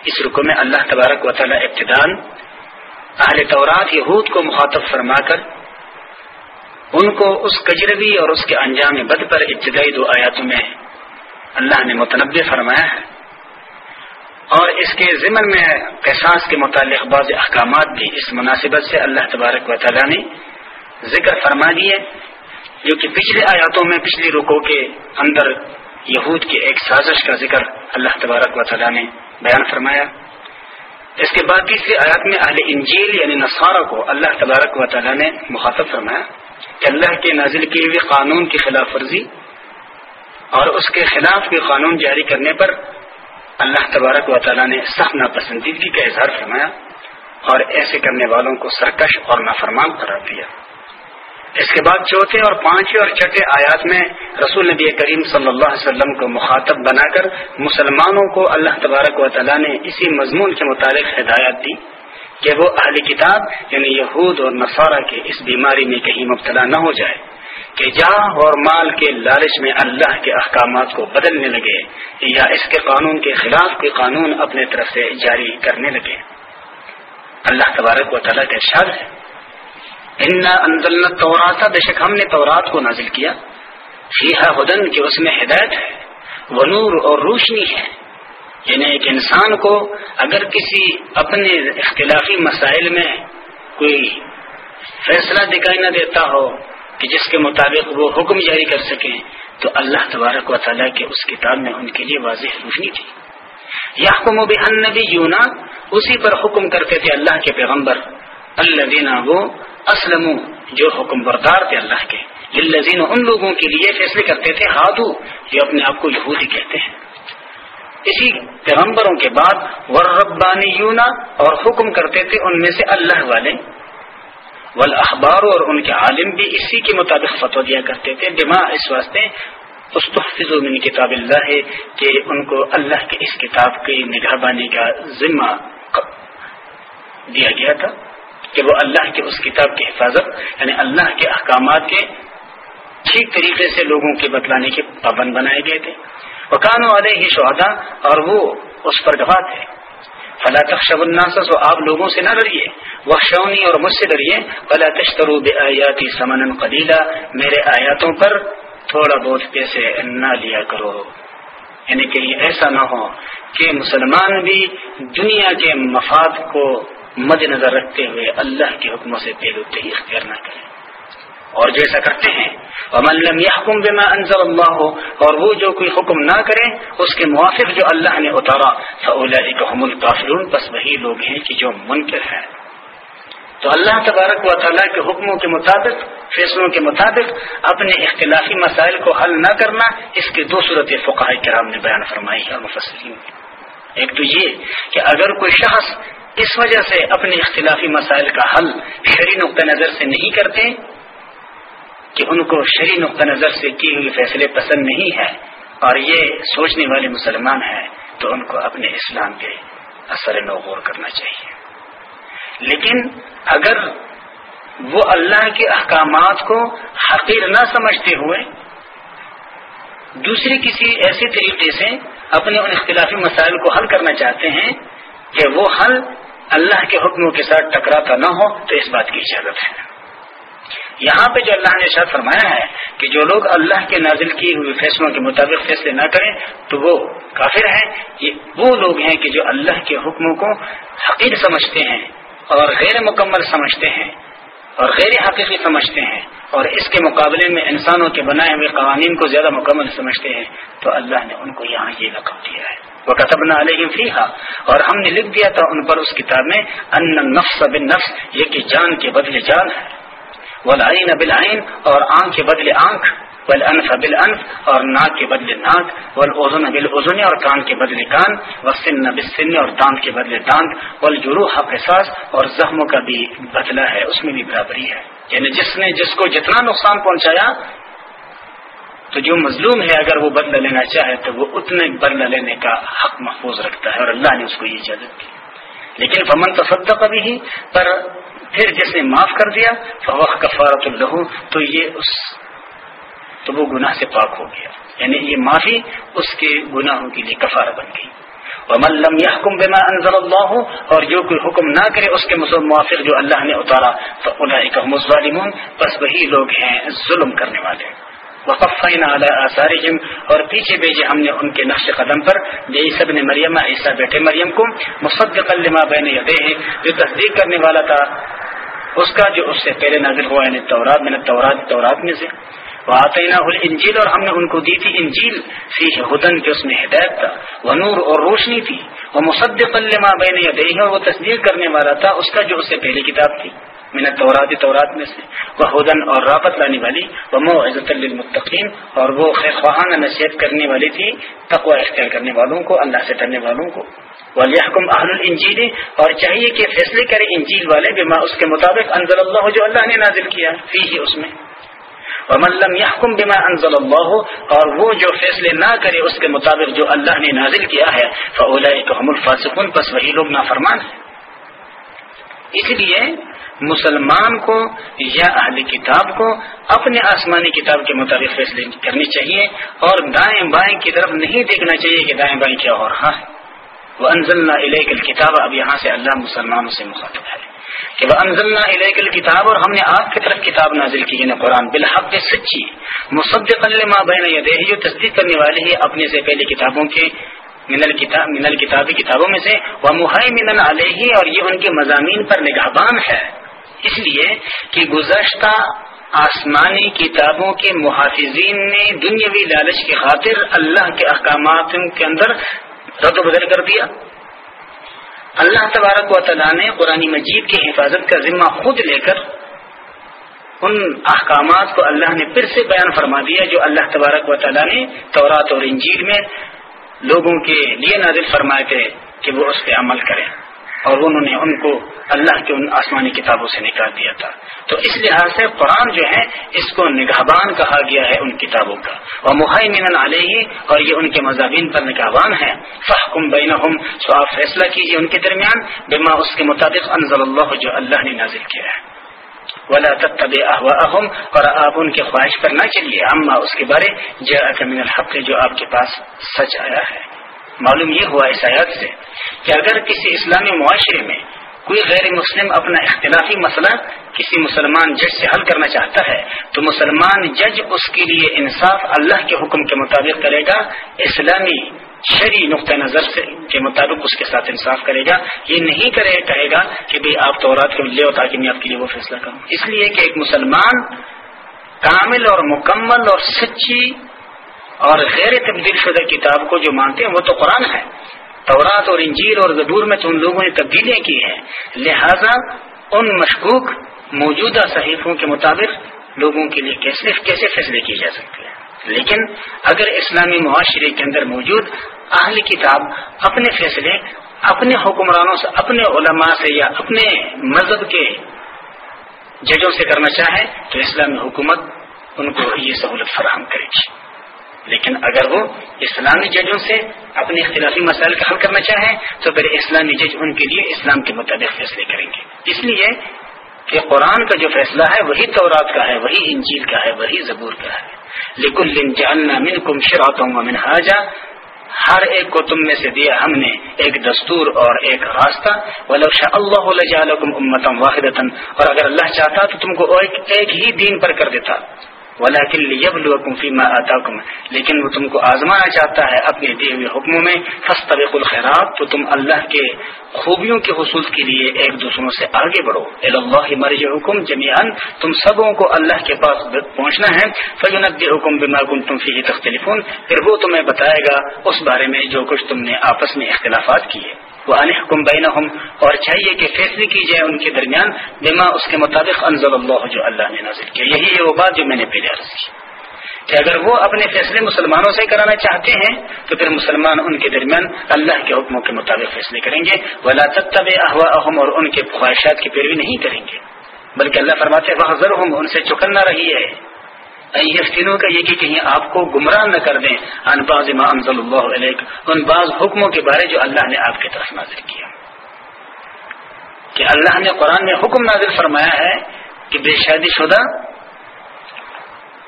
اس رکو میں اللہ تبارک و تعالی ابتدان اہل طورات یہود کو مخاطب فرما کر ان کو اس کجروی اور اس کے انجام بد پر ابتدائی دو آیاتوں میں اللہ نے متنوع فرمایا ہے۔ اور اس کے ضمن میں قصاص کے متعلق بعض احکامات بھی اس مناسبت سے اللہ تبارک و تعالیٰ نے ذکر فرما دیے، جو کہ پچھلے آیاتوں میں پچھلی رکو کے اندر یہود کی ایک سازش کا ذکر اللہ تبارک و تعالیٰ نے بیان فرمایا۔ اس کے بعد تیسری آیات میں اہل انجیل یعنی نصارہ کو اللہ تبارک و تعالیٰ نے مخاطب فرمایا کہ اللہ کے نازل کیے ہوئے قانون کی خلاف ورزی اور اس کے خلاف بھی قانون جاری کرنے پر اللہ تبارک و تعالیٰ نے سخت ناپسندیدگی کا اظہار فرمایا اور ایسے کرنے والوں کو سرکش اور نافرمان قرار دیا۔ اس کے بعد چوتھے اور پانچویں اور چھٹے آیات میں رسول نبی کریم صلی اللہ علیہ وسلم کو مخاطب بنا کر مسلمانوں کو اللہ تبارک و تعالیٰ نے اسی مضمون کے متعلق ہدایات دی کہ وہ اہلی کتاب یعنی یہود اور نصارہ کے اس بیماری میں کہیں مبتلا نہ ہو جائے۔ کہ جاہ اور مال کے لالچ میں اللہ کے احکامات کو بدلنے لگے، یا اس کے قانون کے خلاف کے قانون اپنے طرف سے جاری کرنے لگے۔ اللہ تبارک و تعالیٰ کا ارشاد ہے توراتا بے شک ہم نے تورات کو نازل کیا۔ فیحا ہدن کہ اس میں ہدایت ہے، وہ نور اور روشنی ہے۔ یعنی ایک انسان کو اگر کسی اپنے اختلافی مسائل میں کوئی فیصلہ دکھائی نہ دیتا ہو کہ جس کے مطابق وہ حکم جاری کر سکیں تو اللہ تبارک و تعالیٰ کے اس کتاب میں ان کے لیے واضح روشنی تھی۔ یا حکم و بحنبی یونا اسی پر حکم کرتے تھے اللہ کے پیغمبر۔ اللہ دینا وہ اسلم جو حکم بردار تھے اللہ کے۔ للذین ان لوگوں کے لیے فیصلے کرتے تھے، ہادو، جو اپنے آپ کو یہودی کہتے ہیں۔ اسی پیغمبروں کے بعد وربانی اور حکم کرتے تھے ان میں سے اللہ والے۔ والاحبار اور ان کے عالم بھی اسی کے مطابق فتو دیا کرتے تھے۔ بما اس واسطے استحفظ من کتاب اللہ ہے کہ ان کو اللہ کے اس کتاب کی نگاہ بانی کا ذمہ دیا گیا تھا کہ وہ اللہ کے اس کتاب کی حفاظت یعنی اللہ کے احکامات کے ٹھیک طریقے سے لوگوں کے بتلانے کے پابند بنائے گئے تھے۔ وہ کانوں والے ہی شہدا اور وہ اس پر گواہ تھے۔ فلا تخشب الناس و آپ لوگوں سے نہ ڈریے۔ وہ شونی اور مجھ سے ڈریے۔ فلا تشترو بے آیاتی سمن قدیلا میرے آیاتوں پر تھوڑا بہت پیسے نہ لیا کرو۔ یعنی کہ یہ ایسا نہ ہو کہ مسلمان بھی دنیا کے مفاد کو مد نظر رکھتے ہوئے اللہ کے حکموں سے پہلو ہی اختیار نہ کریں اور جو ایسا کرتے ہیں۔ لم يحكم بما انزل اللہ ہو اور وہ جو کوئی حکم نہ کرے، اس کے موافق جو اللہ نے اتارا فاولئک هم الكافرون بس وہی لوگ ہیں کہ جو منکر ہیں۔ تو اللہ تبارک و تعالیٰ کے حکموں کے مطابق، فیصلوں کے مطابق اپنے اختلافی مسائل کو حل نہ کرنا، اس کے دو صورت فقہ کرام نے بیان فرمائی ہے اور مفسرین ایک تو یہ کہ اگر کوئی شخص اس وجہ سے اپنے اختلافی مسائل کا حل شری نقطۂ نظر سے نہیں کرتے کہ ان کو شری نقطۂ نظر سے کی ہوئی فیصلے پسند نہیں ہے اور یہ سوچنے والے مسلمان ہیں، تو ان کو اپنے اسلام کے اثر نو غور کرنا چاہیے۔ لیکن اگر وہ اللہ کے احکامات کو حقیر نہ سمجھتے ہوئے دوسری کسی ایسے طریقے سے اپنے ان اختلافی مسائل کو حل کرنا چاہتے ہیں کہ وہ حل اللہ کے حکموں کے ساتھ ٹکراتا نہ ہو، تو اس بات کی اجازت ہے۔ یہاں پہ جو اللہ نے شاید فرمایا ہے کہ جو لوگ اللہ کے نازل کی ہوئے فیصلوں کے مطابق فیصلے نہ کریں، تو وہ کافر ہیں۔ یہ وہ لوگ ہیں کہ جو اللہ کے حکموں کو حقیق سمجھتے ہیں اور غیر مکمل سمجھتے ہیں اور غیر حقیقی سمجھتے ہیں اور اس کے مقابلے میں انسانوں کے بنائے ہوئے قوانین کو زیادہ مکمل سمجھتے ہیں، تو اللہ نے ان کو یہاں یہ لقب دیا ہے۔ وہ کتبنا علیہ فیحا اور ہم نے لکھ دیا تھا ان پر اس کتاب میں ان نفس بن نفس یہ کہ جان کے بدلے جان۔ ہے ولعین بلعین اور آنکھ کے بدلے آنکھ، والانف بالانف اور ناک کے بدلے ناک والاذن بالاذن اور کان کے بدلے کان، والسن بالسن اور دانت کے بدلے دانت، والجروح قصاص اور زخموں کا بھی بدلہ ہے، اس میں بھی برابری ہے۔ یعنی جس نے جس کو جتنا نقصان پہنچایا، تو جو مظلوم ہے اگر وہ بدلہ لینا چاہے، تو وہ اتنے بدلہ لینے کا حق محفوظ رکھتا ہے اور اللہ نے اس کو یہ اجازت دی۔ لیکن فمن تصدق ابھی ہی پر پھر جس نے معاف کر دیا، فوق کفارت اللہ تو یہ اس تو وہ گناہ سے پاک ہو گیا۔ یعنی یہ معافی اس کے گناہوں کے لیے کفارہ بن گئی۔ ومن لم يحكم بما انزل اللہ اور جو کوئی حکم نہ کرے اس کے موافق جو اللہ نے اتارا تو هم الظالمون۔ بس وہی لوگ ہیں ظلم کرنے والے۔ وقفین اعلیٰ آثار اور پیچھے بھیجے ہم نے ان کے نقش قدم پر۔ بے سب نے مریم، عیسیٰ بیٹے مریم کو مصدق لما بین یدے ہیں جو تصدیق کرنے والا تھا۔ اس کا جو اس سے پہلے نازل ہوا یعنی تورات، میں تورات تورات میں سے وہ آتے انجیل اور ہم نے ان کو دی تھی انجیل فی ہدن کے اس میں ہدایت تھا وہ نور اور روشنی تھی وہ مصدق لما بین یدے اور وہ تصدیق کرنے والا تھا، اس کا جو اس سے پہلی کتاب تھی، من تورات تورات میں سے، وہ ہدن اور رابط لانے والی، وہ مو عزت المطقین اور وہ خواہانہ نصیحت کرنے والی تھی، تقوی اختیار کرنے والوں کو، اللہ سے ڈرنے والوں کو۔ ولیحکم اہل الانجیل اور چاہیے کہ فیصلے کرے انجیل والے، بما اس کے مطابق انزل اللہ، جو اللہ نے نازل کیا فی ہی اس میں۔ ومن لم يحكم بما انزل الله، اور وہ جو فیصلے نہ کرے، اس کے مطابق جو اللہ نے نازل کیا ہے فاولئک هم الفاسقون پس وہی لوگ نافرمان ہیں۔ اس لیے مسلمان کو یا اہل کتاب کو اپنے آسمانی کتاب کے مطابق فیصلے کرنی چاہیے، اور دائیں بائیں کی طرف نہیں دیکھنا چاہیے کہ دائیں بائیں کیا ہو رہا ہے۔ وہ انزل علیہ کتاب اب یہاں سے اللہ مسلمانوں سے مخاطب ہے۔ کہ وہ انزل علیہ کتاب اور ہم نے آپ کی طرف کتاب نازل کی یعنی قرآن۔ بالحق سچی مصدق اللہ بین یہ جو تصدیق کرنے والے ہی اپنے سے پہلے کتابوں کے من الکتاب من الکتابی کتابوں میں سے۔ وہ محمن علیہ اور یہ ان کے مضامین پر نگہبان ہے۔ اس لیے کہ گزشتہ آسمانی کتابوں کے محافظین نے دنیاوی لالچ کی خاطر اللہ کے احکامات کے اندر رد و بدل کر دیا۔ اللہ تبارک و تعالیٰ نے قرآن مجید کی حفاظت کا ذمہ خود لے کر ان احکامات کو اللہ نے پھر سے بیان فرما دیا جو اللہ تبارک و تعالیٰ نے تورات اور انجیل میں لوگوں کے لیے نازل فرمائے تھے کہ وہ اس پہ عمل کریں۔ اور انہوں نے ان کو اللہ کے ان آسمانی کتابوں سے نکال دیا تھا۔ تو اس لحاظ سے قرآن جو ہے، اس کو نگہبان کہا گیا ہے ان کتابوں کا۔ اور محمن علیہ، اور یہ ان کے مضامین پر نگہبان ہے فحکم بین سو آپ فیصلہ کیجیے ان کے درمیان، بما اس کے مطابق انضل اللہ جو اللہ نے نازل کیا ہے۔ ولا تب احم اور آپ ان کی خواہش پر نہ چلیے۔ اما اس کے بارے جو من الحق، جو آپ کے پاس سچ آیا ہے۔ معلوم یہ ہوا اس آیات سے کہ اگر کسی اسلامی معاشرے میں کوئی غیر مسلم اپنا اختلافی مسئلہ کسی مسلمان جج سے حل کرنا چاہتا ہے، تو مسلمان جج اس کے لیے انصاف اللہ کے حکم کے مطابق کرے گا، اسلامی شرعی نقطۂ نظر سے کے مطابق اس کے ساتھ انصاف کرے گا۔ یہ نہیں کرے کہے گا کہ بھائی آپ تو رات کے لے ہو تاکہ میں آپ کے لیے وہ فیصلہ کروں۔ اس لیے کہ ایک مسلمان کامل اور مکمل اور سچی اور غیر تبدیل شدہ کتاب کو جو مانتے ہیں وہ تو قرآن ہے۔ تورات اور انجیر اور زبور میں تو ان لوگوں نے تبدیلیاں کی ہیں۔ لہذا ان مشکوک موجودہ صحیفوں کے مطابق لوگوں کے لیے کیسے کیسے فیصلے کیے جا سکتے ہیں؟ لیکن اگر اسلامی معاشرے کے اندر موجود اہل کتاب اپنے فیصلے، اپنے حکمرانوں سے، اپنے علماء سے یا اپنے مذہب کے ججوں سے کرنا چاہے تو اسلامی حکومت ان کو یہ سہولت فراہم کرے گی۔ لیکن اگر وہ اسلامی ججوں سے اپنے اختلافی مسائل کا حل کرنا چاہیں تو پھر اسلامی جج ان کے لیے اسلام کے مطابق فیصلے کریں گے۔ اس لیے کہ قرآن کا جو فیصلہ ہے وہی تورات کا ہے وہی انجیل کا ہے وہی زبور کا ہے۔ لیکن جاننا من کم شراطوں من حاجہ ہر ایک کو تم میں سے دیا ہم نے ایک دستور اور ایک راستہ۔ ولوشا اللہ امتم واحد اور اگر اللہ چاہتا تو تم کو ایک, ایک ہی دین پر کر دیتا۔ لیکن وہ تم کو آزمانا چاہتا ہے اپنے دیے ہوئے حکموں میں۔ طبق الخیرات تو تم اللہ کے خوبیوں کے حصول کے لیے ایک دوسروں سے آگے بڑھو۔ اللہ مرج حکم جمیان تم سبوں کو اللہ کے پاس پہنچنا ہے۔ فجنب حکم بما کن تم فی تختلف پھر وہ تمہیں بتائے گا اس بارے میں جو کچھ تم نے آپس میں اختلافات کیے۔ وہ انحکم بین اور چاہیے کہ فیصلے کی جائے ان کے درمیان، بما اس کے مطابق انزل اللہ جو اللہ نے نازل کیا۔ یہی ہے وہ بات جو میں نے پہلے عرض کی۔ کہ اگر وہ اپنے فیصلے مسلمانوں سے کرانا چاہتے ہیں، تو پھر مسلمان ان کے درمیان اللہ کے حکموں کے مطابق فیصلے کریں گے۔ ولا تب احوا اہم اور ان کے خواہشات کی پیروی نہیں کریں گے۔ بلکہ اللہ فرماتے وہ ضرور ان سے چکن نہ رہی ہے یفتینوں کا یہ کہ کہیں آپ کو گمراہ نہ کر دیں ان باز ما انزل اللہ علیہ ان بعض حکموں کے بارے جو اللہ نے آپ کی طرف نازل کیا۔ کہ اللہ نے قرآن میں حکم نازل فرمایا ہے کہ بے شادی شدہ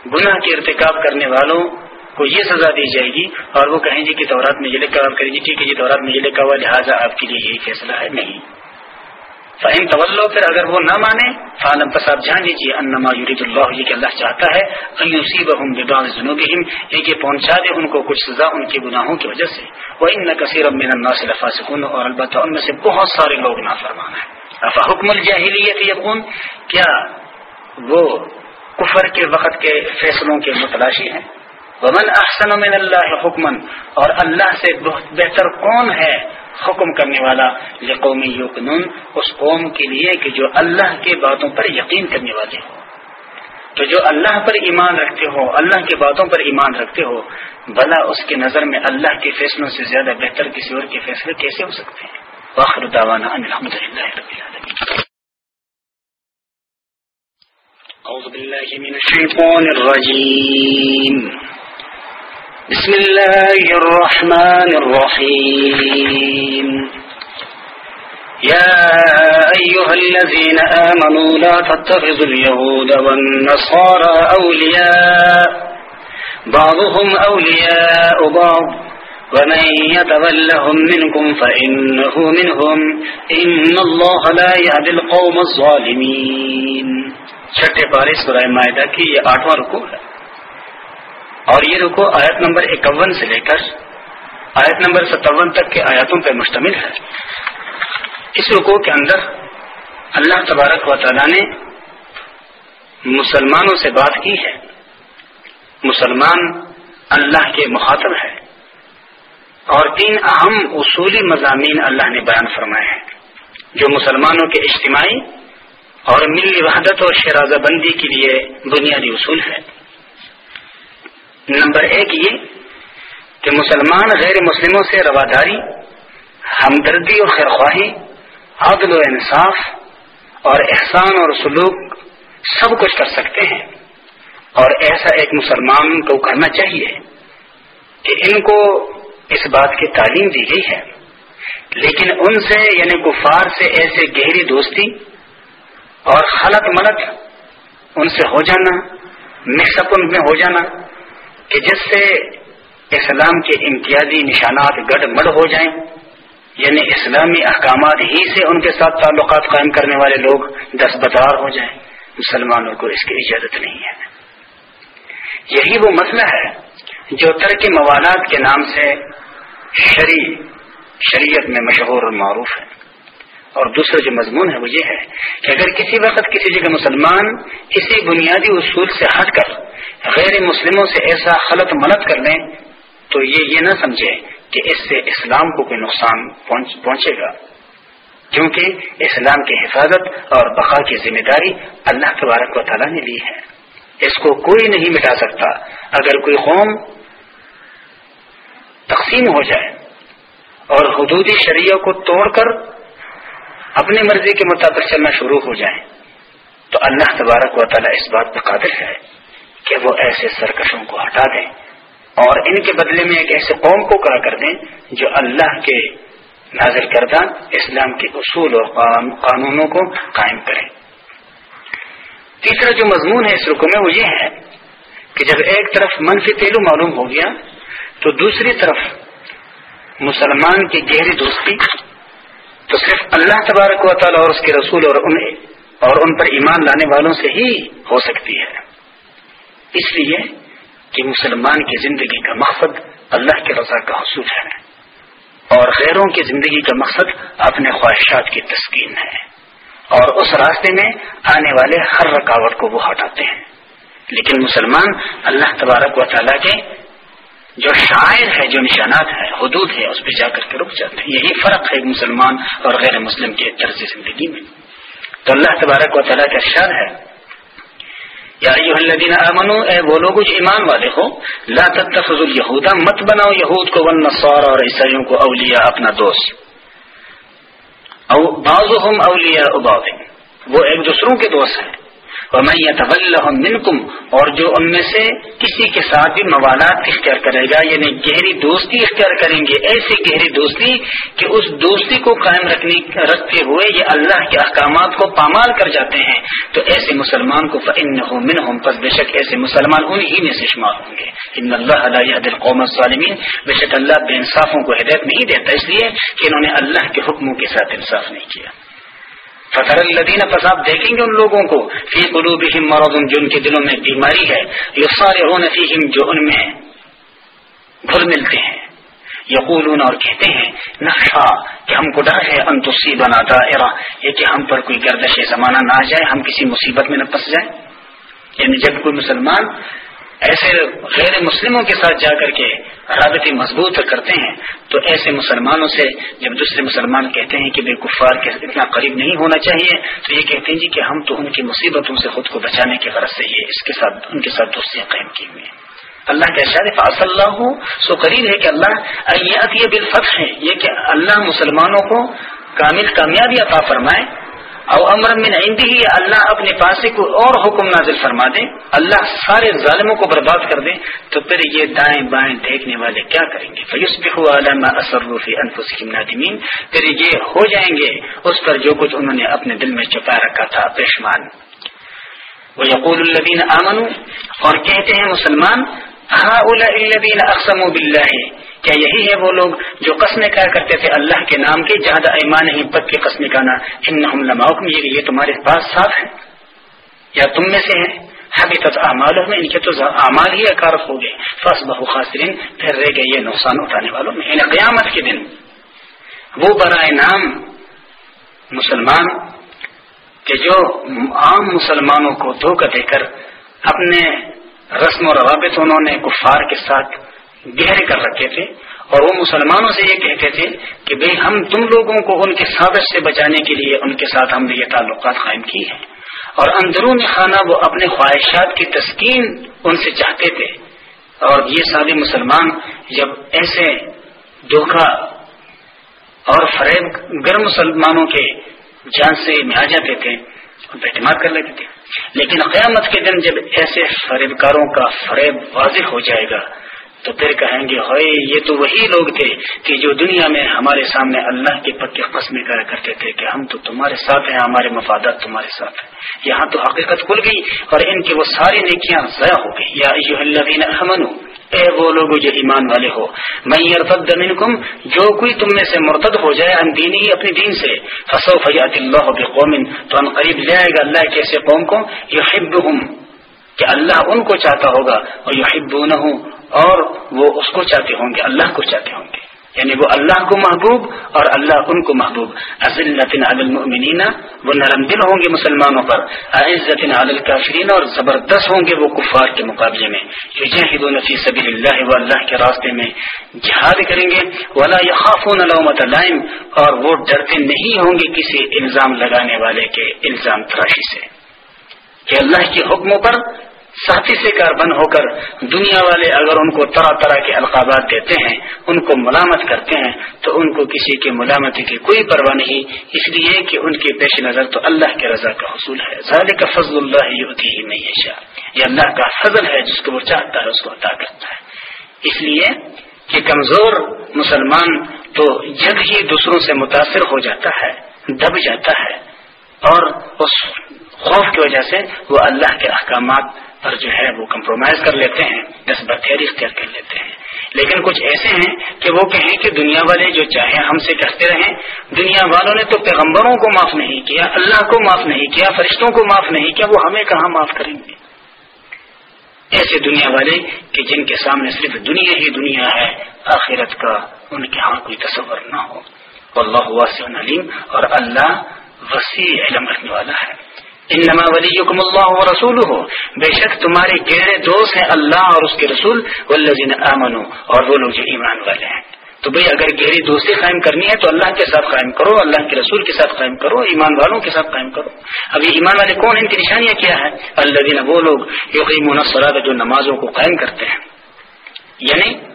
گناہ کے ارتکاب کرنے والوں کو یہ سزا دی جائے گی اور وہ کہیں گے کہ دورات میں یہ لکھا آپ کریں گے جی ٹھیک ہے جی یہ دورات میں یہ لکھا ہوا لہٰذا آپ کے لیے یہی فیصلہ ہے، نہیں۔ فہم طلو پھر اگر وہ نہ مانے فالم پس آپ جان لیجیے انما یرید اللہ یہ کہ اللہ چاہتا ہے ایوسیبہم یہ کہ پہنچا دے ان کو کچھ سزا ان کے گناہوں کی وجہ سے۔ وہ ان کثیر من الناس لفاسقون، اور البتہ ان میں سے بہت سارے لوگ نافرمان ہیں۔ افا حکم الجاہلیت یبغون کیا وہ کفر کے وقت کے فیصلوں کے متلاشی ہیں؟ ومن احسن من اللہ حکمن اور اللہ سے بہت بہتر کون ہے؟ حکم کرنے والا لقومی یوکنون اس قوم کے لیے کہ جو اللہ کے باتوں پر یقین کرنے والے ہو تو جو اللہ پر ایمان رکھتے ہو، اللہ کی باتوں پر ایمان رکھتے ہو بلا اس کے نظر میں اللہ کے فیصلوں سے زیادہ بہتر کسی اور کے فیصلے کیسے ہو سکتے ہیں؟ واخر دعوانا ان الحمد للہ رب العالمین۔ اعوذ باللہ من الشیطان الرجیم۔ بسم الله الرحمن الرحيم. يا أيها الذين آمنوا لا تتخذوا اليهود والنصارى أولياء. بعضهم أولياء بعض. ومن يتولهم منكم فإنه منهم. إن الله لا يهدي القوم الظالمين. چھٹے پارے سورہ معدہ کی یہ آٹھواں رکو ہے۔ اور یہ رکو آیت نمبر اکون سے لے کر آیت نمبر ستون تک کے آیاتوں پر مشتمل ہے۔ اس رکو کے اندر اللہ تبارک و تعالی نے مسلمانوں سے بات کی ہے۔ مسلمان اللہ کے مخاطب ہے اور تین اہم اصولی مضامین اللہ نے بیان فرمائے ہیں۔ جو مسلمانوں کے اجتماعی اور ملی وحدت اور شرازہ بندی کے لیے بنیادی اصول ہے نمبر ایک یہ کہ مسلمان غیر مسلموں سے رواداری، ہمدردی اور خیرخواہی، عدل و انصاف اور احسان اور سلوک سب کچھ کر سکتے ہیں۔ اور ایسا ایک مسلمان کو کرنا چاہیے کہ ان کو اس بات کی تعلیم دی گئی ہے۔ لیکن ان سے یعنی کفار سے ایسے گہری دوستی اور خلط ملت ان سے ہو جانا مکس اپ ان میں ہو جانا کہ جس سے اسلام کے امتیازی نشانات گڑ مڑ ہو جائیں یعنی اسلامی احکامات ہی سے ان کے ساتھ تعلقات قائم کرنے والے لوگ دس بدار ہو جائیں، مسلمانوں کو اس کی اجازت نہیں ہے۔ یہی وہ مسئلہ ہے جو ترک موالات کے نام سے شری شریعت میں مشہور اور معروف ہے۔ اور دوسرا جو مضمون ہے وہ یہ ہے کہ اگر کسی وقت کسی جگہ مسلمان اسی بنیادی اصول سے ہٹ کر غیر مسلموں سے ایسا خلط ملت کر لیں، تو یہ یہ نہ سمجھے کہ اس سے اسلام کو کوئی نقصان پہنچے گا۔ کیونکہ اسلام کی حفاظت اور بقا کی ذمہ داری اللہ تبارک و تعالیٰ نے لی ہے۔ اس کو کوئی نہیں مٹا سکتا۔ اگر کوئی قوم تقسیم ہو جائے اور حدودی شریعہ کو توڑ کر اپنی مرضی کے مطابق چلنا شروع ہو جائے تو اللہ تبارک و تعالیٰ اس بات پہ قادر ہے کہ وہ ایسے سرکشوں کو ہٹا دیں اور ان کے بدلے میں ایک ایسے قوم کو کہا کر دیں جو اللہ کے نازل کردہ اسلام کے اصول اور قانونوں کو قائم کریں۔ تیسرا جو مضمون ہے اس رکو میں وہ یہ ہے کہ جب ایک طرف منفی تیلو معلوم ہو گیا تو دوسری طرف مسلمان کی گہری دوستی تو صرف اللہ تبارک و تعالیٰ اور اس کے رسول اور ان اور ان پر ایمان لانے والوں سے ہی ہو سکتی ہے۔ اس لیے کہ مسلمان کی زندگی کا مقصد اللہ کے رضا کا حصول ہے اور غیروں کی زندگی کا مقصد اپنے خواہشات کی تسکین ہے۔ اور اس راستے میں آنے والے ہر رکاوٹ کو وہ ہٹاتے ہیں۔ لیکن مسلمان اللہ تبارک و تعالیٰ کے جو شاعر ہے، جو نشانات ہے، حدود ہے، اس پہ جا کر کے رک جاتے ہیں۔ یہی فرق ہے مسلمان اور غیر مسلم کے طرز زندگی میں۔ تو اللہ تبارک و تعالیٰ کا شر ہے۔ یا الذین آمنو، اے وہ لوگ ایمان والے ہو، لا تتخذوا اليهود، مت بناؤ یہود کو، والنصارى اور عیسائیوں کو، اولیاء اپنا دوست۔ او بعضهم اولیاء بعض۔ وہ ایک دوسروں کے دوست ہیں۔ میں منکم اور جو ان میں سے کسی کے ساتھ بھی موالات اختیار کرے گا یعنی گہری دوستی اختیار کریں گے، ایسی گہری دوستی کہ اس دوستی کو قائم رکھنے، رکھتے ہوئے یہ اللہ کے احکامات کو پامال کر جاتے ہیں۔ تو ایسے مسلمان کو فن ہو من ہوں پس بے شک ایسے مسلمان انہی میں سے شمار ہوں گے۔ ان اللہ علیہ دل قوم ظالمین بے شک اللہ بے انصافوں کو ہدایت نہیں دیتا، اس لیے کہ انہوں نے اللہ کے حکموں کے ساتھ انصاف نہیں کیا۔ فطر الدین فساب دیکھیں گے ان لوگوں کو فی قلوب مرض، جو ان کے دلوں میں بیماری ہے یہ سارے فیہم جو ان میں گھل ملتے ہیں۔ یقولون اور کہتے ہیں نقشہ کہ ہم کو ڈر ہے انتسی بنا دائرہ، یہ کہ ہم پر کوئی گردش زمانہ نہ آ جائے، ہم کسی مصیبت میں نہ پھنس جائیں۔ یعنی جب کوئی مسلمان ایسے غیر مسلموں کے ساتھ جا کر کے رابطے مضبوط کرتے ہیں، تو ایسے مسلمانوں سے جب دوسرے مسلمان کہتے ہیں کہ بے کفار کے اتنا قریب نہیں ہونا چاہیے، تو یہ کہتے ہیں جی کہ ہم تو ان کی مصیبتوں سے خود کو بچانے کی غرض سے یہ اس کے ساتھ، ان کے ساتھ دوستیاں قائم کی ہوئی ہیں اللہ کے اشار فاص اللہ ہو سو قریب ہے کہ اللہ یہ بالفتح ہے یہ کہ اللہ مسلمانوں کو کامل کامیابی عطا فرمائے۔ او امر من عندی ہی اللہ اپنے پاس کو اور حکم نازل فرما دے، اللہ سارے ظالموں کو برباد کر دے، تو پھر یہ دائیں بائیں دیکھنے والے کیا کریں گے؟ فیوس علامہ اثروفی انفسم نادمین پھر یہ ہو جائیں گے، اس پر جو کچھ انہوں نے اپنے دل میں چھپا رکھا تھا پیشمان وہ یقول الدین امن اور کہتے ہیں مسلمان الدین اقسم بلّہ کیا یہی ہے وہ لوگ جو قسمیں کہا کرتے تھے اللہ کے نام کے جہاں ایمان ہی بد کے قسم کہنا ان لماؤ یہ تمہارے پاس صاف ہے یا تم میں سے ہیں۔ حقیقت اعمال میں ان کے تو اعمال ہی اکارف ہو گئے۔ فص بہو خاصرین پھر رہ گئے یہ نقصان اٹھانے والوں میں۔ یعنی قیامت کے دن۔ وہ برائے نام مسلمان، کہ جو عام مسلمانوں کو دھوکہ دے کر اپنے رسم و روابط انہوں نے کفار کے ساتھ گہرے کر رکھے تھے اور وہ مسلمانوں سے یہ کہتے تھے کہ بھئی ہم تم لوگوں کو ان کے سازش سے بچانے کے لیے ان کے ساتھ ہم نے یہ تعلقات قائم کی ہیں۔ اور اندرون خانہ وہ اپنے خواہشات کی تسکین ان سے چاہتے تھے۔ اور یہ سارے مسلمان جب ایسے دھوکہ اور فریب گر مسلمانوں کے جان سے میں آ جاتے تھے اعتماد کر لیتے تھے۔ لیکن قیامت کے دن جب ایسے فریب کاروں کا فریب واضح ہو جائے گا تو پھر کہیں گے ہوئے یہ تو وہی لوگ تھے کہ جو دنیا میں ہمارے سامنے اللہ کے پتے قسمیں کرا کرتے تھے کہ ہم تو تمہارے ساتھ ہیں، ہمارے مفادات تمہارے ساتھ ہیں۔ یہاں تو حقیقت کھل گئی اور ان کی وہ ساری نیکیاں ضائع ہو گئی۔ یا امن اے وہ لوگ جو ایمان والے ہو میں ارفد منکم، جو کوئی تم میں سے مرتد ہو جائے ہم دینی، اپنی دین سے فصو فیات اللہ قومن تو ہم قریب لے آئے گا اللہ کے ایسے قوم کو یہ کہ اللہ ان کو چاہتا ہوگا اور یہ ہوں اور وہ اس کو چاہتے ہوں گے، اللہ کو چاہتے ہوں گے۔ یعنی وہ اللہ کو محبوب اور اللہ ان کو محبوب۔ عزلت علی المؤمنین، وہ نرم دل ہوں گے مسلمانوں پر۔ عزت علی الکافرین، اور زبردست ہوں گے وہ کفار کے مقابلے میں۔ یجاہد نفی سبیل اللہ و اللہ کے راستے میں جہاد کریں گے۔ ولا یخافون لومت لائم، اور وہ ڈرتے نہیں ہوں گے کسی الزام لگانے والے کے الزام تراشی سے۔ کہ اللہ کے حکموں پر ساتھی سے کاربن ہو کر دنیا والے اگر ان کو طرح طرح کے القابات دیتے ہیں، ان کو ملامت کرتے ہیں، تو ان کو کسی کے ملامتی کی کوئی پرواہ نہیں۔ اس لیے کہ ان کے پیش نظر تو اللہ کے رضا کا حصول ہے۔ ظاہر کا فضل اللہ ہوتی ہی نہیں ہے یہ اللہ کا فضل ہے جس کو وہ چاہتا ہے، اس کو عطا کرتا ہے۔ اس لیے کہ کمزور مسلمان تو جب ہی دوسروں سے متاثر ہو جاتا ہے، دب جاتا ہے اور اس خوف کی وجہ سے وہ اللہ کے احکامات پر جو ہے وہ کمپرومائز کر لیتے ہیں، دس برتھیری اختیار کر لیتے ہیں۔ لیکن کچھ ایسے ہیں کہ وہ کہیں کہ دنیا والے جو چاہیں ہم سے کہتے رہیں۔ دنیا والوں نے تو پیغمبروں کو معاف نہیں کیا، اللہ کو معاف نہیں کیا، فرشتوں کو معاف نہیں کیا، وہ ہمیں کہاں معاف کریں گے؟ ایسے دنیا والے کہ جن کے سامنے صرف دنیا ہی دنیا ہے، آخرت کا ان کے ہاں کوئی تصور نہ ہو۔ اللہ واسع علیم اور اللہ وسیع علم رکھنے والا ہے۔ انما ولیکم اللہ و رسول ہو بے شک تمہارے گہرے دوست ہیں اللہ اور اس کے رسول والذین آمنوا اور وہ لوگ جو ایمان والے ہیں. تو بھئی اگر گہری دوستی قائم کرنی ہے تو اللہ کے ساتھ قائم کرو، اللہ کے رسول کے ساتھ قائم کرو، ایمان والوں کے ساتھ قائم کرو. ابھی ایمان والے کون ان کی نشانیاں کیا ہے اللہ وہ لوگ یقین جو نمازوں کو قائم کرتے ہیں. یعنی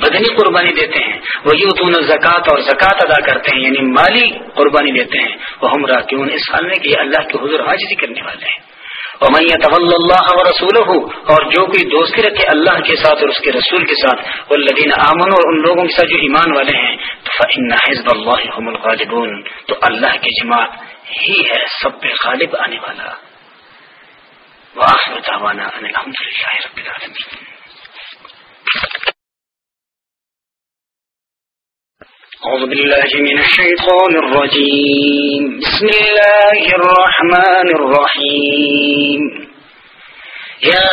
بدنی قربانی دیتے ہیں. وہ یوتون زکوٰۃ اور زکوٰۃ ادا کرتے ہیں یعنی مالی قربانی دیتے ہیں. وہ ہم راکیون اس حال میں کہ اللہ کے حضور حاضری کرنے والے ہیں. اور میں طول اللہ و رسول ہوں اور جو کوئی دوستی رکھے اللہ کے ساتھ اور اس کے رسول کے ساتھ وہ لدین امن اور ان لوگوں کے ساتھ جو ایمان والے ہیں تو حزب اللہ الغالبون. تو اللہ کی جماعت ہی ہے سب پہ غالب آنے والا. وآخر دعوانا ان الحمدللہ رب العالمین. أعوذ بالله من الشيطان الرجيم. بسم الله الرحمن الرحيم. يا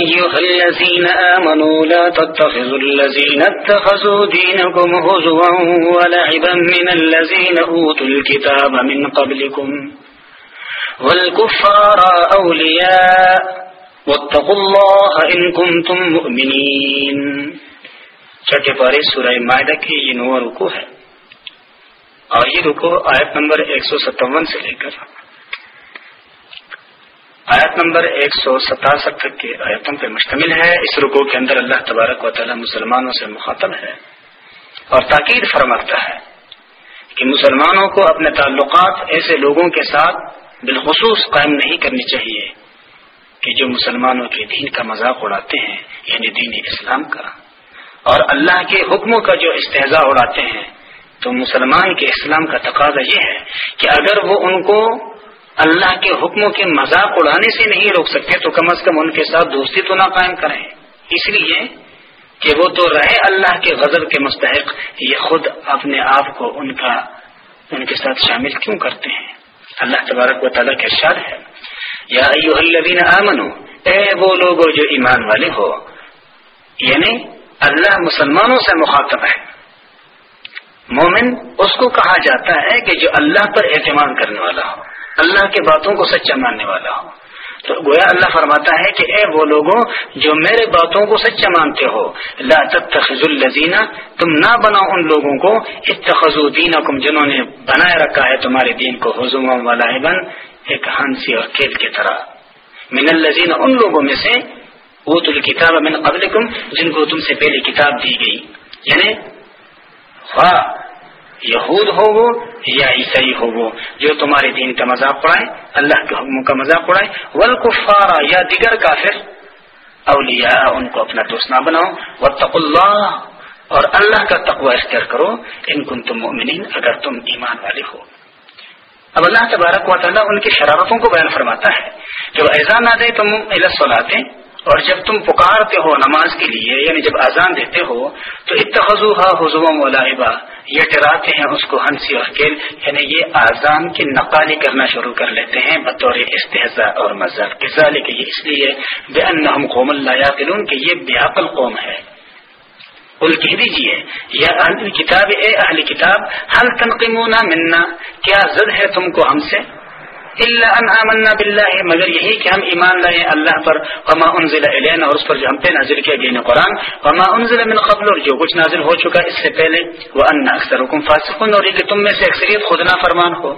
أيها الذين آمنوا لا تتخذوا الذين اتخذوا دينكم هزوا ولعبا من الذين أوتوا الكتاب من قبلكم والكفار أولياء. واتقوا الله إن كنتم مؤمنين. چھٹے پارے سورہ معدہ کی یہ نو رکو ہے۔ اور یہ رکو آیت نمبر ایک سو ستاون سے لے کر۔ آیت نمبر ایک سو ستاسٹھ تک کے آیتوں پہ مشتمل ہے۔ اس رکو کے اندر اللہ تبارک و تعالی مسلمانوں سے مخاطب ہے۔ اور تاکید فرماتا ہے کہ مسلمانوں کو اپنے تعلقات ایسے لوگوں کے ساتھ بالخصوص قائم نہیں کرنی چاہیے کہ جو مسلمانوں کے دین کا مذاق اڑاتے ہیں یعنی دین اسلام کا۔ اور اللہ کے حکموں کا جو استحضاء اڑاتے ہیں، تو مسلمان کے اسلام کا تقاضا یہ ہے کہ اگر وہ ان کو اللہ کے حکموں کے مذاق اڑانے سے نہیں روک سکتے، تو کم از کم ان کے ساتھ دوستی تو نہ قائم کریں۔ اس لیے کہ وہ تو رہے اللہ کے غضب کے مستحق، یہ خود اپنے آپ کو ان کا، ان کے ساتھ شامل کیوں کرتے ہیں؟ اللہ تبارک و تعالیٰ کے ارشاد ہے، یا ایو الذین آمنو اے وہ لوگ جو ایمان والے ہو۔ یعنی اللہ مسلمانوں سے مخاطب ہے۔ مومن اس کو کہا جاتا ہے کہ جو اللہ پر اعتماد کرنے والا ہو، اللہ کے باتوں کو سچا ماننے والا ہو۔ تو گویا اللہ فرماتا ہے کہ اے وہ لوگوں جو میرے باتوں کو سچا مانتے ہو، لا تتخذ الزینہ تم نہ بناؤ ان لوگوں کو اتخذ دینکم، جنہوں نے بنائے رکھا ہے تمہارے دین کو حضوم والا ایک ہنسی اور کھیل کی طرح۔ من الزین ان لوگوں میں سے اوت الکتاب من قبلکم، جن کو تم سے پہلے کتاب دی گئی۔ یعنی خواہ یہود ہو وہ یا عیسائی ہو وہ جو تمہارے دین کا مذاق پڑھائے اللہ کے حکموں کا مذاق پڑھائے ولکفارا یا دیگر کافر، اولیاء، ان کو اپنا دوست نہ بناؤ واتق اللہ، اور اللہ کا تقوی اختیار کرو، ان کن تم مومنین اگر تم ایمان والے ہو۔ اب اللہ تبارک و تعالیٰ ان کی شرارتوں کو بیان فرماتا ہے۔ کہ وہ ایزا نہ دے تم سولاتے اور جب تم پکارتے ہو نماز کے لیے یعنی جب اذان دیتے ہو، تو اتخذو حضوم ولاحبا یہ ڈراتے ہیں اس کو ہنسی اور کھیل یعنی یہ اذان کی نقالی کرنا شروع کر لیتے ہیں بطور استحضاء اور مذہب ازال کے یہ اس لیے بے ان قوم اللہ یاقلون کہ یہ بیاقل قوم ہے۔ کل کہہ دیجیے یا اہل کتاب، اے اہل کتاب حل تنقیمون منا؟ کیا زد ہے تم کو ہم سے؟ اللہ ان آمنا باللہ، مگر یہی کہ ہم ایمان لائیں اللہ پر، وما انزل الینا، اور اس پر جو ہم پہ نازل کیا گیا قرآن، وما انزل من قبل، اور جو کچھ نازل ہو چکا اس سے پہلے وہ ان اکثر حکم فاسقن اور یہ کہ تم میں سے اکثریت خود نہ فرمان ہو۔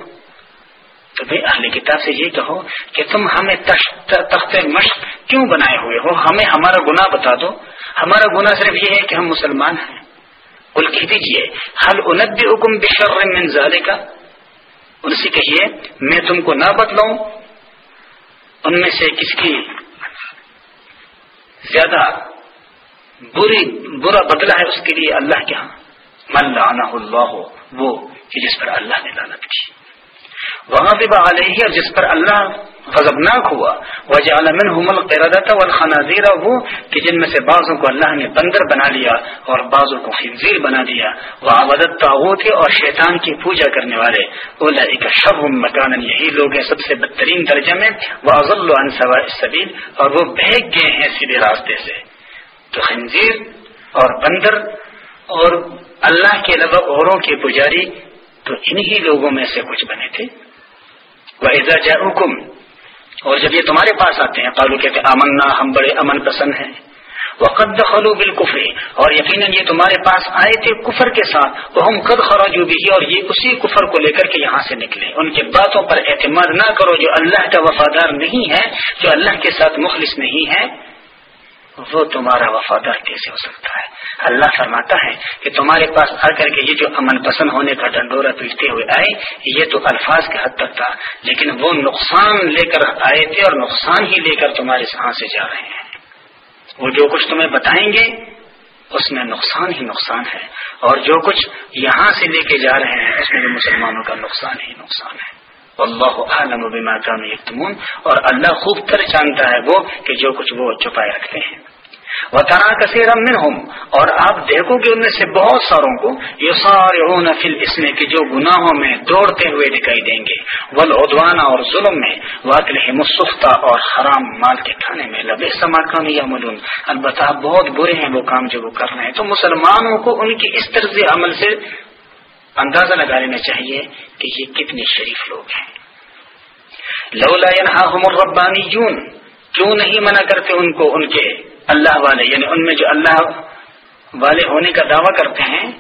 تو بھائی، اہل کتاب سے یہ کہو کہ تم ہمیں تخت مشق کیوں بنائے ہوئے ہو؟ ہمیں ہمارا گناہ بتا دو۔ ہمارا گناہ صرف یہ ہے کہ ہم مسلمان ہیں۔ کل کہہ دیجیے حل انب حکم بشر من ذالک ان سے کہیے، میں تم کو نہ بتلاؤں ان میں سے کس کی زیادہ بری، برا بدلا ہے اس کے لیے اللہ کے ہاں؟ من لانا اللہ ہو وہ کہ جس پر اللہ نے لانت کی۔ وہاں بھی علیہ جس پر اللہ غضبناک ہوا۔ وہ جالمن حمل قیرادت وہ کہ جن میں سے بعضوں کو اللہ نے بندر بنا لیا اور بعضوں کو خنزیر بنا دیا۔ وہ عبدت تعوت اور شیطان کی پوجا کرنے والے۔ اولا ایک شب مکان یہی لوگ ہیں سب سے بدترین درجے میں۔ وہ اضل سوا سبیل اور وہ بھیگ گئے ہیں سیدھے راستے سے۔ تو خنزیر اور بندر اور اللہ کے علاوہ اوروں کے پجاری تو انہی لوگوں میں سے کچھ بنے تھے۔ وہ ایزا حکم اور جب یہ تمہارے پاس آتے ہیں قالو کہتے امنا ہم بڑے امن پسند ہیں۔ وہ قد خلو بالکفری اور یقیناً یہ تمہارے پاس آئے تھے کفر کے ساتھ۔ وہ ہم قد خراجو بھی اور یہ اسی کفر کو لے کر کے یہاں سے نکلے۔ ان کے باتوں پر اعتماد نہ کرو جو اللہ کا وفادار نہیں ہے، جو اللہ کے ساتھ مخلص نہیں ہے۔ وہ تمہارا وفادار کیسے ہو سکتا ہے؟ اللہ فرماتا ہے کہ تمہارے پاس آ کر کے یہ جو امن پسند ہونے کا ڈنڈورا پیٹتے ہوئے آئے، یہ تو الفاظ کے حد تک تھا، لیکن وہ نقصان لے کر آئے تھے اور نقصان ہی لے کر تمہارے سہاں سے جا رہے ہیں۔ وہ جو کچھ تمہیں بتائیں گے، اس میں نقصان ہی نقصان ہے۔ اور جو کچھ یہاں سے لے کے جا رہے ہیں، اس میں بھی مسلمانوں کا نقصان ہی نقصان ہے۔ اللہ عالم و یکتمون اور اللہ خوب تر جانتا ہے وہ کہ جو کچھ وہ چھپائے رکھتے ہیں۔ وہ تنا کثیر ہوں اور آپ دیکھو گے ان میں سے بہت ساروں کو یہ سارے فل اس میں کہ جو گناہوں میں دوڑتے ہوئے دکھائی دیں گے۔ ول اور ظلم میں واقل مصفتہ اور حرام مال کے کھانے میں۔ لبے سما کام یا ملون البتہ بہت برے ہیں وہ کام جو وہ کر رہے ہیں۔ تو مسلمانوں کو ان کی اس طرز عمل سے اندازہ لگا لینا چاہیے کہ یہ کتنے شریف لوگ ہیں۔ لولا الربانی جون کیوں نہیں منع کرتے ان کو ان کے اللہ والے؟ یعنی ان میں جو اللہ والے ہونے کا دعویٰ کرتے ہیں،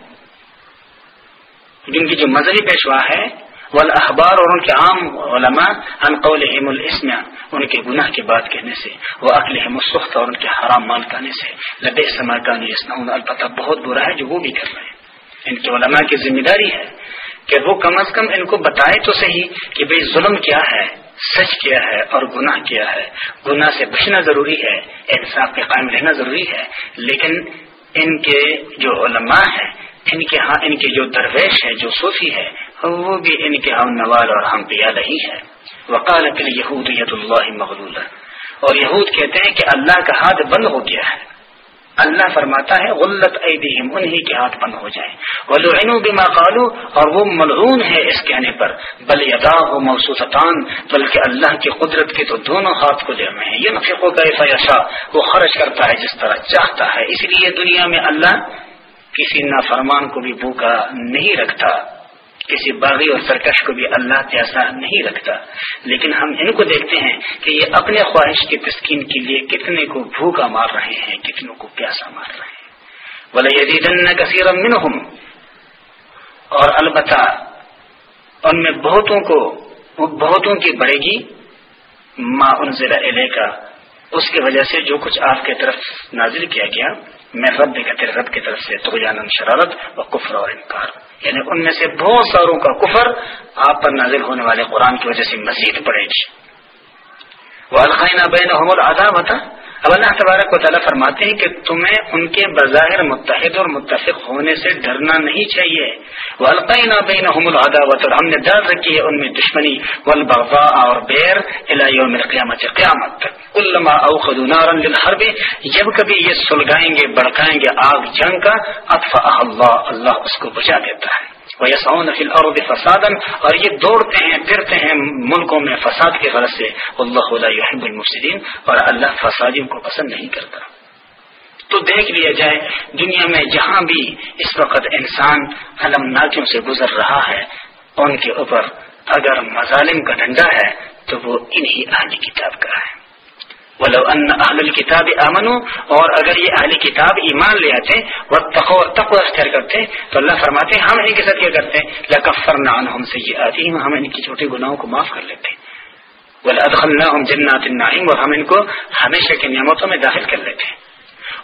جن کی جو مذہبی پیشوا ہے وہ اخبار اور ان کے عام علماء ان قول الاسم، ان کے گناہ کی بات کہنے سے وہ اقل مصخت اور ان کے حرام مال کہنے سے لبے سما کا البتہ بہت برا ہے جو وہ بھی کر رہے ہیں۔ ان کے علماء کی ذمہ داری ہے کہ وہ کم از کم ان کو بتائے تو صحیح کہ بھئی ظلم کیا ہے، سچ کیا ہے اور گناہ کیا ہے۔ گناہ سے بچنا ضروری ہے، انصاف پہ قائم رہنا ضروری ہے۔ لیکن ان کے جو علماء ہیں، ان کے ہاں ان کے جو درویش ہے جو صوفی ہے وہ بھی ان کے ہم نوال اور ہم پیا نہیں ہے وکالت یہود ید اللہ مغلول اور یہود کہتے ہیں کہ اللہ کا ہاتھ بند ہو گیا ہے۔ اللہ فرماتا ہے غلط ایدیہم، انہی کے ہاتھ بند ہو جائیں ولعنوا بما قالوا، اور وہ ملعون ہے اس کہنے پر۔ بل یداہ موصوفتان بلکہ اللہ کی قدرت کے تو دونوں ہاتھ کو میں ہیں۔ یہ نفقو کیفا یشا وہ خرچ کرتا ہے جس طرح چاہتا ہے۔ اس لیے دنیا میں اللہ کسی نافرمان کو بھی بھوکا نہیں رکھتا۔ کسی باغی اور سرکش کو بھی اللہ جیسا نہیں رکھتا۔ لیکن ہم ان کو دیکھتے ہیں کہ یہ اپنے خواہش کی تسکین کے لیے کتنے کو بھوکا مار رہے ہیں، کتنوں کو پیاسا مار رہے ہیں۔ بولے یہ کثیر منہم اور البتہ ان میں بہتوں کو، بہتوں کی بڑھے گی ماں ان ضلع کا اس کی وجہ سے جو کچھ آپ کی طرف نازل کیا گیا میں رب کا رب کی طرف سے تو جانم شرارت و کفر اور انکار۔ یعنی ان میں سے بہت ساروں کا کفر آپ پر نازل ہونے والے قرآن کی وجہ سے مزید پڑے گی۔ وہ الخائنہ بین بتا اب اللہ تبارک و تعالیٰ فرماتے ہیں کہ تمہیں ان کے بظاہر متحد اور متفق ہونے سے ڈرنا نہیں چاہیے۔ وہ القین بین العداوت اور ہم نے ڈر رکھی ہے ان میں دشمنی۔ والبغضاء اور بیر یوم القیامت قیامت تک علما اوخد نارا للحرب۔ جب کبھی یہ سلگائیں گے، بڑکائیں گے آگ جنگ کا اطفا اللہ اللہ اس کو بچا دیتا ہے۔ الْأَرْضِ فسادن اور یہ دوڑتے ہیں، پھرتے ہیں ملکوں میں فساد کے غرض سے۔ اللہ يحب المفسدین اور اللہ فسادیوں کو پسند نہیں کرتا۔ تو دیکھ لیا جائے، دنیا میں جہاں بھی اس وقت انسان علم ناکیوں سے گزر رہا ہے، ان کے اوپر اگر مظالم کا ڈنڈا ہے، تو وہ انہی اہلی کتاب کا ہے۔ ولو ان اہل الکتاب امنو اور اگر یہ اہل کتاب ایمان لے آتے وہ تقو تقو اختیار کرتے، تو اللہ فرماتے، ہم ان کے ساتھ کیا کرتے؟ لکفر نان ہم سے یہ آتی ہم ان کی چھوٹے گناہوں کو معاف کر لیتے۔ ولادخلناهم جنات النعیم، اور ہم ان کو ہمیشہ کی نعمتوں میں داخل کر لیتے۔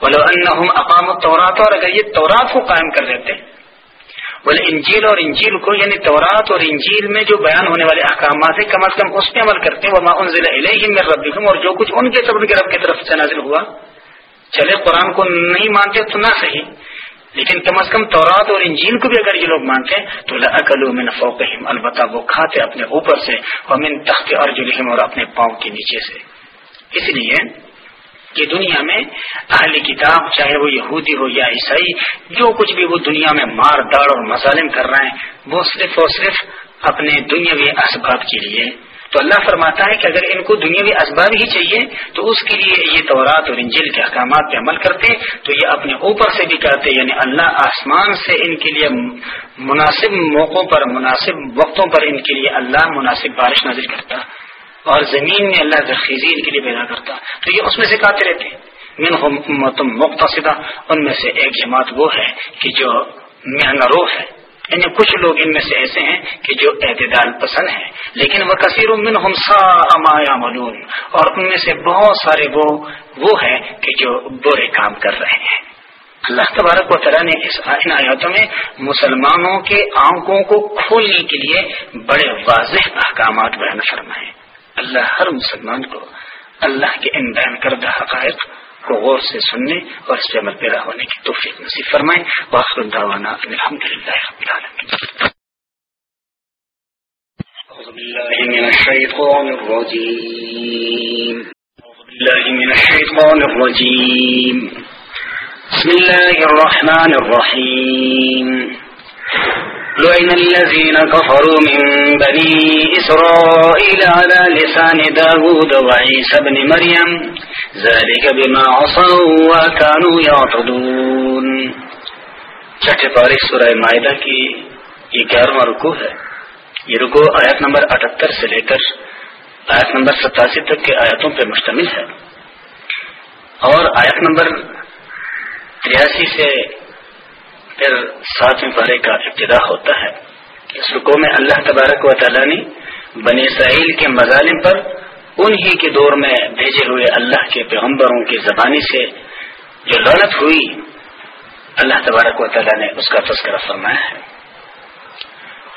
ولو انہم اقاموا التوراۃ اور اگر یہ تورات کو قائم کر دیتے بولے، انجیل اور انجیل کو یعنی تورات اور انجیل میں جو بیان ہونے والے احکامات ہیں، کم از کم اس پہ عمل کرتے ہیں۔ وہ معاون ضلع میں رب اور جو کچھ ان کے سب کے رب کی طرف سے نازل ہوا۔ چلے، قرآن کو نہیں مانتے تو نہ صحیح۔ لیکن کم از کم تورات اور انجیل کو بھی اگر یہ لوگ مانتے ہیں تو اکلو من فوقہم البتہ وہ کھاتے اپنے اوپر سے اور من تخت ارجلہم اور اپنے پاؤں کے نیچے سے۔ اس لیے کہ دنیا میں اہل کتاب چاہے وہ یہودی ہو یا عیسائی، جو کچھ بھی وہ دنیا میں مار داڑ اور مظالم کر رہے ہیں، وہ صرف اور صرف اپنے دنیاوی اسباب کے لیے۔ تو اللہ فرماتا ہے کہ اگر ان کو دنیاوی اسباب ہی چاہیے، تو اس کے لیے یہ تورات اور انجل کے احکامات پہ عمل کرتے، تو یہ اپنے اوپر سے بھی کرتے یعنی اللہ آسمان سے ان کے لیے مناسب موقعوں پر، مناسب وقتوں پر ان کے لیے اللہ مناسب بارش نازل کرتا۔ اور زمین میں اللہ ذخیزی کے لیے پیدا کرتا تو یہ اس میں سے کہتے رہتے من مختصدہ ان میں سے ایک جماعت وہ ہے کہ جو رو ہے۔ یعنی کچھ لوگ ان میں سے ایسے ہیں کہ جو اعتدال پسند ہیں۔ لیکن وہ کثیر ہم سا ملون اور ان میں سے بہت سارے وہ وہ ہے کہ جو برے کام کر رہے ہیں۔ اللہ تبارک و تعالیٰ نے اس ان آیاتوں میں مسلمانوں کے آنکھوں کو کھولنے کے لیے بڑے واضح احکامات بیان فرمائے۔ اللہ ہر مسلمان کو اللہ کے ان بیان کردہ حقائق کو غور سے سننے اور اس پہ عمل پیدا ہونے کی توفیق نصیب فرمائیں۔ واخر الدعوانا الحمد للہ رب العالمين أعوذ بالله من الشيطان الرجيم الله من الشيطان الرجيم بسم الله الرحمن الرحيم لعن الذين كفروا من بني إسرائيل على لسان داود وعيسى بن مريم. ذلك بما عصوا وكانوا يعتدون. چھٹے پارے سورہ معاہدہ کی یہ گیارہواں رکو ہے. یہ رکو آیت نمبر اٹھتر سے لے کر آیت نمبر ستاسی تک کے آیتوں پر مشتمل ہے. اور آیت نمبر تریاسی سے پھر ساتویں پارے کا ابتدا ہوتا ہے۔ اس رکو میں اللہ تبارک و تعالیٰ نے بنی اسرائیل کے مظالم پر انہی کے دور میں بھیجے ہوئے اللہ کے پیغمبروں کی زبانی سے جو لانت ہوئی، اللہ تبارک و تعالیٰ نے اس کا تذکرہ فرمایا ہے۔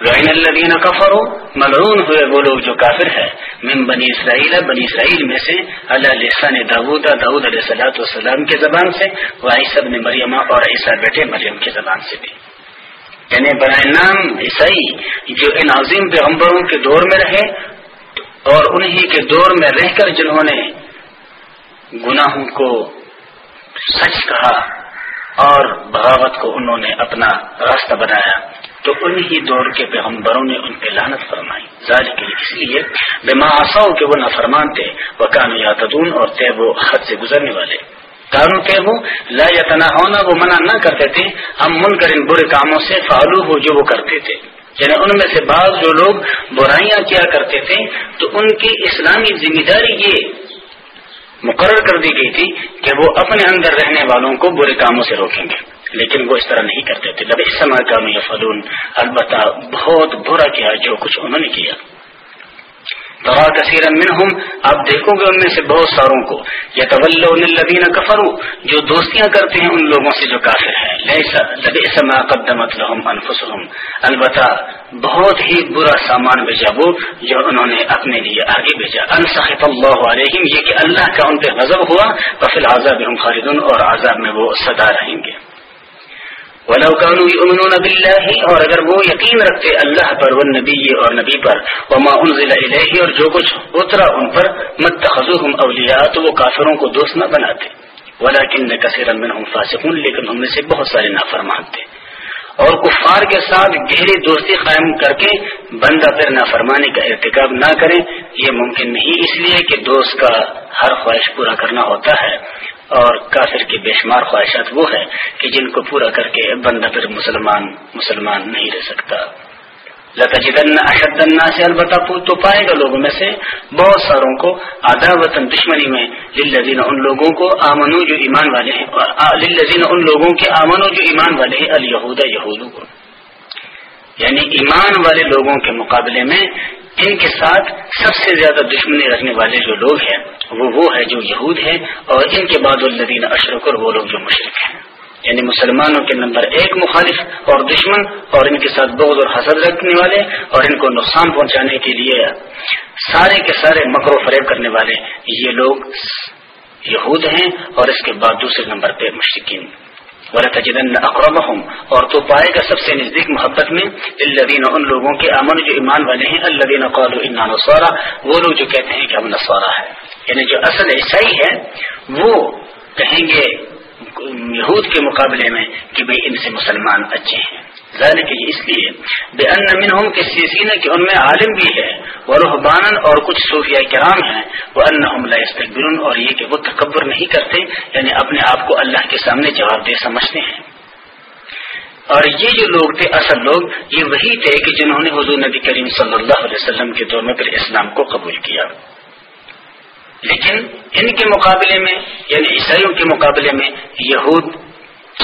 وعین الذین کفروا ملعون ہوئے وہ لوگ جو کافر ہے من بنی اسرائیل بنی اسرائیل میں سے اللہ لسان داود داود علیہ صلاۃ والسلام کے زبان سے و عیسی مریم اور عیسیٰ بیٹے مریم کے زبان سے بھی۔ یعنی برائے نام عیسائی جو ان عظیم پیغمبروں کے دور میں رہے اور انہی کے دور میں رہ کر جنہوں نے گناہوں کو سچ کہا اور بغاوت کو انہوں نے اپنا راستہ بنایا۔ تو انہی دور کے پیغمبروں نے ان پہ لانت فرمائی۔ ظاہر کے لیے اس لیے بے معاصا کے وہ نافرمان تھے وہ کان یاتدون اور تھے وہ حد سے گزرنے والے۔ کانو تھے وہ لا یتنا ہونا وہ منع نہ کرتے تھے۔ ہم من کر ان برے کاموں سے فالو ہو جو وہ کرتے تھے۔ یعنی ان میں سے بعض جو لوگ برائیاں کیا کرتے تھے، تو ان کی اسلامی ذمہ داری یہ مقرر کر دی گئی تھی کہ وہ اپنے اندر رہنے والوں کو برے کاموں سے روکیں گے۔ لیکن وہ اس طرح نہیں کرتے تھے۔ لب اس کا میں فلون البتہ بہت برا کیا جو کچھ انہوں نے کیا۔ دوا کثیر منہم۔ آپ دیکھو گے ان میں سے بہت ساروں کو۔ یا طلین کفرو جو دوستیاں کرتے ہیں ان لوگوں سے جو کافر ہے لب قدمت لہم انفسہم۔ البتہ بہت ہی برا سامان بھیجا وہ جو انہوں نے اپنے لیے آگے بھیجا۔ انصحت اللہ علیہم۔ یہ کہ اللہ کا ان پہ غضب ہوا۔ تو فی الحال خالدن اور عذاب میں وہ سدا رہیں گے۔ يؤمنون بالله، اور اگر وہ یقین رکھتے اللہ پر والنبی نبی اور نبی پر، وما انزل الیہ، اور جو کچھ اترا ان پر متخذوهم اولیاء، تو وہ کافروں کو دوست نہ بناتے۔ ولكن كثيرا منهم فاسقون، لیکن ہم میں سے بہت سارے نافرمان تھے۔ اور کفار کے ساتھ گہری دوستی قائم کر کے بندہ پھر نافرمانی کا ارتکاب نہ کرے، یہ ممکن نہیں، اس لیے کہ دوست کا ہر خواہش پورا کرنا ہوتا ہے۔ اور کافر کی بے شمار خواہشات وہ ہے کہ جن کو پورا کر کے بندہ پھر مسلمان مسلمان نہیں رہ سکتا۔ لتجدن اشد سے البتہ تو پائے گا لوگوں میں سے بہت ساروں کو آدھا وطن دشمنی میں، للذین، ان لوگوں کو آمنو جو ایمان والے ہیں للذین، ان لوگوں کے آمنو جو ایمان والے ہیں الہود یہودو کو۔ یعنی ایمان والے لوگوں کے مقابلے میں ان کے ساتھ سب سے زیادہ دشمنی رکھنے والے جو لوگ ہیں، وہ وہ ہے جو یہود ہیں، اور ان کے بعد الدین اشرکر وہ لوگ جو مشرق ہیں۔ یعنی مسلمانوں کے نمبر ایک مخالف اور دشمن اور ان کے ساتھ بغض اور حسد رکھنے والے اور ان کو نقصان پہنچانے کے لیے سارے کے سارے مکر و فریب کرنے والے یہ لوگ یہود ہیں اور اس کے بعد دوسرے نمبر پہ مشرقین تجدن اقرب اور تو پائے گا سب سے نزدیک محبت میں الدین ان لوگوں کے امن جو ایمان والے ہیں اللہ قالوا انا نصارا وہ لوگ جو کہتے ہیں کہ ہم نصارا ہے یعنی جو اصل عیسائی ہے وہ کہیں گے یہود کے مقابلے میں کہ بھئی ان سے مسلمان اچھے ہیں۔ ظاہر کہ اس لیے بے ان منہم کے سیسین کہ ان میں عالم بھی ہے، وہ رحبان اور کچھ صوفیہ کرام ہیں۔ وہ ان استقبر اور یہ کہ وہ تکبر نہیں کرتے یعنی اپنے آپ کو اللہ کے سامنے جواب دے سمجھتے ہیں۔ اور یہ جو لوگ تھے، اصل لوگ، یہ وہی تھے کہ جنہوں نے حضور نبی کریم صلی اللہ علیہ وسلم کے دور میں پھر اسلام کو قبول کیا۔ لیکن ان کے مقابلے میں یعنی عیسائیوں کے مقابلے میں یہود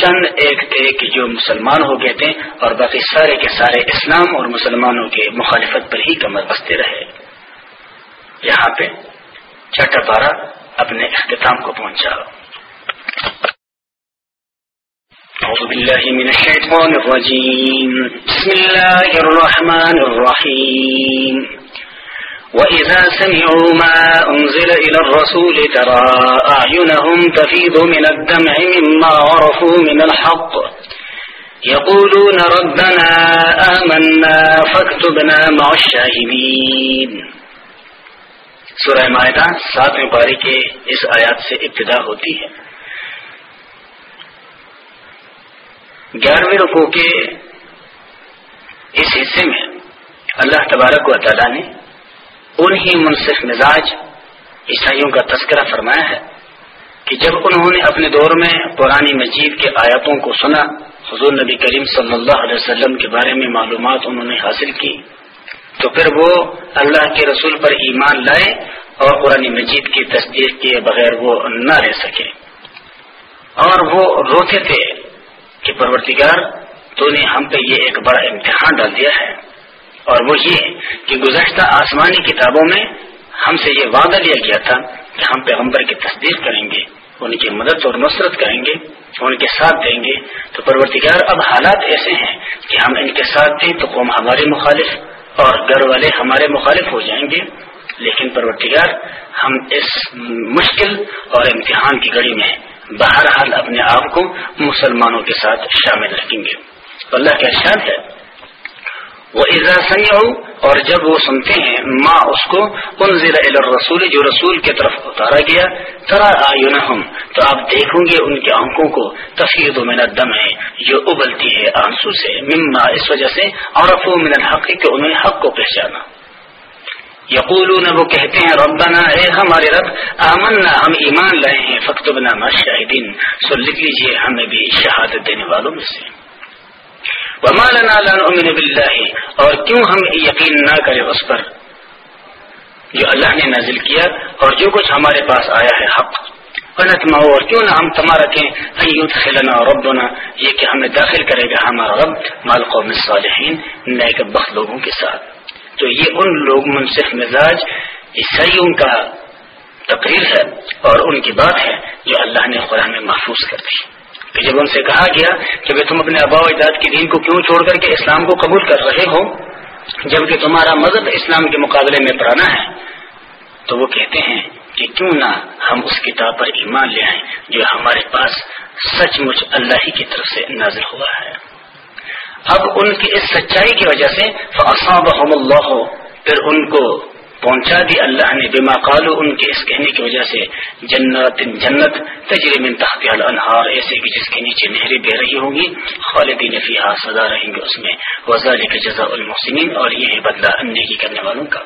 چند ایک تھے کہ جو مسلمان ہو گئے تھے اور باقی سارے کے سارے اسلام اور مسلمانوں کے مخالفت پر ہی کمر بستے رہے۔ یہاں پہ چھٹا پارا اپنے اختتام کو پہنچا۔ أعوذ بالله من الشيطان الرجيم بسم الله الرحمن الرحيم وإذا سمعوا ما أنزل إلى الرسول ترى أعينهم تفيض من الدمع مما عرفوا من الحق. يقولون ربنا آمنا فاكتبنا مع الشاهدين. سورہ معاہدہ ساتویں پاری کے اس آیات سے ابتدا ہوتی ہے۔ گیارہویں رقو کے اس حصے میں اللہ تبارک و تعالیٰ نے انہی منصف مزاج عیسائیوں کا تذکرہ فرمایا ہے کہ جب انہوں نے اپنے دور میں پرانی مجید کے آیاتوں کو سنا، حضور نبی کریم صلی اللہ علیہ وسلم کے بارے میں معلومات انہوں نے حاصل کی، تو پھر وہ اللہ کے رسول پر ایمان لائے اور قرآن مجید کی تصدیق کیے بغیر وہ نہ رہ سکے۔ اور وہ روتے تھے کہ پرورتگار تو نے ہم پہ یہ ایک بڑا امتحان ڈال دیا ہے۔ اور وہ یہ کہ گزشتہ آسمانی کتابوں میں ہم سے یہ وعدہ لیا گیا تھا کہ ہم پیغمبر کی تصدیق کریں گے، ان کی مدد اور نصرت کریں گے، ان کے ساتھ دیں گے۔ تو پرورتگار اب حالات ایسے ہیں کہ ہم ان کے ساتھ دیں تو قوم ہمارے مخالف اور گھر والے ہمارے مخالف ہو جائیں گے۔ لیکن پرورتگار ہم اس مشکل اور امتحان کی گڑی میں بہرحال اپنے آپ کو مسلمانوں کے ساتھ شامل رکھیں گے۔ اللہ کا ارشاد ہے وہ سنگ اور جب وہ سنتے ہیں ماں اس کو ان رسول جو رسول کی طرف اتارا گیا، ترا آئن تو آپ دیکھوں گے ان کے آنکھوں کو تفیر و منت دم ہے جو ابلتی ہے آنسو سے، مما، اس وجہ سے اور من الحق، کہ انہوں نے حق کو پہچانا۔ یقول وہ کہتے ہیں، ربنا، اے ہمارے رب، آمنا، ہم ایمان لائے ہیں فخت بنا شاہدین سو لکھ لیجیے ہمیں بھی شہادت دینے والوں میں سے۔ امن بلّہ اور کیوں ہم یقین نہ کریں اس پر؟ جو اللہ نے نازل کیا اور جو کچھ ہمارے پاس آیا ہے حق۔ فنتما اور کیوں نہ ہم تما رکھیں خلنا اور ربنا، یہ کہ ہمیں داخل کرے گا ہمارا رب مال قوم صالحین نیک بخت لوگوں کے ساتھ۔ تو یہ ان لوگ منصف مزاج عیسائیوں کا تقریر ہے اور ان کی بات ہے جو اللہ نے قرآن میں محفوظ کر دی۔ کہ جب ان سے کہا گیا کہ تم اپنے آبا و اجداد کی دین کو کیوں چھوڑ کر کے اسلام کو قبول کر رہے ہو، جبکہ تمہارا مذہب اسلام کے مقابلے میں پرانا ہے، تو وہ کہتے ہیں کہ کیوں نہ ہم اس کتاب پر ایمان لے آئیں جو ہمارے پاس سچ مچ اللہ ہی کی طرف سے نازل ہوا ہے۔ اب ان کی اس سچائی کی وجہ سے اللہ پھر ان کو پہنچا دی اللہ نے بما قالو ان کے اس کہنے کی وجہ سے جنت جنت تجری من تحت الانہار، ایسے کہ جس کے نیچے نہریں بہ رہی ہوں گی، خالدین فیہا، سزا رہیں گے اس میں۔ وزال جزاء المحسنین، اور یہ ہے بدلہ نیکی کرنے والوں کا۔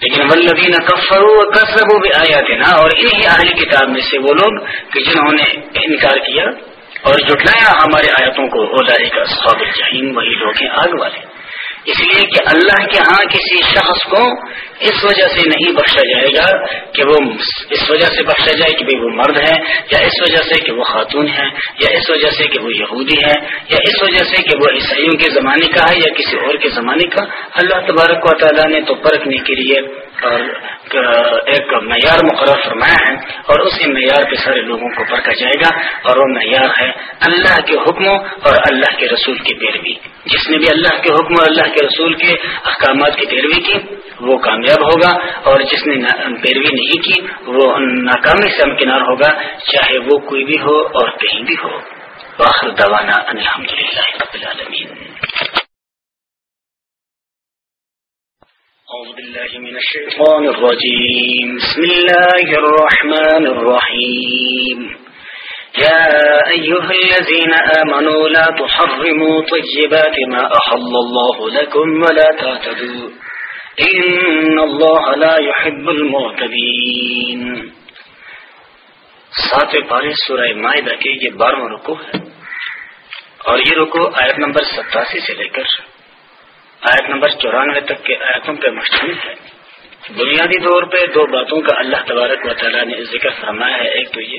لیکن ولدین کفرو کسبو بآیاتنا، اور انہی اہل کتاب میں سے وہ لوگ کہ جنہوں نے انکار کیا اور جٹلایا ہمارے آیتوں کو اولا کا صحاب الجحیم، وہی لوگ ہیں آگ والے۔ اس لیے کہ اللہ کے ہاں کسی شخص کو اس وجہ سے نہیں بخشا جائے گا کہ وہ اس وجہ سے بخشا جائے کہ وہ مرد ہے، یا اس وجہ سے کہ وہ خاتون ہے، یا اس وجہ سے کہ وہ یہودی ہے، یا اس وجہ سے کہ وہ عیسائیوں کے زمانے کا ہے، یا کسی اور کے زمانے کا۔ اللہ تبارک و تعالیٰ نے تو پرکھنے کے لیے اور ایک معیار مقرر فرمایا ہے اور اسی معیار پہ سارے لوگوں کو پرکھا جائے گا اور وہ معیار ہے اللہ کے حکموں اور اللہ کے رسول کی پیروی۔ جس نے بھی اللہ کے حکم اور اللہ کے رسول کے احکامات کی پیروی کی، وہ کامیاب ہوگا اور جس نے پیروی نہیں کی، وہ ناکامی سے امکنار ہوگا، چاہے وہ کوئی بھی ہو اور کہیں بھی ہو۔ باخر دوانا الحمد للہ رب العالمین۔ أعوذ بالله من الشيطان الرجيم بسم الله الرحمن الرحيم يا أيها الذين آمنوا لا تحرموا طيبات ما أحل الله لكم ولا تعتدوا إن الله لا يحب المعتدين. ساتویں پارے سورہ معدہ کے یہ بارہواں رکو ہے اور یہ رکو آیت نمبر ستاسی سے لے کر آیت نمبر چورانوے تک کے آیتوں پہ مشتمل ہے۔ بنیادی طور پہ دو باتوں کا اللہ تبارک و تعالیٰ نے ذکر فرمایا ہے۔ ایک تو یہ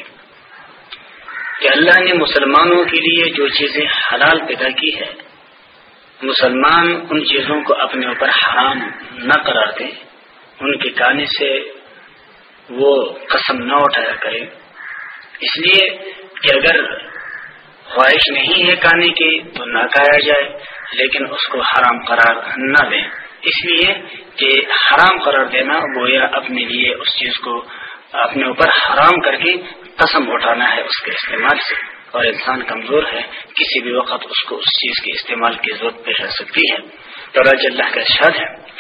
کہ اللہ نے مسلمانوں کے لیے جو چیزیں حلال پیدا کی ہے مسلمان ان چیزوں کو اپنے اوپر حرام نہ قرار دیں۔ ان کے کانے سے وہ قسم نہ اٹھایا کرے اس لیے کہ اگر خواہش نہیں ہے کھانے کی تو نہ کھایا جائے، لیکن اس کو حرام قرار نہ دیں۔ اس لیے کہ حرام قرار دینا گویا اپنے لیے اس چیز کو اپنے اوپر حرام کر کے قسم اٹھانا ہے اس کے استعمال سے اور انسان کمزور ہے، کسی بھی وقت اس کو اس چیز کے استعمال کی ضرورت پیش آ سکتی ہے۔ تو راج اللہ کا ارشاد ہے،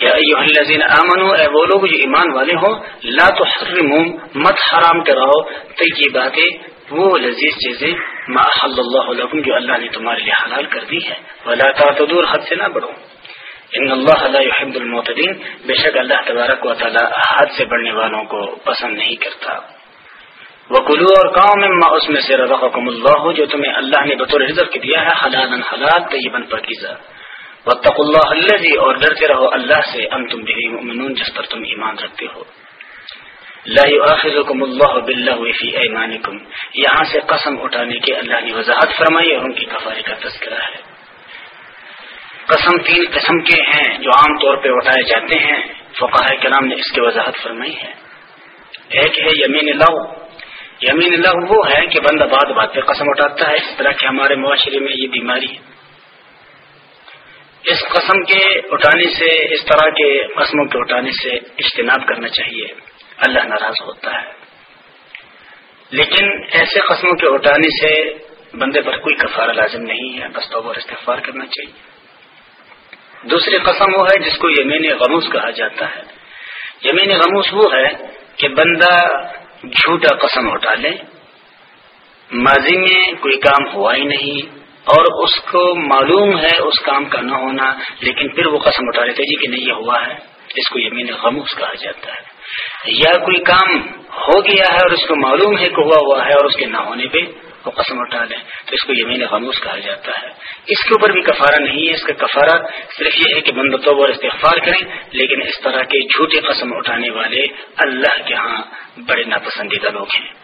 یا الذین آمنوا اے وہ لوگ جو ایمان والے ہو، لا تحرموا مت حرام کراؤ، طیبات، وہ لذیذ چیزیں، ما حل اللہ لکم، جو اللہ نے تمہارے لیے حلال کر دی ہے۔ ولا تعتدوا حد سے نہ بڑھو۔ ان اللہ لا يحب المعتدین، بے شک اللہ تبارک و تعالی حد سے بڑھنے والوں کو پسند نہیں کرتا۔ وہ کلو اور کاؤں میں اس میں سے رزقکم اللہ، جو تمہیں اللہ نے بطور رزق دیا ہے، حلالا حلال، طیبا پاکیزہ۔ واتقوا اللہ الذی، اور ڈرتے رہو اللہ سے، انتم به مؤمنون، جس پر تم ایمان رکھتے ہو۔ لا يؤاخذكم الله باللغو في ايمانكم یہاں سے قسم اٹھانے کے اللہ نے وضاحت فرمائی اور ان کی کفارے کا تذکرہ ہے۔ قسم تین قسم کے ہیں جو عام طور پہ اٹھائے جاتے ہیں۔ فقاہ کرام نے اس کی وضاحت فرمائی ہے۔ ایک ہے یمین لو یمین لو وہ ہے کہ بندہ بات بات پہ قسم اٹھاتا ہے اس طرح کے ہمارے معاشرے میں یہ بیماری ہے۔ اس قسم کے اٹھانے سے، اس طرح کے قسموں کے اٹھانے سے اجتناب کرنا چاہیے۔ اللہ ناراض ہوتا ہے۔ لیکن ایسے قسموں کے اٹھانے سے بندے پر کوئی کفارہ لازم نہیں ہے۔ بس تو استغفار کرنا چاہیے۔ دوسری قسم وہ ہے جس کو یمین غموس کہا جاتا ہے۔ یمین غموس وہ ہے کہ بندہ جھوٹا قسم اٹھا لیں۔ ماضی میں کوئی کام ہوا ہی نہیں اور اس کو معلوم ہے اس کام کا نہ ہونا، لیکن پھر وہ قسم اٹھا لیتے جی کہ نہیں، یہ ہوا ہے۔ اس کو یمین غموس کہا جاتا ہے۔ یا کوئی کام ہو گیا ہے اور اس کو معلوم ہے کہ ہوا ہوا ہے اور اس کے نہ ہونے پہ وہ قسم اٹھا لیں تو اس کو یمین خاموش کہا جاتا ہے۔ اس کے اوپر بھی کفارہ نہیں ہے، اس کا کفارہ صرف یہ ہے کہ بند تو استغفار کریں، لیکن اس طرح کے جھوٹے قسم اٹھانے والے اللہ کے ہاں بڑے ناپسندیدہ لوگ ہیں۔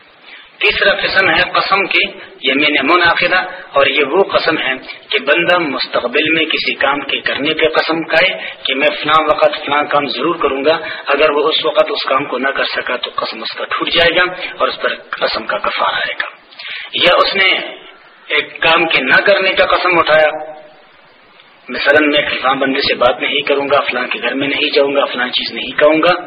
تیسرا قسم ہے قسم کی یمین منعقدہ اور یہ وہ قسم ہے کہ بندہ مستقبل میں کسی کام کے کرنے پہ قسم کھائے کہ میں فلاں وقت فلاں کام ضرور کروں گا، اگر وہ اس وقت اس کام کو نہ کر سکا تو قسم اس کا ٹوٹ جائے گا اور اس پر قسم کا کفار آئے گا۔ یا اس نے ایک کام کے نہ کرنے کا قسم اٹھایا؟ مثلا میں فلاں بندے سے بات نہیں کروں گا، فلاں کے گھر میں نہیں جاؤں گا، فلاں چیز نہیں کہوں گا۔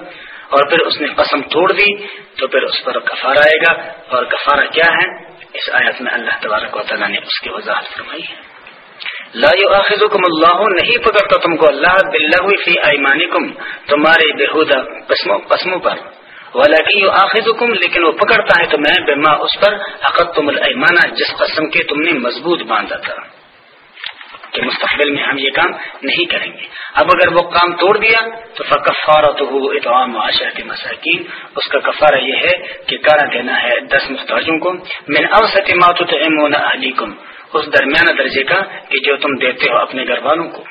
اور پھر اس نے قسم توڑ دی، تو پھر اس پر کفارہ آئے گا۔ اور کفارہ کیا ہے؟ اس آیت میں اللہ تبارک و تعالیٰ نے اس کی وضاحت فرمائی ہے۔ لا آخذکم اللہ، نہیں پکڑتا تم کو اللہ بلّہ فی ایمانکم، تمہارے بےحدہ قسموں پر۔ ولاکی آخر حکم لیکن وہ پکڑتا ہے تو میں بے ماں اس پر حقت تم المانہ جس قسم کے تم نے مضبوط باندھا تھا۔ کہ مستقبل میں ہم یہ کام نہیں کریں گے۔ اب اگر وہ کام توڑ دیا، تو فکفارہ تو اتوام معاشرتی مساکین۔ اس کا کفارہ یہ ہے کہ کارا دینا ہے دس مختاجوں کو۔ میں اوسط ماتو علیکم اس درمیانہ درجے کا کہ جو تم دیتے ہو اپنے گھر والوں کو۔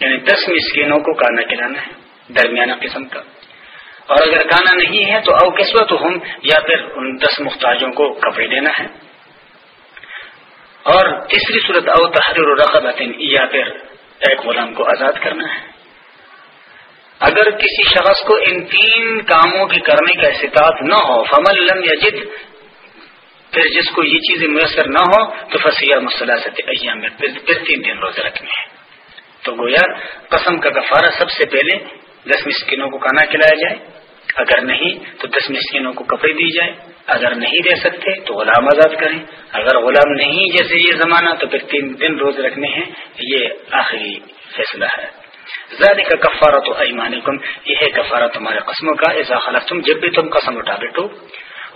یعنی دس مسکینوں کو کانا کھلانا ہے۔ درمیانہ قسم کا۔ اور اگر گانا نہیں ہے تو او قسمت ہم یا پھر ان دس مختاجوں کو کپڑے دینا ہے۔ اور تیسری صورت، او تحریر رقبت یا پھر ایک غلام کو آزاد کرنا ہے۔ اگر کسی شخص کو ان تین کاموں کے کرنے کا استطاعت نہ ہو فمل لم یا جد پھر جس کو یہ چیزیں میسر نہ ہو، تو فصیہ مسلسل ایام میں پھر تین دن روزے رکھنے ہیں۔ تو گویا قسم کا کفارہ سب سے پہلے دس مسکینوں کو کھانا کھلایا جائے۔ اگر نہیں، تو دس مسکینوں کو کپڑے دی جائے اگر نہیں دے سکتے، تو غلام آزاد کریں۔ اگر غلام نہیں، جیسے یہ زمانہ، تو پھر تین دن روز رکھنے ہیں۔ یہ آخری فیصلہ ہے۔ زیادہ کا کفارہ تو ایمان یہ ہے کفارہ تمہارے قسموں کا۔ ایسا خلق تم جب بھی تم قسم اٹھا بیٹھو۔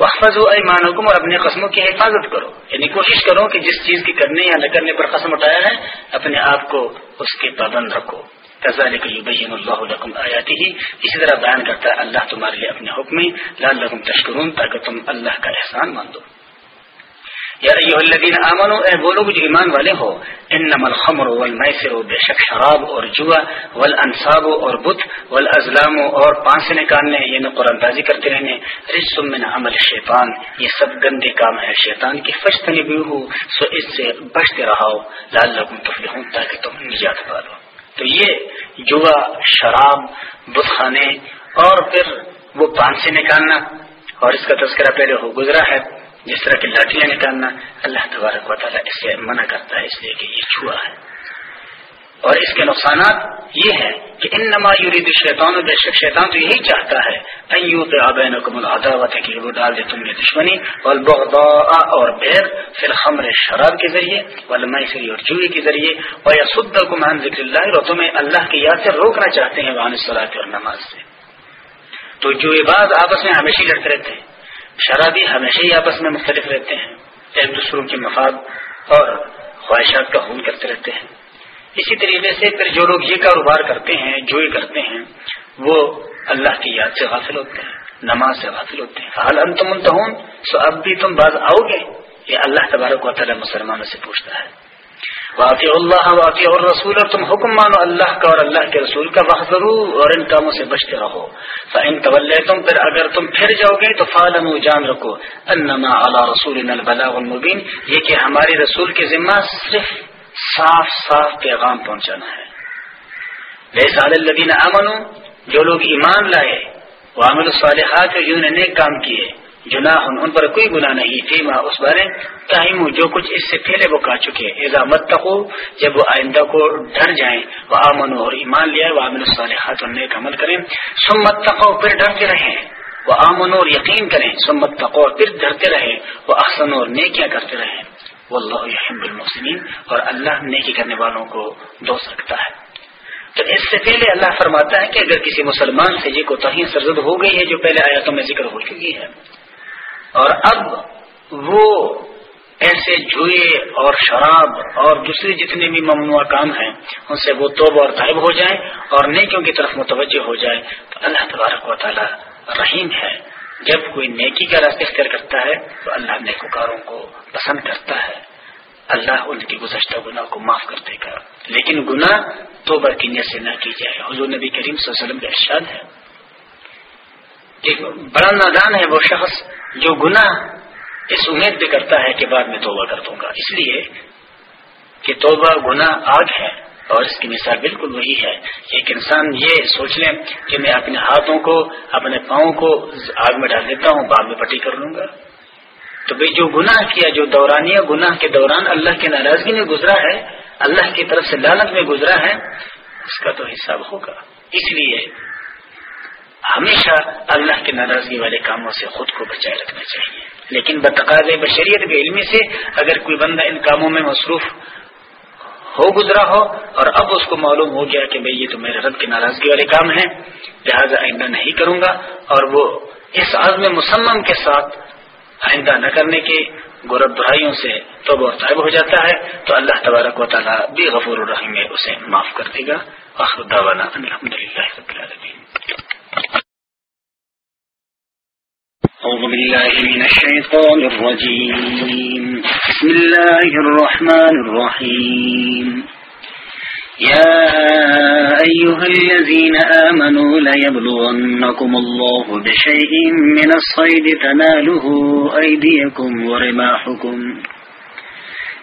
وحفظ و ایمان حکم اور اپنے قسموں کی حفاظت کرو۔ یعنی کوشش کرو کہ جس چیز کی کرنے یا نہ کرنے پر قسم اٹھایا ہے، اپنے آپ کو اس کے پابند رکھو۔ كذلك يبين الله لكم آياته. اسی طرح بیان کرتا ہے اللہ تمہارے لیے اپنے حکم لعلكم تشکرون، تاکہ تم اللہ کا احسان مان دو یا ایوہ الذین آمنوا، اے وہ لوگ جو ایمان والے ہو، انما الخمر والمیسر، بے شک شراب اور جوا، والانصاب اور بت، والازلام اور پانس نکالنے یعنی قرآن دازی کرتے رہنے۔ رجس من عمل شیطان یہ سب گندے کام ہے شیطان کی۔ فشتنی بھی ہو سو اس سے بچتے رہو، لعلکم تفلحون، تاکہ تم نجات پالو تو یہ جوا، شراب، بتخانے اور پھر وہ پان سے نکالنا اور اس کا تذکرہ پہلے ہو گزرا ہے، جس طرح کی لاٹیاں نکالنا، اللہ تبارک و تعالیٰ اس سے منع کرتا ہے، اس لیے کہ یہ چھوا ہے۔ اور اس کے نقصانات یہ ہے کہ ان نما یورید شیطان و شک شیطان تو یہی چاہتا ہے آبین العداوت کہ وہ ڈال دے تم نے دشمنی اور بیر پھر خمر شراب کے ذریعے والمائسری اور جوئی کے ذریعے اور یا سد کمان ذکر اللہ، اور تمہیں اللہ کی یاد سے روکنا چاہتے ہیں وان صلاحت اور نماز سے۔ تو جو باز آپس میں ہمیشہ لڑتے رہتے ہیں، شرابی ہمیشہ ہی آپس میں مختلف رہتے ہیں، ایک دوسروں کے مفاد اور خواہشات کا خون کرتے رہتے ہیں۔ اسی طریقے سے پھر جو لوگ یہ کاروبار کرتے ہیں جو یہ کرتے ہیں، وہ اللہ کی یاد سے حاصل ہوتے ہیں، نماز سے حاصل ہوتے ہیں۔ حال انتم سو اب بھی تم بعض آؤ گے؟ یہ اللہ تبارک و تعالیٰ مسلمانوں سے پوچھتا ہے۔ واقع اللہ واقع اور رسول اور تم حکم مانو اللہ کا اور اللہ کے رسول کا وقت ضرور اور ان کاموں سے بچتے رہو۔ ان طول تم پھر اگر تم پھر جاؤ گے، تو فالم جان رکھو۔ انما اعلیٰ رسول البلاغ المبین یہ کہ ہمارے رسول کے ذمہ صرف صاف صاف پیغام پہنچانا ہے۔ بے سال الدین امن جو لوگ ایمان لائے وہ عامل الصالحات جنہوں نے نیک کام کیے، جناح ان پر کوئی گناہ نہیں تھی ماں اس بارے تاہم جو کچھ اس سے پہلے وہ کہا چکے ایزا مت تقو جب وہ آئندہ کو ڈر جائیں وہ امن اور ایمان لیا وہ عامل الصالحات اور نیک عمل کریں۔ سم مت تقو پھر ڈرتے رہیں۔ وہ امن اور یقین کریں۔ سم مت تقو پھر ڈرتے رہیں۔ وہ احسن اور نیکیاں کرتے رہیں۔ وہ اللہ اور اللہ نیکی کرنے والوں کو دوست رکھتا ہے۔ تو اس سے پہلے اللہ فرماتا ہے کہ اگر کسی مسلمان سے یہ کوتاہی سرزد ہو گئی ہے جو پہلے آیاتوں میں ذکر ہو چکی ہے اور اب وہ ایسے جوئے اور شراب اور دوسری جتنے بھی ممنوع کام ہیں، ان سے وہ توب اور طائب ہو جائیں اور نیکیوں کی طرف متوجہ ہو جائے تو اللہ تبارک و تعالی رحیم ہے۔ جب کوئی نیکی کا راستہ اختیار کرتا ہے، تو اللہ نیکوکاروں کو پسند کرتا ہے۔ اللہ ان کی گزشتہ گناہ کو معاف کر دے گا۔ لیکن گناہ تو برکنیت سے نہ کی جائے۔ حضور نبی کریم صلی اللہ علیہ وسلم کا ارشاد ہے۔ کہ بڑا نادان ہے وہ شخص جو گناہ اس امید بھی کرتا ہے کہ بعد میں توبہ کر دوں گا۔ اس لیے کہ توبہ گناہ آگ ہے۔ اور اس کی مثال بالکل وہی ہے۔ ایک انسان یہ سوچ لیں کہ میں اپنے ہاتھوں کو، اپنے پاؤں کو آگ میں ڈال دیتا ہوں بعد میں پٹی کر لوں گا۔ تو بھائی جو گناہ کیا، جو دورانیہ گناہ کے دوران اللہ کی ناراضگی میں گزرا ہے، اللہ کی طرف سے لالت میں گزرا ہے، اس کا تو حساب ہوگا۔ اس لیے ہمیشہ اللہ کی ناراضگی والے کاموں سے خود کو بچائے رکھنا چاہیے۔ لیکن بتقاض بشریت کے علمی سے اگر کوئی بندہ ان کاموں میں مصروف ہو گزرا ہو اور اب اس کو معلوم ہو گیا کہ بھئی یہ تو میرے رب کی ناراضگی والے کام ہیں، لہٰذا آئندہ نہیں کروں گا۔ اور وہ اس عزم مسمم کے ساتھ آئندہ نہ کرنے کے گورب برائیوں سے تو وہ طائب ہو جاتا ہے۔ تو اللہ تبارک و تعالیٰ بھی غفور الرحیم اسے معاف کر دے گا۔ الحمد للہ أعوذ بالله من الشيطان الرجيم. بسم الله الرحمن الرحيم. يا أيها الذين آمنوا ليبلغنكم الله بشيء من الصيد تناله أيديكم ورماحكم.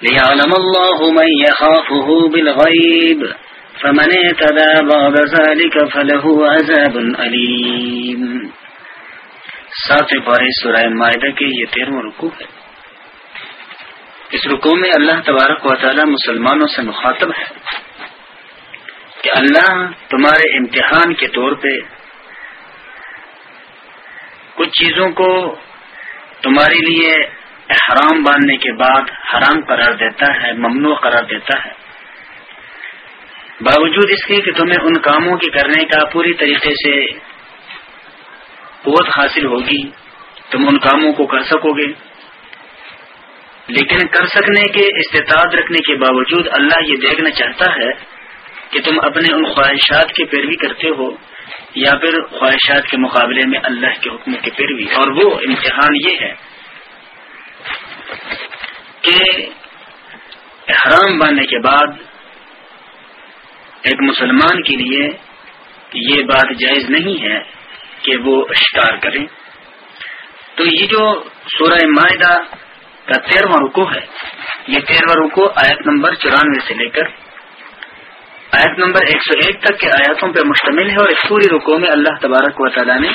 ليعلم الله من يخافه بالغيب. فمن اعتدى بعد ذلك فله عذاب أليم. ساتویں پارے سورہ معاہدہ کے یہ تیرواں رکو ہے۔ اس رکو میں اللہ تبارک و تعالی مسلمانوں سے مخاطب ہے کہ اللہ تمہارے امتحان کے طور پہ کچھ چیزوں کو تمہارے لیے احرام باندھنے کے بعد حرام قرار دیتا ہے، ممنوع قرار دیتا ہے۔ باوجود اس کے کہ تمہیں ان کاموں کی کرنے کا پوری طریقے سے قوت حاصل ہوگی، تم ان کاموں کو کر سکو گے۔ لیکن کر سکنے کے، استطاعت رکھنے کے باوجود اللہ یہ دیکھنا چاہتا ہے کہ تم اپنے ان خواہشات کی پیروی کرتے ہو یا پھر خواہشات کے مقابلے میں اللہ کے حکم کی پیروی۔ اور وہ امتحان یہ ہے کہ احرام باندھنے کے بعد ایک مسلمان کے لیے یہ بات جائز نہیں ہے۔ کہ وہ شکار کریں۔ تو یہ جو سورہ معاہدہ کا تیرواں رکو ہے، یہ تیرواں رکو آیت نمبر چورانوے سے لے کر آیت نمبر ایک سو ایک تک کے آیاتوں پر مشتمل ہے اور اس پوری رکو میں اللہ تبارک و تعالیٰ نے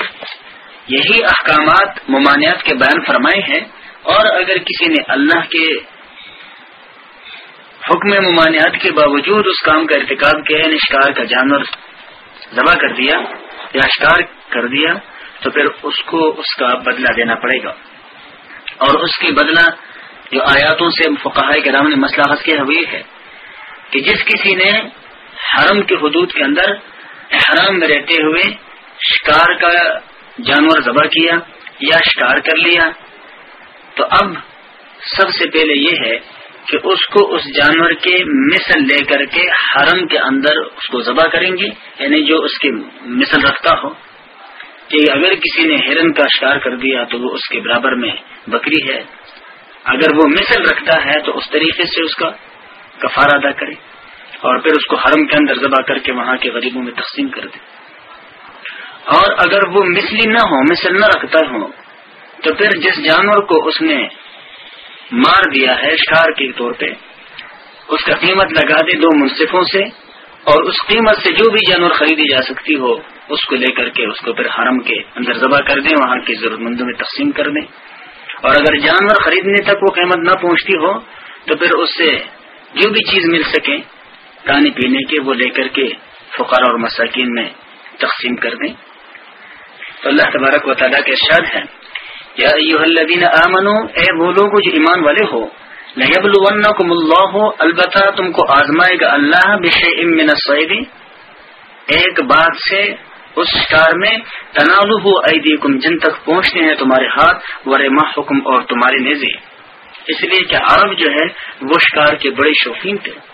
یہی احکامات، ممانعات کے بیان فرمائے ہیں۔ اور اگر کسی نے اللہ کے حکم ممانعت کے باوجود اس کام کا ارتکاب کیا یعنی شکار کا جانور ذبح کر دیا یا شکار کر دیا تو پھر اس کو اس کا بدلہ دینا پڑے گا۔ اور اس کی بدلہ جو آیاتوں سے فقہ کرام نے مسئلہ حس کے ہوئی ہے کہ جس کسی نے حرم کے حدود کے اندر حرم میں رہتے ہوئے شکار کا جانور ذبح کیا یا شکار کر لیا، تو اب سب سے پہلے یہ ہے کہ اس کو اس جانور کے مثل لے کر کے حرم کے اندر اس کو ذبح کریں گے یعنی جو اس کی مثل رکھتا ہو۔ کہ اگر کسی نے ہرن کا شکار کر دیا تو وہ اس کے برابر میں بکری ہے۔ اگر وہ مثل رکھتا ہے تو اس طریقے سے اس کا کفار ادا کرے اور پھر اس کو حرم کے اندر ذبح کر کے وہاں کے غریبوں میں تقسیم کر دے۔ اور اگر وہ مثلی نہ ہو، مثل نہ رکھتا ہو، تو پھر جس جانور کو اس نے مار دیا ہے شکار کے طور پہ۔ اس کا قیمت لگا دے دو منصفوں سے اور اس قیمت سے جو بھی جانور خریدی جا سکتی ہو، اس کو لے کر کے اس کو پھر حرم کے اندر ذبح کر دیں، وہاں کی ضرورت مندوں میں تقسیم کر دیں۔ اور اگر جانور خریدنے تک وہ قیمت نہ پہنچتی ہو، تو پھر اس سے جو بھی چیز مل سکے، پانی پینے کے وہ لے کر کے فقار اور مساکین میں تقسیم کر دیں۔ تو اللہ تبارک و تعالیٰ کے ارشاد ہے یا الذین آمنو، اے وہ لوگ جو ایمان والے ہو لیبلونکم اللہ البتہ تم کو آزمائے گا اللہ بشیء من الصید۔ ایک بات سے اس شکار میں تنالو ایدیکم، جن تک پہنچتے ہیں تمہارے ہاتھ ورما حکم اور تمہارے نیزے۔ اس لیے کہ عرب جو ہے، وہ شکار کے بڑے شوقین تھے۔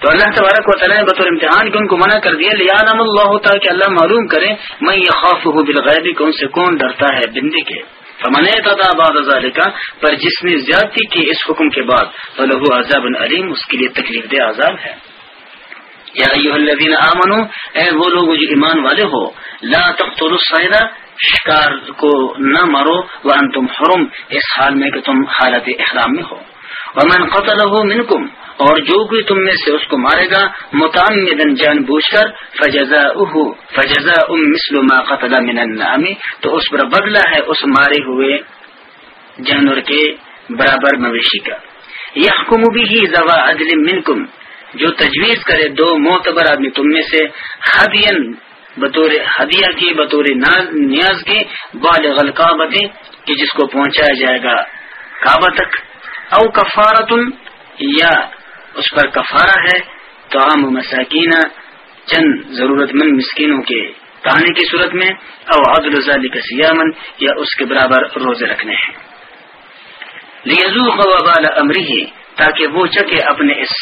تو اللہ تبارک و تعالیٰ نے بطور امتحان کے ان کو منع کر دیا لیا نام اللہ ہوتا کہ اللہ معلوم کرے میں یہ خوف ہوں بالغیبی کہ ان سے کون ڈرتا ہے بندی کے۔ فمن تدا بعد کا پر جس نے زیادتی کی اس حکم کے بعد تو لہو عذاب علیم، اس کے لیے تکلیف دہ عذاب ہے۔ یا الذین آمنو اے وہ لوگ جو ایمان والے ہو، لا تقتلوا الصیدہ شکار کو نہ مارو، وانتم حرم، اس حال میں کہ تم حالت احرام میں ہو۔ ومن قتله منکم اور جو کوئی تم میں سے اس کو مارے گا متعمدن جان بوجھ کر فجزا فجزا ام مسلو ما قتل من النعم، تو اس پر بدلہ ہے اس مارے ہوئے جانور کے برابر مویشی کا۔ یحکم بھی زوا عدل منکم، جو تجویز کرے دو معتبر آدمی تم میں سے حدین بطور ہدیہ کی، بطور نیاز کی، بالغ القابت کہ جس کو پہنچایا جائے گا کعبہ تک، او کفارتن یا اس پر کفارہ ہے تو عام مساکین چند ضرورت مند مسکینوں کے کہانی کی صورت میں، او عدل کا سیامن یا اس کے برابر روزے رکھنے ہیں۔ وبال امری تاکہ وہ چکے اپنے اس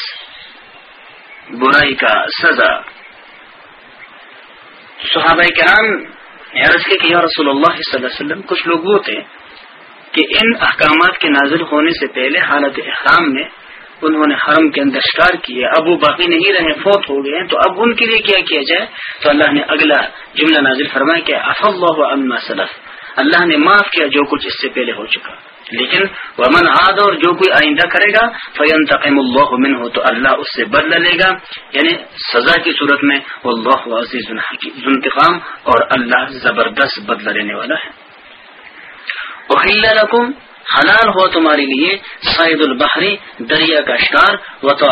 برائی کا سزا۔ صحابہ کرام عرض کے کہ یا رسول اللہ صلی اللہ علیہ وسلم، کچھ لوگ وہ تھے کہ ان احکامات کے نازل ہونے سے پہلے حالت احرام میں انہوں نے حرم کے اندر شکار کیے، اب وہ باقی نہیں رہے، فوت ہو گئے تو اب ان کے لیے کیا کیا جائے؟ تو اللہ نے اگلا جملہ نازل فرمایا کہ اف اللہ صلف اللہ نے معاف کیا جو کچھ اس سے پہلے ہو چکا۔ لیکن ومن عاد اور جو کوئی آئندہ کرے گا فین تقیم اللہ من ہو تو اللہ اس سے بدلہ لے گا۔ یعنی سزا کی صورت میں اللہ عزیز انتقام اور اللہ زبردست بدلہ لینے والا ہے۔ حلال ہو تمہارے لیے، سعید البحری، دریا کا شکار و تو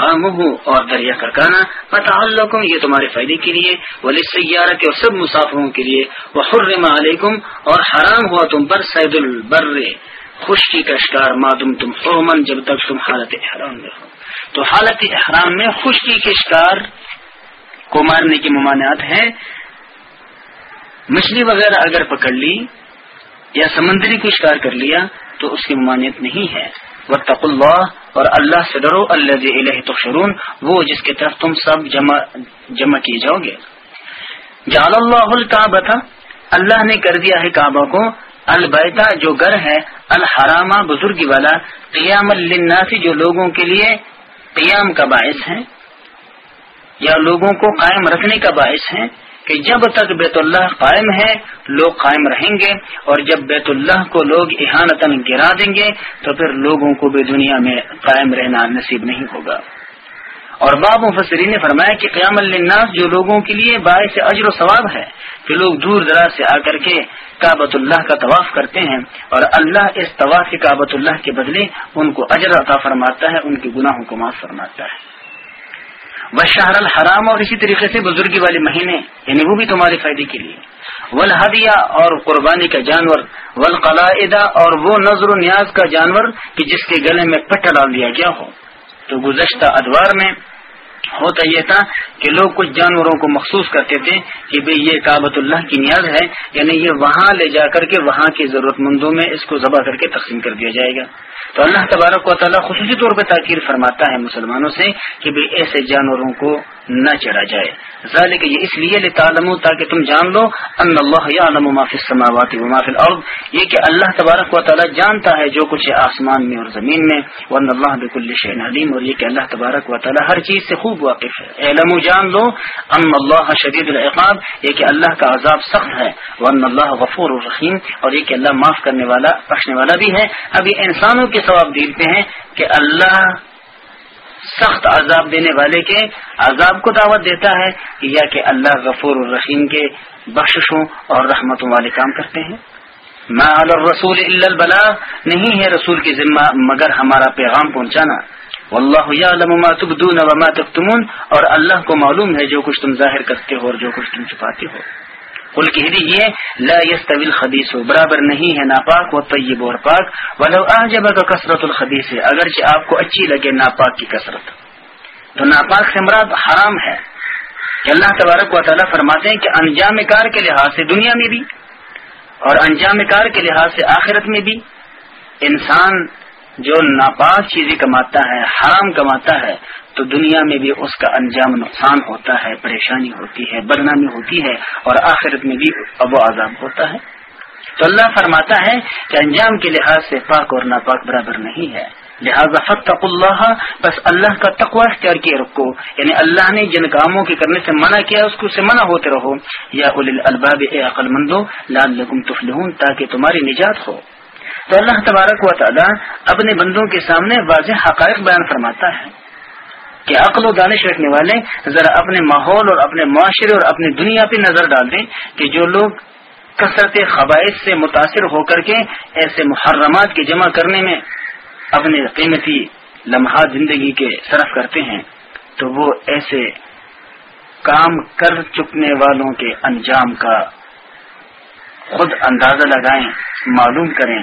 اور دریا کا کانا بتا یہ تمہارے فائدے کے لیے ولی سیارہ کے اور سب مسافروں کے لیے وہ حرم علیکم اور حرام ہوا تم پر سعید البر، خشکی کا شکار معدم تم حرمن جب تک تم حالت احرام میں ہو۔ تو حالت احرام میں خشکی کے شکار کو مارنے کی ممانعات ہیں مچھلی وغیرہ اگر پکڑ لی یا سمندری کو شکار کر لیا تو اس کی ممانعت نہیں ہے۔ وطق اللہ اور اللہ سے ڈرو اللہ تو وہ جس کی طرف تم سب جمع جمع کیے جاؤ گے۔ جال اللہ الکعبہ اللہ نے کر دیا ہے کعبہ کو۔ البیتا جو گھر ہے الحرامہ بزرگی والا۔ قیام الناسی جو لوگوں کے لیے قیام کا باعث ہے۔ یا لوگوں کو قائم رکھنے کا باعث ہے۔ کہ جب تک بیت اللہ قائم ہے، لوگ قائم رہیں گے اور جب بیت اللہ کو لوگ احانتن گرا دیں گے، تو پھر لوگوں کو بھی دنیا میں قائم رہنا نصیب نہیں ہوگا۔ اور باب مفسرین نے فرمایا کہ قیام الناس جو لوگوں کے لیے باعث اجر و ثواب ہے، کہ لوگ دور دراز سے آ کر کے کابت اللہ کا طواف کرتے ہیں اور اللہ اس طواف کابت اللہ کے بدلے ان کو اجر عطا فرماتا ہے، ان کے گناہوں کو معاف فرماتا ہے۔ بشہر الحرام اور اسی طریقے سے بزرگی والے مہینے یعنی وہ بھی تمہارے فائدے کے لیے۔ ولحدیہ اور قربانی کا جانور ولقلاعدہ اور وہ نظر و نیاز کا جانور کہ جس کے گلے میں پٹا ڈال دیا گیا ہو۔ تو گزشتہ ادوار میں ہوتا یہ تھا کہ لوگ کچھ جانوروں کو مخصوص کرتے تھے کہ بھئی یہ کابت اللہ کی نیاز ہے یعنی یہ وہاں لے جا کر کے وہاں کی ضرورت مندوں میں اس کو ذبح کر کے تقسیم کر دیا جائے گا۔ تو اللہ تبارک و تعالیٰ خصوصی طور پہ تاکیر فرماتا ہے مسلمانوں سے کہ بھئی ایسے جانوروں کو نہ چڑھا جائے۔ ذالک یہ اس لیے تعلم تاکہ تم جان لو ان اللہ یعلم ما فی السماوات و ما فی الارض۔ یہ کہ اللہ تبارک و تعالی جانتا ہے جو کچھ ہے آسمان میں اور زمین میں۔ وان اللہ بكل شیء علیم۔ اور یہ کہ اللہ تبارک و تعالی ہر چیز سے خوب واقف ہے۔ علم جان لو۔ ان اللہ شدید العقاب۔ یہ کہ اللہ کا عذاب سخت ہے۔ وان اللہ غفور الرحیم۔ اور یہ کہ اللہ معاف کرنے والا، بخشنے والا بھی ہے۔ ابھی انسانوں کے ثواب دیتے ہیں کہ اللہ سخت عذاب دینے والے کے عذاب کو دعوت دیتا ہے یا کہ اللہ غفور الرحیم کے بخششوں اور رحمتوں والے کام کرتے ہیں۔ ما الرسول البلا نہیں ہے رسول کی ذمہ، مگر ہمارا پیغام پہنچانا۔ واللہ یعلم ما تبدون وما تکتمون، اور اللہ کو معلوم ہے جو کچھ تم ظاہر کرتے ہو اور جو کچھ تم چھپاتے ہو۔ کل کہہ دیجیے لا یستوی الخبیث، برابر نہیں ہے ناپاک و طیب اور پاک، ولو اعجبک کثرت الخبیث، اگرچہ آپ کو اچھی لگے ناپاک کی کثرت۔ تو ناپاک سے مراد حرام ہے۔ کہ اللہ تبارک و تعالیٰ فرماتے ہیں کہ انجام کار کے لحاظ سے دنیا میں بھی، اور انجام کار کے لحاظ سے آخرت میں بھی انسان جو ناپاک چیزیں کماتا ہے، حرام کماتا ہے تو دنیا میں بھی اس کا انجام نقصان ہوتا ہے، پریشانی ہوتی ہے، بدنامی ہوتی ہے اور آخرت میں بھی اب و عذاب ہوتا ہے۔ تو اللہ فرماتا ہے کہ انجام کے لحاظ سے پاک اور ناپاک برابر نہیں ہے۔ لہٰذا فتق اللہ، بس اللہ کا تقوی اختیار کیے رکھو۔ یعنی اللہ نے جن کاموں کے کرنے سے منع کیا، اس کو سے منع ہوتے رہو۔ یا الباب، اے عقل مندو لال تفلحون، تاکہ تمہاری نجات ہو۔ تو اللہ تبارک و تعالیٰ اپنے بندوں کے سامنے واضح حقائق بیان فرماتا ہے۔ کہ عقل و دانش رکھنے والے ذرا اپنے ماحول اور اپنے معاشرے اور اپنی دنیا پہ نظر ڈال دیں کہ جو لوگ کثرت قبائد سے متاثر ہو کر کے ایسے محرمات کے جمع کرنے میں اپنے قیمتی لمحات زندگی کے صرف کرتے ہیں، تو وہ ایسے کام کر چکنے والوں کے انجام کا خود اندازہ لگائیں، معلوم کریں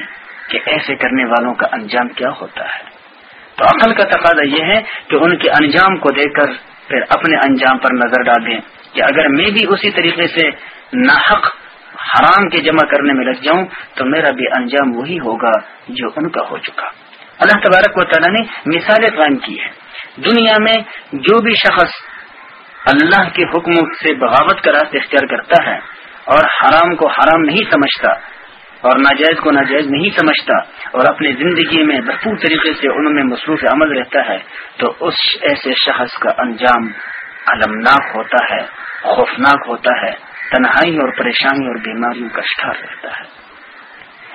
کہ ایسے کرنے والوں کا انجام کیا ہوتا ہے۔ تو عقل کا تقاضا یہ ہے کہ ان کے انجام کو دیکھ کر پھر اپنے انجام پر نظر ڈال دیں کہ اگر میں بھی اسی طریقے سے ناحق حرام کے جمع کرنے میں لگ جاؤں تو میرا بھی انجام وہی ہوگا جو ان کا ہو چکا۔ اللہ تبارک و تعالیٰ نے مثالیں قائم کی ہے دنیا میں جو بھی شخص اللہ کے حکم سے بغاوت کا راستہ اختیار کرتا ہے اور حرام کو حرام نہیں سمجھتا اور ناجائز کو ناجائز نہیں سمجھتا اور اپنی زندگی میں بھرپور طریقے سے ان میں مصروف عمل رہتا ہے، تو اس ایسے شخص کا انجام المناک ہوتا ہے، خوفناک ہوتا ہے، تنہائی اور پریشانی اور بیماریوں کا شکار رہتا ہے۔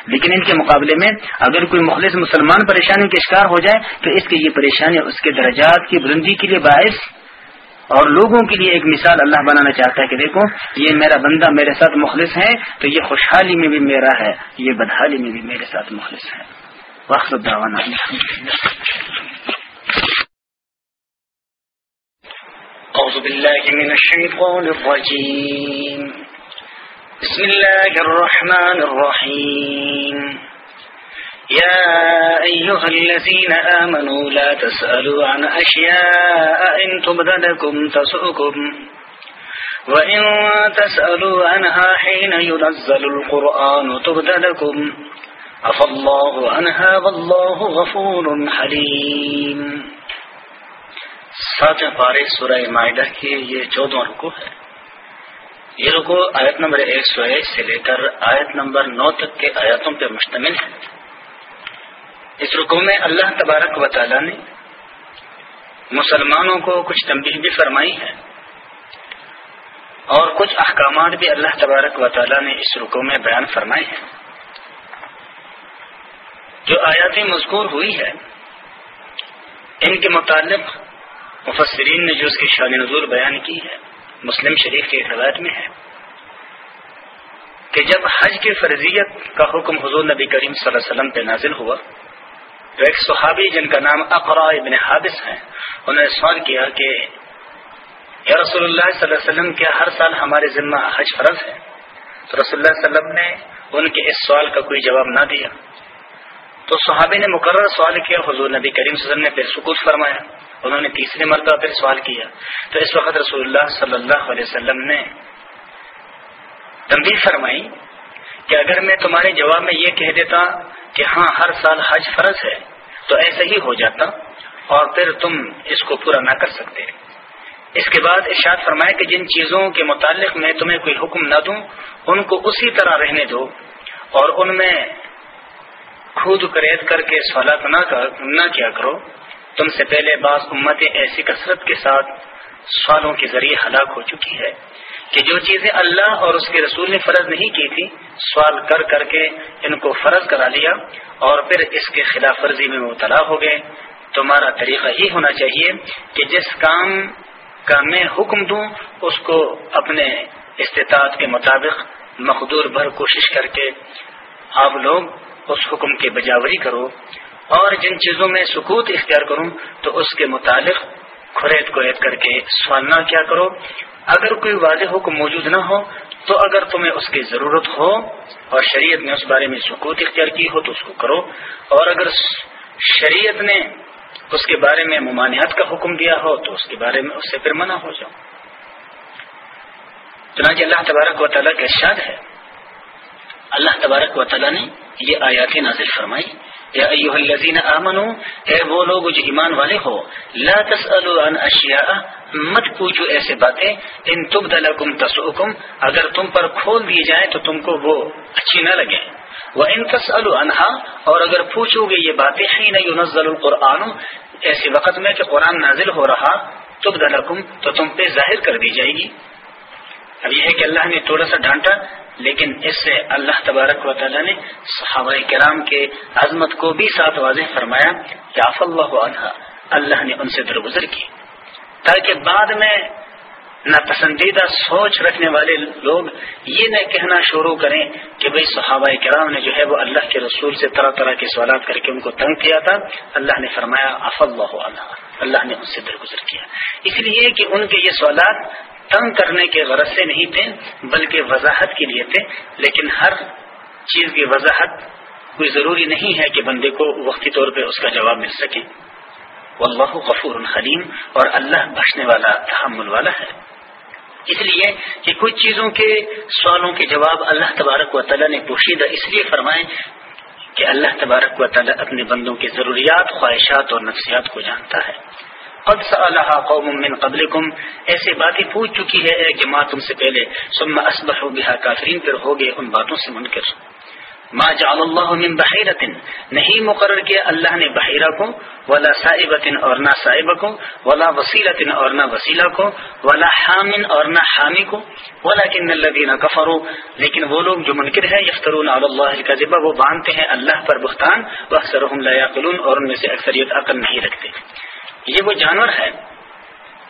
لیکن ان کے مقابلے میں اگر کوئی مخلص مسلمان پریشانی کا شکار ہو جائے، تو اس کی یہ پریشانی اس کے درجات کی بلندی کے لیے باعث اور لوگوں کے لیے ایک مثال اللہ بنانا چاہتا ہے کہ دیکھو، یہ میرا بندہ میرے ساتھ مخلص ہے تو یہ خوشحالی میں بھی میرا ہے، یہ بدحالی میں بھی میرے ساتھ مخلص ہے۔ وقت أعوذ بالله من الشيطان الرجيم بسم الله الرحمن الرحيم يا أيها الذين آمنوا لا تسألوا عن أشياء إن تبدلكم تسؤكم وإن تسألوا عنها حين ينزل القرآن تبدلكم عفى الله عنها والله غفور حليم ساتھ پارے سورہ معاہدہ کی یہ چودہ رکو ہے یہ رکو آیت نمبر ایک سو ایک سے لے کر آیت نمبر نو تک کے آیاتوں پر مشتمل ہے اس رکو میں اللہ تبارک و تعالی نے مسلمانوں کو کچھ تنبیہ بھی فرمائی ہے اور کچھ احکامات بھی اللہ تبارک و تعالی نے اس رکو میں بیان فرمائے ہیں۔ جو آیات مذکور ہوئی ہے ان کے متعلق مفسرین نے جو اس کی شان نزول بیان کی ہے، مسلم شریف کی روایت میں ہے کہ جب حج کی فرضیت کا حکم حضور نبی کریم صلی اللہ علیہ وسلم پہ نازل ہوا تو ایک صحابی جن کا نام اقرا ابن حادث ہے انہوں نے سوال کیا کہ، یا رسول اللہ صلی اللہ علیہ وسلم، کیا ہر سال ہمارے ذمہ حج فرض ہے؟ تو رسول اللہ علیہ وسلم نے ان کے اس سوال کا کوئی جواب نہ دیا۔ تو صحابی نے مقرر سوال کیا، حضور نبی کریم صلی اللہ علیہ وسلم نے پھر سکوت فرمایا، انہوں نے تیسری مرتبہ پھر سوال کیا۔ تو اس وقت رسول اللہ صلی اللہ علیہ وسلم نے تنبیہ فرمائی کہ اگر میں تمہارے جواب میں یہ کہہ دیتا کہ ہاں ہر سال حج فرض ہے، تو ایسا ہی ہو جاتا اور پھر تم اس کو پورا نہ کر سکتے۔ اس کے بعد ارشاد فرمائے کہ جن چیزوں کے متعلق میں تمہیں کوئی حکم نہ دوں، ان کو اسی طرح رہنے دو اور ان میں خود کریت کر کے سوالات نہ کیا کرو۔ تم سے پہلے بعض امتیں ایسی کثرت کے ساتھ سوالوں کے ذریعے ہلاک ہو چکی ہے۔ کہ جو چیزیں اللہ اور اس کے رسول نے فرض نہیں کی تھی، سوال کر کر کے ان کو فرض کرا لیا اور پھر اس کے خلاف ورزی میں مبتلا ہو گئے۔ تمہارا طریقہ یہ ہونا چاہیے کہ جس کام کا میں حکم دوں، اس کو اپنے استطاعت کے مطابق مقدور بھر کوشش کر کے آپ لوگ اس حکم کی بجاوری کرو۔ اور جن چیزوں میں سکوت اختیار کروں، تو اس کے متعلق کھریت کویت کر کے سوال نہ کیا کرو۔ اگر کوئی واضح حکم موجود نہ ہو، تو اگر تمہیں اس کی ضرورت ہو اور شریعت نے اس بارے میں سکوت اختیار کی ہو، تو اس کو کرو۔ اور اگر شریعت نے اس کے بارے میں ممانعت کا حکم دیا ہو، تو اس کے بارے میں اس سے پھر منع ہو جاؤ۔ چنانچہ اللہ تبارک و تعالیٰ کا ارشاد ہے۔ اللہ تبارک و تعالیٰ نے یہ آیات نازل فرمائی۔ یا ایوہ الذین آمنو اے وہ لوگ جو ایمان والے ہو، لا تسألوا عن اشیاء مت پوچھو ایسے باتیں، ان تبدلکم تسؤکم، اگر تم پر کھول دیے جائیں تو تم کو وہ اچھی نہ لگے وہ ان تسألوا عنها، اور اگر پوچھو گے یہ باتیں حین ينزل القرآن ایسے وقت میں کہ قرآن نازل ہو رہا، تبدلکم، تو تم پہ ظاہر کر دی جائے گی۔ اب یہ ہے کہ اللہ نے تھوڑا سا ڈانٹا لیکن اس سے اللہ تبارک و تعالیٰ نے صحابہ کرام کے عظمت کو بھی ساتھ واضح فرمایا کہ آف اللہ عنہ اللہ نے ان سے درگزر کی۔ تاکہ بعد میں ناپسندیدہ سوچ رکھنے والے لوگ یہ نہ کہنا شروع کریں کہ بھئی صحابہ کرام نے جو ہے وہ اللہ کے رسول سے طرح طرح کے سوالات کر کے ان کو تنگ کیا تھا۔ اللہ نے فرمایا اف اللہ اللہ نے ان سے درگزر کیا۔ اس لیے کہ ان کے یہ سوالات تنگ کرنے کے غرض سے نہیں تھے، بلکہ وضاحت کے لیے تھے۔ لیکن ہر چیز کی وضاحت کوئی ضروری نہیں ہے کہ بندے کو وقتی طور پہ اس کا جواب مل سکے۔ واللہ غفور حلیم اور اللہ بخشنے والا، تحمل والا ہے۔ اس لیے کہ کچھ چیزوں کے سوالوں کے جواب اللہ تبارک و تعالیٰ نے پوشیدہ، اس لیے فرمائے کہ اللہ تبارک و تعالیٰ اپنے بندوں کی ضروریات، خواہشات اور نفسیات کو جانتا ہے۔ قد سألها قوم من قبلكم ایسے باتیں پوچھ چکی ہے ایک جماعت تم سے پہلے، ثم اصبحوا بها کافرین، پھر ہو گئے ان باتوں سے منکر۔ ما جعل اللہ من بحیرت نہیں مقرر کیا اللہ نے بحیرہ کو، ولا صائبت اور نہ صائبہ کو، ولا وسیلت اور نہ وسیلہ کو، ولا حامن اور نہ حامی کو۔ ولكن الذين كفروا لیکن وہ لوگ جو منکر ہیں، یفترون علی اللہ الكذب وہ باندھتے ہیں اللہ پر بہتان واکثرهم لا يعقلون اور ان میں سے اکثریت عقل نہیں رکھتے۔ یہ وہ جانور ہے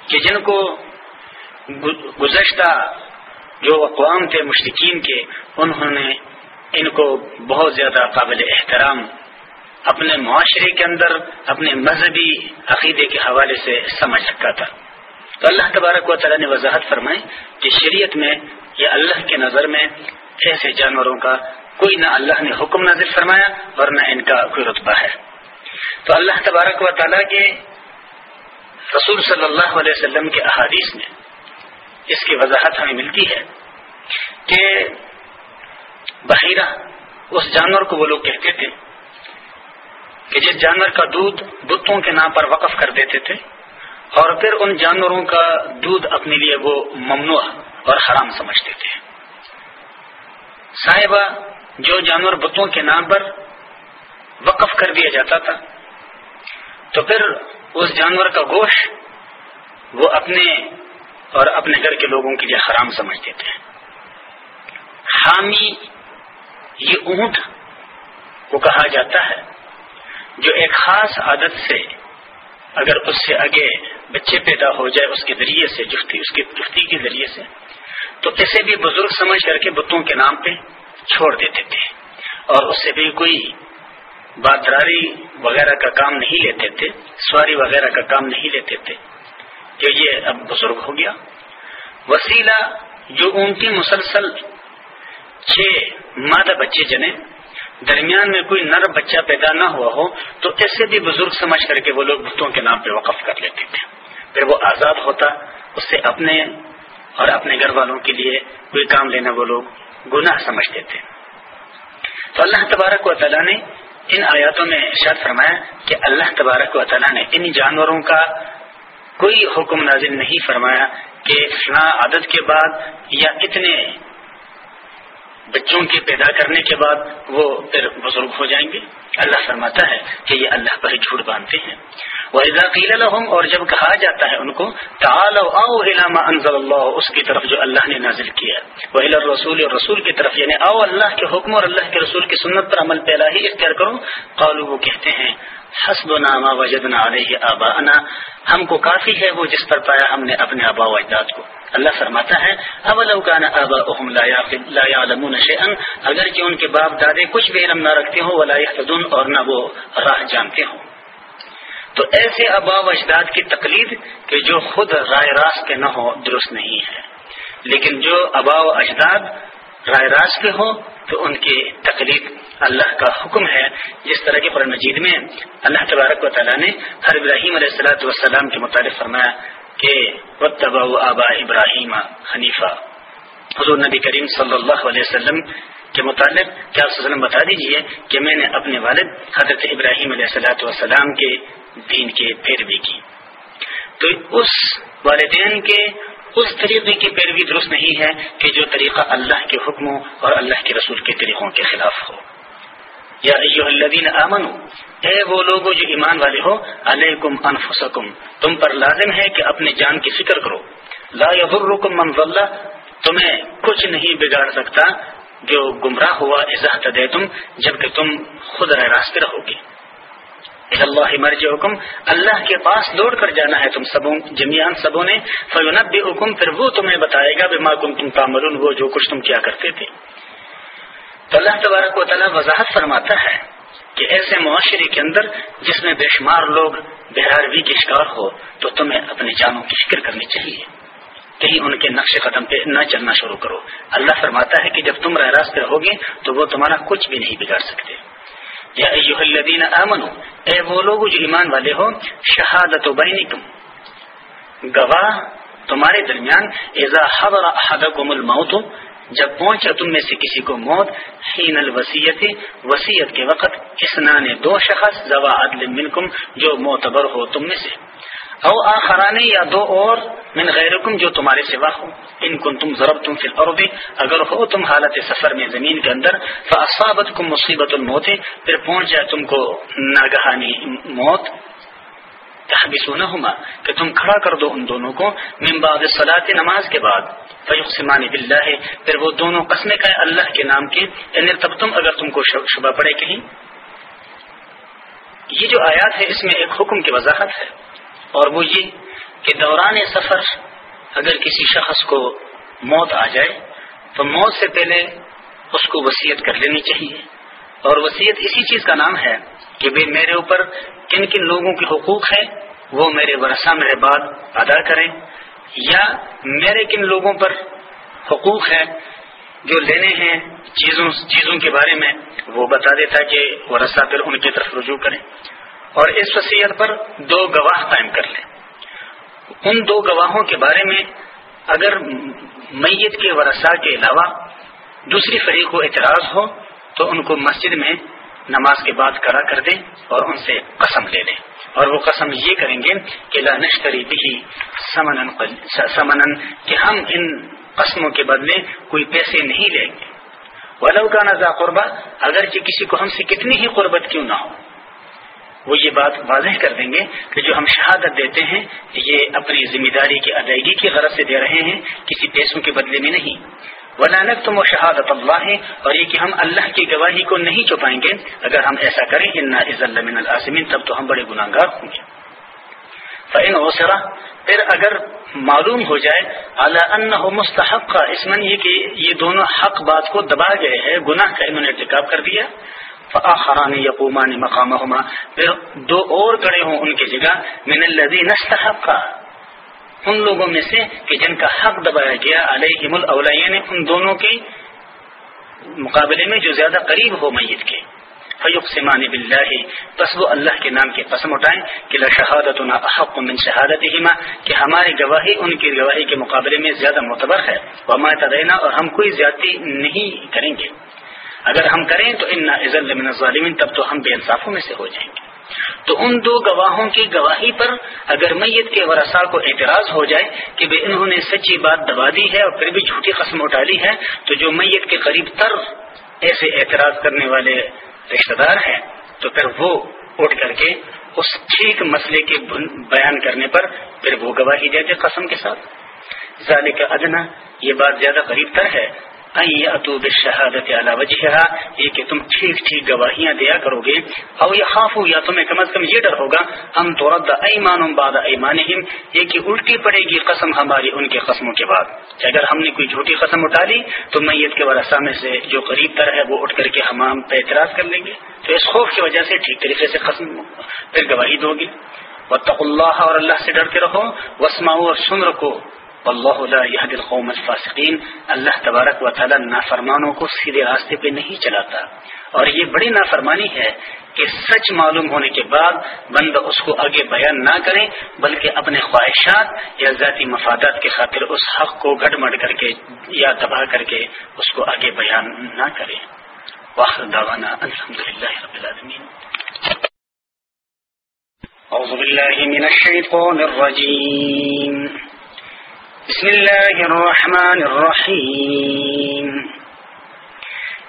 کہ جن کو گزشتہ جو اقوام تھے مشرقین کے، انہوں نے ان کو بہت زیادہ قابل احترام اپنے معاشرے کے اندر، اپنے مذہبی عقیدے کے حوالے سے سمجھ رکھا تھا۔ تو اللہ تبارک و تعالیٰ نے وضاحت فرمائی کہ شریعت میں یا اللہ کے نظر میں ایسے جانوروں کا کوئی نہ اللہ نے حکم نازل فرمایا اور نہ ان کا کوئی رتبہ ہے۔ تو اللہ تبارک و تعالیٰ کے رسول صلی اللہ علیہ وسلم کے احادیث میں اس کی وضاحت ہمیں ملتی ہے کہ بحیرہ، اس جانور کو وہ لوگ کہتے تھے کہ جس جانور کا دودھ بتوں کے نام پر وقف کر دیتے تھے اور پھر ان جانوروں کا دودھ اپنے لیے وہ ممنوع اور حرام سمجھتے تھے۔ صاحبہ، جو جانور بتوں کے نام پر وقف کر دیا جاتا تھا، تو پھر اس جانور کا گوشت وہ اپنے اور اپنے گھر کے لوگوں کے لیے حرام سمجھتے تھے۔ حامی یہ اونٹ کو کہا جاتا ہے، جو ایک خاص عادت سے اگر اس سے آگے بچے پیدا ہو جائے، اس کے ذریعے سے جفتی، اس کی جفتی کے ذریعے سے، تو اسے بھی بزرگ سمجھ کر کے بتوں کے نام پہ چھوڑ دیتے تھے اور اس سے بھی کوئی بادراری وغیرہ کا کام نہیں لیتے تھے سواری وغیرہ کا کام نہیں لیتے تھے کہ یہ اب بزرگ ہو گیا۔ وسیلہ جو اونٹی مسلسل چھ مادہ بچے جنے درمیان میں کوئی نر بچہ پیدا نہ ہوا ہو، تو ایسے بھی بزرگ سمجھ کر کے وہ لوگ بتوں کے نام پہ وقف کر لیتے تھے۔ پھر وہ آزاد ہوتا، اس سے اپنے اور اپنے گھر والوں کے لیے کوئی کام لینا وہ لوگ گناہ سمجھتے تھے۔ تو اللہ تبارک و تعالیٰ نے ان آیاتوں میں ارشاد فرمایا کہ اللہ تبارک و تعالیٰ نے ان جانوروں کا کوئی حکم نازل نہیں فرمایا کہ فلاں عدد کے بعد یا اتنے بچوں کے پیدا کرنے کے بعد وہ پھر بزرگ ہو جائیں گے۔ اللہ فرماتا ہے کہ یہ اللہ پر جھوٹ باندھتے ہیں۔ وہ قیل اور جب کہا جاتا ہے ان کو آؤ علامہ انضل اللہ اس کی طرف جو اللہ نے نازل کیا وہ رسول اور رسول کی طرف یعنی آؤ اللہ کے حکم اور اللہ کے رسول کی سنت پر عمل پہلا ہی اختیار کرو۔ قالو وہ کہتے ہیں حسب نامہ وجدنا علیہ ہم کو کافی ہے وہ جس پر پایا ہم نے اپنے آبا و اجداد کو۔ اللہ فرماتا ہے اولوکان لا اگر کہ ان کے باپ دادے کچھ بھی علم نہ رکھتے ہوں، ولا اور نہ وہ راہ جانتے ہوں۔ تو ایسے آبا و اجداد کی تقلید کہ جو خود رائے راست کے نہ ہو درست نہیں ہے۔ لیکن جو آبا و اجداد رائے راست کے ہو تو ان کی تقلید اللہ کا حکم ہے۔ جس طرح کے قرآن مجید میں اللہ تبارک و تعالیٰ نے ہر ابراہیم علیہ السلاۃ والسلام کے متعلق فرمایا کہ آبا ابراہیم حنیفہ حضور نبی کریم صلی اللہ علیہ وسلم کے متعلق کیا وسلم بتا دیجیے کہ میں نے اپنے والد حضرت ابراہیم علیہ السلاۃ والسلام کے دین کے پیروی کی۔ تو اس والدین کے اس طریقے کی پیروی درست نہیں ہے کہ جو طریقہ اللہ کے حکموں اور اللہ کے رسول کے طریقوں کے خلاف ہو۔ یا الذین امن اے وہ لوگ جو ایمان والے ہو، علیکم انفسکم، تم پر لازم ہے کہ اپنے جان کی فکر کرو۔ لا یضرکم من ضل تمہیں کچھ نہیں بگاڑ سکتا جو گمراہ ہوا ازاحت دے تم، جبکہ تم خود رہ راستے رہو گے۔ اللہ مرج حکم اللہ کے پاس لوٹ کر جانا ہے تم سبوں، جمیان سبوں نے۔ فیونب حکم پھر وہ تمہیں بتائے گا بے ماں تم تامل وہ جو کچھ تم کیا کرتے تھے۔ تو اللہ تبارک و تعالیٰ وضاحت فرماتا ہے کہ ایسے معاشرے کے اندر جس میں بے شمار لوگ بہاروی کے شکار ہو، تو تمہیں اپنی جانوں کی فکر کرنی چاہیے۔ کہیں ان کے نقش قدم پہ نہ چلنا شروع کرو۔ اللہ فرماتا ہے کہ جب تم راہ راست رہو گے تو وہ تمہارا کچھ بھی نہیں بگاڑ سکتے۔ یا الذین آمنو اے وہ لوگ جو ایمان والے ہو شہادت و بینکم۔ گواہ تمہارے درمیان ایزا حضر احدکم الموت جب پہنچا تم میں سے کسی کو موت، حین الوسیت وسیعت کے وقت اسنان دو شخص زوا عدل منکم، جو معتبر ہو تم میں سے۔ او آخرانے یا دو اور من غیرکم جو تمہارے سوا ہو۔ ان کن تم ضرب تم فی الارض، اگر ہو تم حالت سفر میں زمین کے اندر فاصابت کم مصیبت الموت، پھر پہنچ جائے تم کو ناگہانی موت۔ تحبسونہما کہ تم کھڑا کر دو ان دونوں کو، من بعد نماز کے بعد۔ فیقسمان باللہ، پھر وہ دونوں قسمیں کہیں اللہ کے نام کے یعنی تب تم اگر تم کو شبہ پڑے کہیں۔ یہ جو آیات ہے، اس میں ایک حکم کی وضاحت ہے۔ اور وہ یہ کہ دوران سفر اگر کسی شخص کو موت آ جائے، تو موت سے پہلے اس کو وسیعت کر لینی چاہیے۔ اور وسیعت اسی چیز کا نام ہے کہ بھائی میرے اوپر کن کن لوگوں کے حقوق ہیں، وہ میرے ورثہ، میرے بعد ادا کریں۔ یا میرے کن لوگوں پر حقوق ہے جو لینے ہیں چیزوں چیزوں کے بارے میں، وہ بتا دیتا کہ ورثہ پھر ان کی طرف رجوع کریں۔ اور اس وصیت پر دو گواہ قائم کر لیں۔ ان دو گواہوں کے بارے میں اگر میت کے ورثہ کے علاوہ دوسری فریق کو اعتراض ہو، تو ان کو مسجد میں نماز کے بعد کرا کر دیں اور ان سے قسم لے لیں۔ اور وہ قسم یہ کریں گے کہ لانشتری بھی سمنن کہ ہم ان قسموں کے بدلے کوئی پیسے نہیں لیں گے۔ ولو کا نزا قربہ اگرچہ کسی کو ہم سے کتنی ہی قربت کیوں نہ ہو۔ وہ یہ بات واضح کر دیں گے کہ جو ہم شہادت دیتے ہیں یہ اپنی ذمہ داری کی ادائیگی کی غرض سے دے رہے ہیں، کسی پیسوں کے بدلے میں نہیں۔ ولانک تم و شہادت اللہ ہے اور یہ کہ ہم اللہ کی گواہی کو نہیں چھپائیں گے۔ اگر ہم ایسا کریں ان عز من العاصمین تب تو ہم بڑے گناہ گار ہوں گے۔ فعن اوسرا پھر اگر معلوم ہو جائے اعلیٰ ان مستحق کا اس من یہ کہ یہ دونوں حق بات کو دبا گئے ہیں، گناہ کا انہوں نے ارتکاب کر دیا۔ فآخران یقومان مقامہما پھر دو اور کڑے ہوں ان کی جگہ، من الذین استحقا ان لوگوں میں سے کہ جن کا حق دبایا گیا، علیہم الاولین ان دونوں کے مقابلے میں جو زیادہ قریب ہو میت کے۔ فیوق سمان بلّہ بس وہ اللہ کے نام کی قسم اٹھائیں کہ شہادت احق من شہادت ہی کہ ہماری گواہی ان کی گواہی کے مقابلے میں زیادہ معتبر ہے۔ وہ تدینہ اور ہم کوئی زیادتی نہیں کریں گے۔ اگر ہم کریں تو ان عزل من ظالمین تب تو ہم بے انصافوں میں سے ہو جائیں گے۔ تو ان دو گواہوں کی گواہی پر اگر میت کے ورثاء کو اعتراض ہو جائے کہ بے انہوں نے سچی بات دبا دی ہے اور پھر بھی جھوٹی قسم اٹھا لی ہے، تو جو میت کے قریب تر ایسے اعتراض کرنے والے رشتہ دار ہیں، تو پھر وہ اٹھ کر کے اس ٹھیک مسئلے کے بیان کرنے پر پھر وہ گواہی دیتے قسم کے ساتھ۔ ذالک ادنا، یہ بات زیادہ قریب تر ہے اتوب شہادت وجہ یہ کہ تم ٹھیک ٹھیک گواہیاں دیا کرو گے او یہ خاف یا تمہیں کم از کم یہ ڈر ہوگا ہم تو رد ایمان باد ایمان یہ کہ الٹی پڑے گی قسم ہماری ان کے قسموں کے بعد۔ کہ اگر ہم نے کوئی جھوٹی قسم اٹھا لی تو میت کے ورثہ میں سے جو قریب تر ہے، وہ اٹھ کر کے ہم ہم پہ اعتراض کر لیں گے۔ تو اس خوف کی وجہ سے ٹھیک طریقے سے قسم، پھر گواہی دو گی وطق اللہ اور اللہ سے ڈرتے رہو وسماؤ اور سن رکھو۔ اللہ القوم الفاسقین، اللہ تبارک و تعالی نافرمانوں کو سیدھے راستے پہ نہیں چلاتا۔ اور یہ بڑی نافرمانی ہے کہ سچ معلوم ہونے کے بعد بند اس کو آگے بیان نہ کرے، بلکہ اپنے خواہشات یا ذاتی مفادات کے خاطر اس حق کو گڑ مڑ کر کے یا تباہ کر کے اس کو آگے بیان نہ کرے۔ واخر دعوانا الحمد للہ رب العالمین۔ اعوذ باللہ من الشیطان الرجیم۔ بسم الله الرحمن الرحيم.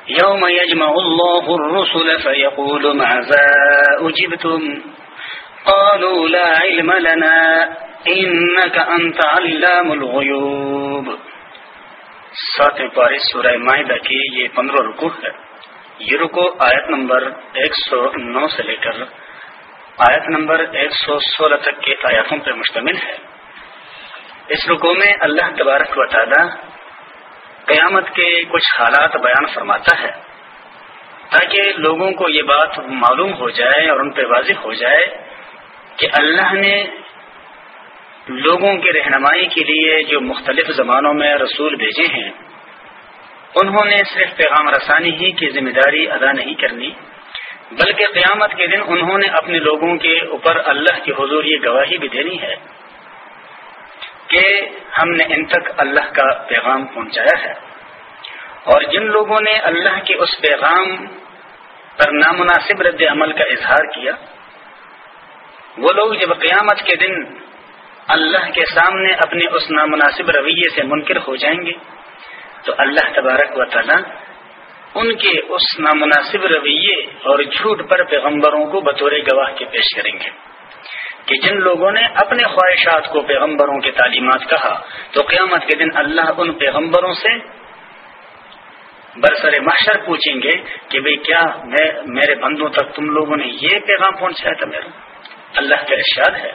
يوم يجمع الله الرسل فيقول ماذا أجبتم؟ قالوا لا علم لنا، إنك أنت علام الغيوب. ساتویں پارے سورہ معاہدہ کی یہ پندرہ رکو ہے۔ یہ رکو آیت نمبر ایک سو نو سے لے کر آیت نمبر ایک سو سولہ تک کے آیاتوں پر مشتمل ہے۔ اس رکو میں اللہ تبارک و تعالی قیامت کے کچھ حالات بیان فرماتا ہے تاکہ لوگوں کو یہ بات معلوم ہو جائے اور ان پہ واضح ہو جائے کہ اللہ نے لوگوں کی رہنمائی کے لیے جو مختلف زمانوں میں رسول بھیجے ہیں، انہوں نے صرف پیغام رسانی ہی کی ذمہ داری ادا نہیں کرنی، بلکہ قیامت کے دن انہوں نے اپنے لوگوں کے اوپر اللہ کی حضور یہ گواہی بھی دینی ہے۔ کہ ہم نے ان تک اللہ کا پیغام پہنچایا ہے۔ اور جن لوگوں نے اللہ کے اس پیغام پر نامناسب رد عمل کا اظہار کیا، وہ لوگ جب قیامت کے دن اللہ کے سامنے اپنے اس نامناسب رویے سے منکر ہو جائیں گے، تو اللہ تبارک و تعالی ان کے اس نامناسب رویے اور جھوٹ پر پیغمبروں کو بطور گواہ کے پیش کریں گے۔ کہ جن لوگوں نے اپنے خواہشات کو پیغمبروں کے تعلیمات کہا، تو قیامت کے دن اللہ ان پیغمبروں سے برسر محشر پوچھیں گے کہ بھئی کیا میں میرے بندوں تک تم لوگوں نے یہ پیغام پہنچایا تھا میرا؟ اللہ کا ارشاد ہے۔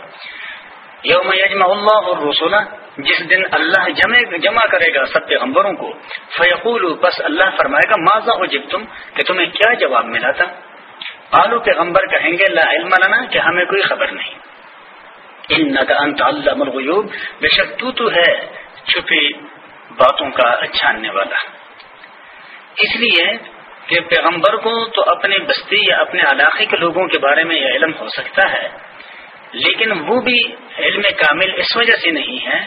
یوم یجمع اللہ اور رسولہ جس دن اللہ جمع جمع کرے گا سب پیغمبروں کو فیقول بس اللہ فرمائے گا ماضا ہو جب تم کہ تمہیں کیا جواب ملا تھا؟ آلو پیغمبر کہیں گے، لا علم لنا، کہ ہمیں کوئی خبر نہیں۔ ان انت علام الغیوب بے شک تو تو ہے چھپی باتوں کا چھاننے والا۔ اس لیے کہ پیغمبر کو تو اپنے بستی یا اپنے علاقے کے لوگوں کے بارے میں یہ علم ہو سکتا ہے، لیکن وہ بھی علم کامل اس وجہ سے نہیں ہے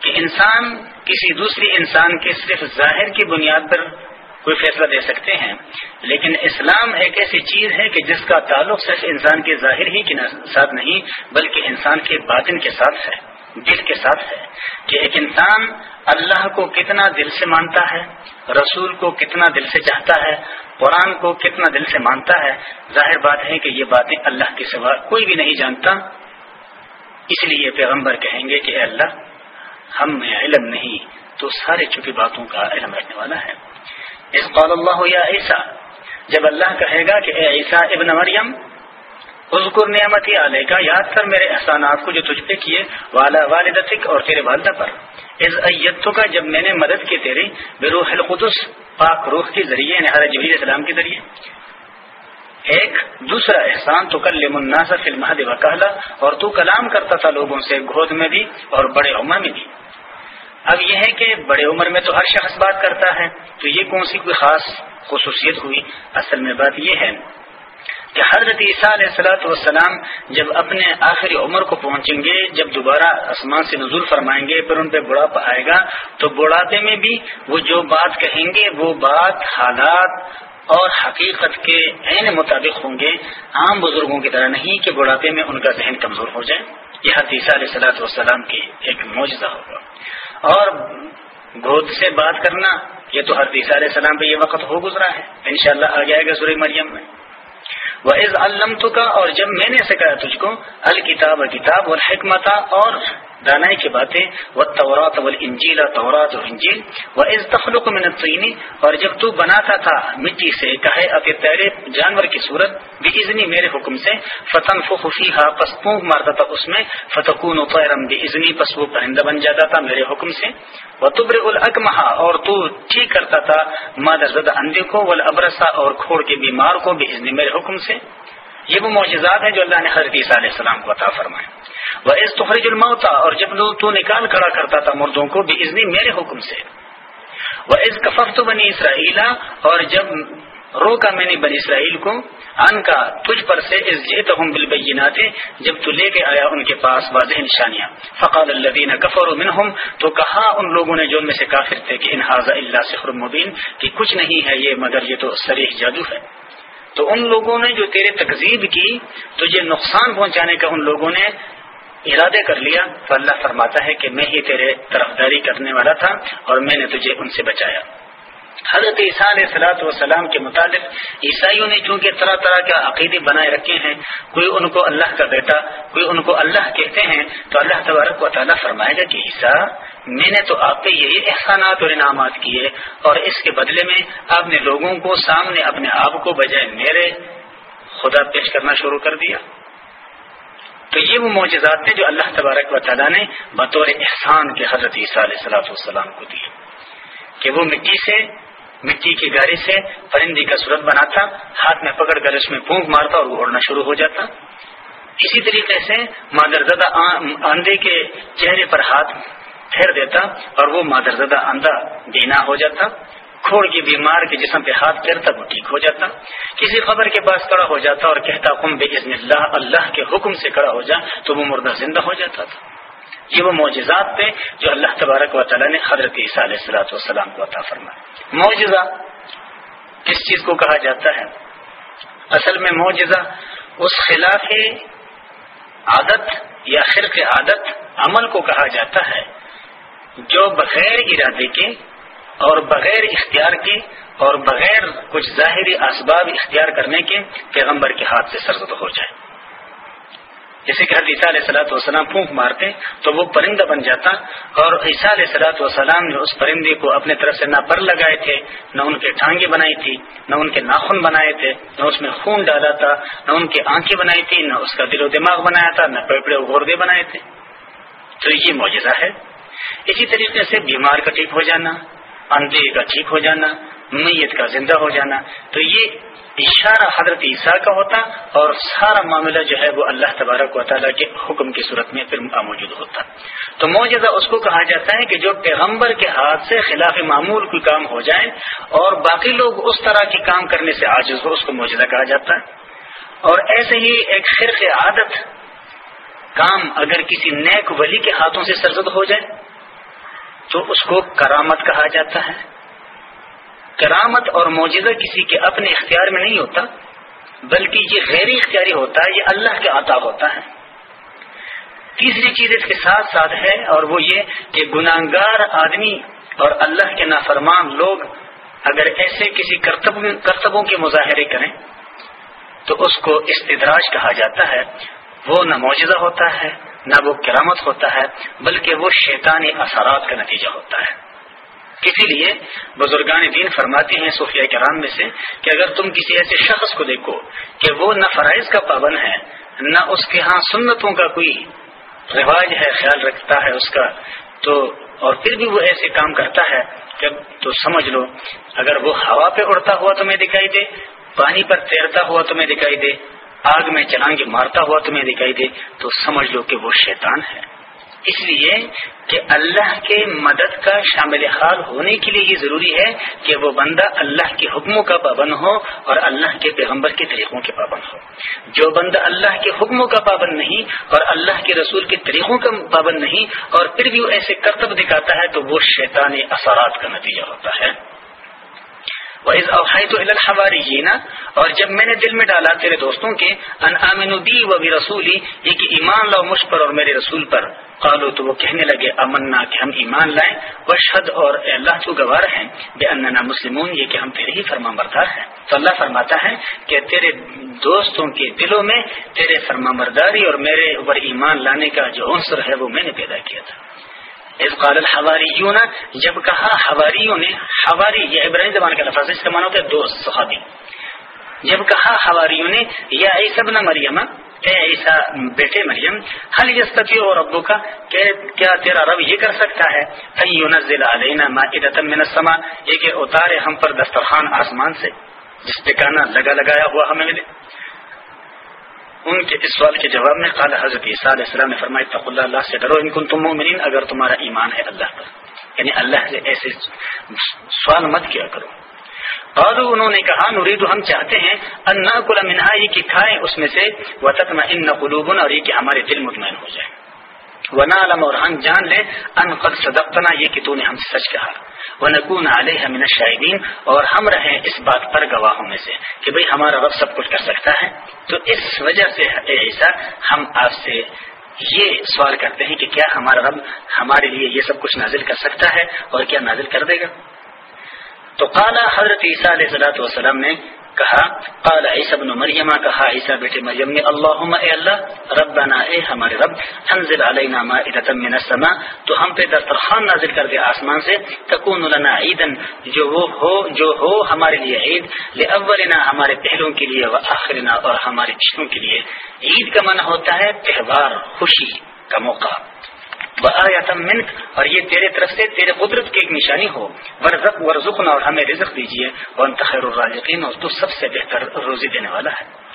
کہ انسان کسی دوسری انسان کے صرف ظاہر کی بنیاد پر کوئی فیصلہ دے سکتے ہیں۔ لیکن اسلام ایک ایسی چیز ہے کہ جس کا تعلق صرف انسان کے ظاہر ہی کے ساتھ نہیں، بلکہ انسان کے باطن کے ساتھ ہے، دل کے ساتھ ہے کہ ایک انسان اللہ کو کتنا دل سے مانتا ہے، رسول کو کتنا دل سے چاہتا ہے، قرآن کو کتنا دل سے مانتا ہے۔ ظاہر بات ہے کہ یہ باتیں اللہ کے سوا کوئی بھی نہیں جانتا۔ اس لیے پیغمبر کہیں گے کہ اے اللہ، ہم میں علم نہیں، تو سارے چھپی باتوں کا علم رکھنے والا ہے۔ اس قول اللہ یا عیسیٰ، جب اللہ کہے گا کہ اے عیسیٰ ابن مریم حضکر نعمت علیہ کا یاد کر میرے احسانات کو جو تجھ پہ کیے والا والدتک اور تیرے والدہ پر۔ از ایتوں کا جب میں نے مدد کی تیری بروح القدس، پاک روح کے ذریعے یعنی جبیر السلام کے ذریعے۔ ایک دوسرا احسان تو کل مناسا فلم وکالا اور تو کلام کرتا تھا لوگوں سے گود میں بھی اور بڑے عمر میں بھی۔ اب یہ ہے کہ بڑے عمر میں تو ہر شخص بات کرتا ہے، تو یہ کون سی کوئی خاص خصوصیت ہوئی؟ اصل میں بات یہ ہے کہ حضرت عیسیٰ علیہ السلاۃ والسلام جب اپنے آخری عمر کو پہنچیں گے، جب دوبارہ آسمان سے نزول فرمائیں گے، پھر ان پہ بڑھاپا آئے گا، تو بڑھاپے میں بھی وہ جو بات کہیں گے، وہ بات حالات اور حقیقت کے عین مطابق ہوں گے۔ عام بزرگوں کی طرح نہیں کہ بڑھاپے میں ان کا ذہن کمزور ہو جائے۔ یہ حدیثہ علیہ صلاحت والسلام کی ایک معجزہ ہوگا۔ اور گود سے بات کرنا، یہ تو ہر علیہ السلام پہ یہ وقت ہو گزرا ہے۔ انشاءاللہ شاء آ جائے گا سورہ مریم میں۔ وہ از علم کا اور جب میں نے سکھایا تجھ کو الکتاب کتاب اور حکمت اور دانائی کی باتیں وہ تورات و انجیلا تورات اور انجیل وہ از تخلق میں نتینی اور جب تو بناتا تھا مٹی سے، کہے اپنے تیرے جانور کی صورت بھی ازنی میرے حکم سے فتن فخی ہا پس پونک مارتا تھا اس میں فتقون و پیرم بھی ازنی پس وہ پرندہ بن جاتا تھا میرے حکم سے۔ وہ تبر الکمہ اور تو ٹھیک کرتا تھا، مادر زدہ اندے کو ولابرسا اور کھوڑ کے بیمار کو بھی ازنی میرے حکم سے۔ یہ وہ معجزات ہیں جو اللہ نے حضرت عیسیٰ علیہ السلام کو عطا فرمائے۔ وہ اس تخرج الموتا اور جب تو نکال کھڑا کرتا تھا مردوں کو بھی ازنی میرے حکم سے۔ وہ اس کفت بنی اسرائیلا اور جب روکا میں نے بنی اسرائیل کو ان کا تجھ پر سے اس جیت ہوں بالبینات، جب تو لے کے آیا ان کے پاس واضح نشانیاں۔ فقال الذین کفر منہم تو کہا ان لوگوں نے جو میں سے کافر تھے کہ انحاظ اللہ سخر مبین، کہ کچھ نہیں ہے یہ، مگر یہ تو سریح جادو ہے۔ تو ان لوگوں نے جو تیرے تقزیب کی، تجھے نقصان پہنچانے کا ان لوگوں نے ارادے کر لیا۔ تو اللہ فرماتا ہے کہ میں ہی تیرے طرفداری کرنے والا تھا اور میں نے تجھے ان سے بچایا۔ حضرت عیسیٰ علیہ سلاۃ والسلام کے متعلق عیسائیوں نے چونکہ طرح طرح کے عقیدے بنائے رکھے ہیں، کوئی ان کو اللہ کا بیٹا، کوئی ان کو اللہ کہتے ہیں، تو اللہ تبارک و تعالیٰ فرمائے گا کہ عیسیٰ میں نے تو آپ پہ یہی احسانات اور انعامات کیے اور اس کے بدلے میں آپ نے لوگوں کو سامنے اپنے آپ کو بجائے میرے خدا پیش کرنا شروع کر دیا۔ تو یہ وہ معجزات تھے جو اللہ تبارک و تعالیٰ نے بطور احسان کے حضرت عیسیٰ علیہ السلاۃ والسلام کو دیے کہ وہ مٹی سے، مٹی کی گاڑی سے پرندی کا صورت بناتا، ہاتھ میں پکڑ کر اس میں پونک مارتا اور وہ اڑنا شروع ہو جاتا۔ اسی طریقے سے مادر زدہ آندے کے چہرے پر ہاتھ پھیر دیتا اور وہ مادر زدہ آندھا بینا ہو جاتا، کھوڑ کی بیمار کے جسم پہ ہاتھ پھیرتا، وہ ٹھیک ہو جاتا۔ کسی خبر کے پاس کڑا ہو جاتا اور کہتا کم بے اللہ اللہ کے حکم سے کڑا ہو جا، تو وہ مردہ زندہ ہو جاتا تھا۔ یہ وہ معجزات تھے جو اللہ تبارک و تعالیٰ نے حضرت عیسیٰ علیہ السلاۃ والسلام کو عطا فرمایا معجزہ کس چیز کو کہا جاتا ہے؟ اصل میں معجزہ اس خلاف عادت یا خرق عادت عمل کو کہا جاتا ہے جو بغیر ارادے کے اور بغیر اختیار کے اور بغیر کچھ ظاہری اسباب اختیار کرنے کے پیغمبر کے ہاتھ سے سرزد ہو جائے۔ جیسے کہ عیسیٰ علیہ سلاۃ والسلام پھونک مارتے تو وہ پرندہ بن جاتا اور عیسیٰ علیہ سلاۃ والسلام نے اس پرندے کو اپنے طرف سے نہ پر لگائے تھے، نہ ان کے ٹانگیں بنائی تھی، نہ ان کے ناخن بنائے تھے، نہ اس میں خون ڈالا تھا، نہ ان کی آنکھیں بنائی تھی نہ اس کا دل و دماغ بنایا تھا، نہ پیپڑے غوردے بنائے تھے۔ تو یہ معجزہ ہے۔ اسی طریقے سے بیمار کا ٹھیک ہو جانا اندھے کا ٹھیک ہو جانا، میت کا زندہ ہو جانا۔ تو یہ اشارہ حضرت عیسیٰ کا ہوتا اور سارا معاملہ جو ہے وہ اللہ تبارک و تعالیٰ کے حکم کی صورت میں پھر موجود ہوتا۔ تو معجزہ اس کو کہا جاتا ہے کہ جو پیغمبر کے ہاتھ سے خلاف معمول کوئی کام ہو جائے اور باقی لوگ اس طرح کے کام کرنے سے عاجز ہو، اس کو معجزہ کہا جاتا ہے۔ اور ایسے ہی ایک خرق عادت، کام اگر کسی نیک ولی کے ہاتھوں سے سرزد ہو جائے تو اس کو کرامت کہا جاتا ہے۔ کرامت اور معجزہ کسی کے اپنے اختیار میں نہیں ہوتا، بلکہ یہ غیر اختیاری ہوتا ہے، یہ اللہ کے عطا ہوتا ہے۔ تیسری چیز اس کے ساتھ ساتھ ہے، اور وہ یہ کہ گناگار آدمی اور اللہ کے نافرمان لوگ اگر ایسے کسی کرتبوں کے مظاہرے کریں، تو اس کو استدراج کہا جاتا ہے۔ وہ نہ معجزہ ہوتا ہے نہ وہ کرامت ہوتا ہے، بلکہ وہ شیطانی اثرات کا نتیجہ ہوتا ہے۔ اسی لیے بزرگان دین فرماتے ہیں صوفیہ کرام میں سے کہ اگر تم کسی ایسے شخص کو دیکھو کہ وہ نہ فرائض کا پابند ہے، نہ اس کے ہاں سنتوں کا کوئی رواج ہے، خیال رکھتا ہے اس کا، تو اور پھر بھی وہ ایسے کام کرتا ہے جب تو سمجھ لو، اگر وہ ہوا پہ اڑتا ہوا تمہیں دکھائی دے، پانی پر تیرتا ہوا تمہیں دکھائی دے آگ میں چلانگے مارتا ہوا تمہیں دکھائی دے تو سمجھ لو کہ وہ شیطان ہے۔ اس لیے کہ اللہ کے مدد کا شامل حال ہونے کے لیے یہ ضروری ہے کہ وہ بندہ اللہ کے حکموں کا پابند ہو اور اللہ کے پیغمبر کے طریقوں کے پابند ہو۔ جو بندہ اللہ کے حکموں کا پابند نہیں اور اللہ کے رسول کے طریقوں کا پابند نہیں اور پھر بھی وہ ایسے کرتب دکھاتا ہے تو وہ شیطانی اثرات کا نتیجہ ہوتا ہے۔ تو الحواری نا اور جب میں نے دل میں ڈالا تیرے دوستوں کے ان امن دی و بھی رسولی یہ کہ ایمان لاؤ مجھ پر اور میرے رسول پر۔ قالو تو وہ کہنے لگے امنا کہ ہم ایمان لائیں وشد اور اللہ تو گوار ہیں بے اننا مسلمون، یہ کہ ہم تیرے ہی فرما بردار ہیں۔ تو اللہ فرماتا ہے کہ تیرے دوستوں کے دلوں میں تیرے فرما برداری اور میرے اوپر ایمان لانے کا جو عنصر ہے، وہ میں نے پیدا کیا تھا۔ اس قال الحواریون، جب کہا حواریوں نے حواری یہ ابراہیم زبان کا لفظ ہے، اس کا معنی ہوتا ہے دوست، صحابی۔ جب کہا حواریوں نے یا عیسی ابن مریم، اے عیسیٰ بیٹے مریم حل یستفی اور ابو کا کہ کیا تیرا رب یہ کر سکتا ہے؟ فینزل علینا مائدۃ من السماء یہ کہ اتارے ہم پر دسترخوان آسمان سے، جس پہ کانا لگا لگایا ہوا ہمیں ملے۔ ان کے اس سوال کے جواب میں قال حضرت عیسیٰ علیہ السلام نے فرمایا تق اللہ اللہ سے ڈرو، ان کن تم مومنین اگر تمہارا ایمان ہے اللہ پر۔ یعنی اللہ سے ایسے سوال مت کیا کرو۔ اور انہوں نے کہا نرید ہم چاہتے ہیں انا کل منہا یہ کہ کھائیں، اس میں سے وطن ان قلوبن اور یہ کہ ہمارے دل مطمئن ہو جائے۔ ونا علم اور ہم جان لیں، ان قد صدقتنا، یہ کہ تو نے ہم سے سچ کہا۔ ونکون علیہ من الشاہدین اور ہم رہیں اس بات پر گواہوں میں سے کہ بھئی ہمارا رب سب کچھ کر سکتا ہے۔ تو اس وجہ سے اے عیسیٰ، ہم آپ سے یہ سوال کرتے ہیں کہ کیا ہمارا رب ہمارے لیے یہ سب کچھ نازل کر سکتا ہے اور کیا نازل کر دے گا؟ تو قالا حضرت عیسیٰ علیہ صلاحت وسلم نے کہا، قال عیسی بن مریم، کہا عیسی بیٹے مریم نے اللهم اے اللہ، ربنا، اے ہمارے رب، انزل علینا مائدۃ من السماء، تو ہم پہ دسترخوان نازل کر دے آسمان سے، تکون لنا عیدا، جو وہ ہو، جو ہو ہمارے لیے عید لاولنا ہمارے پہلوں کے لیے و آخرنا اور ہمارے پچھلوں کے لیے۔ عید کا معنی ہوتا ہے، تہوار، خوشی کا موقع۔ منک، اور یہ تیرے طرف سے تیرے قدرت کی ایک نشانی ہو۔ ورزق ورژنا اور ہمیں رزق دیجیے۔ اور تخیر الراجقین اور تو سب سے بہتر روزی دینے والا ہے۔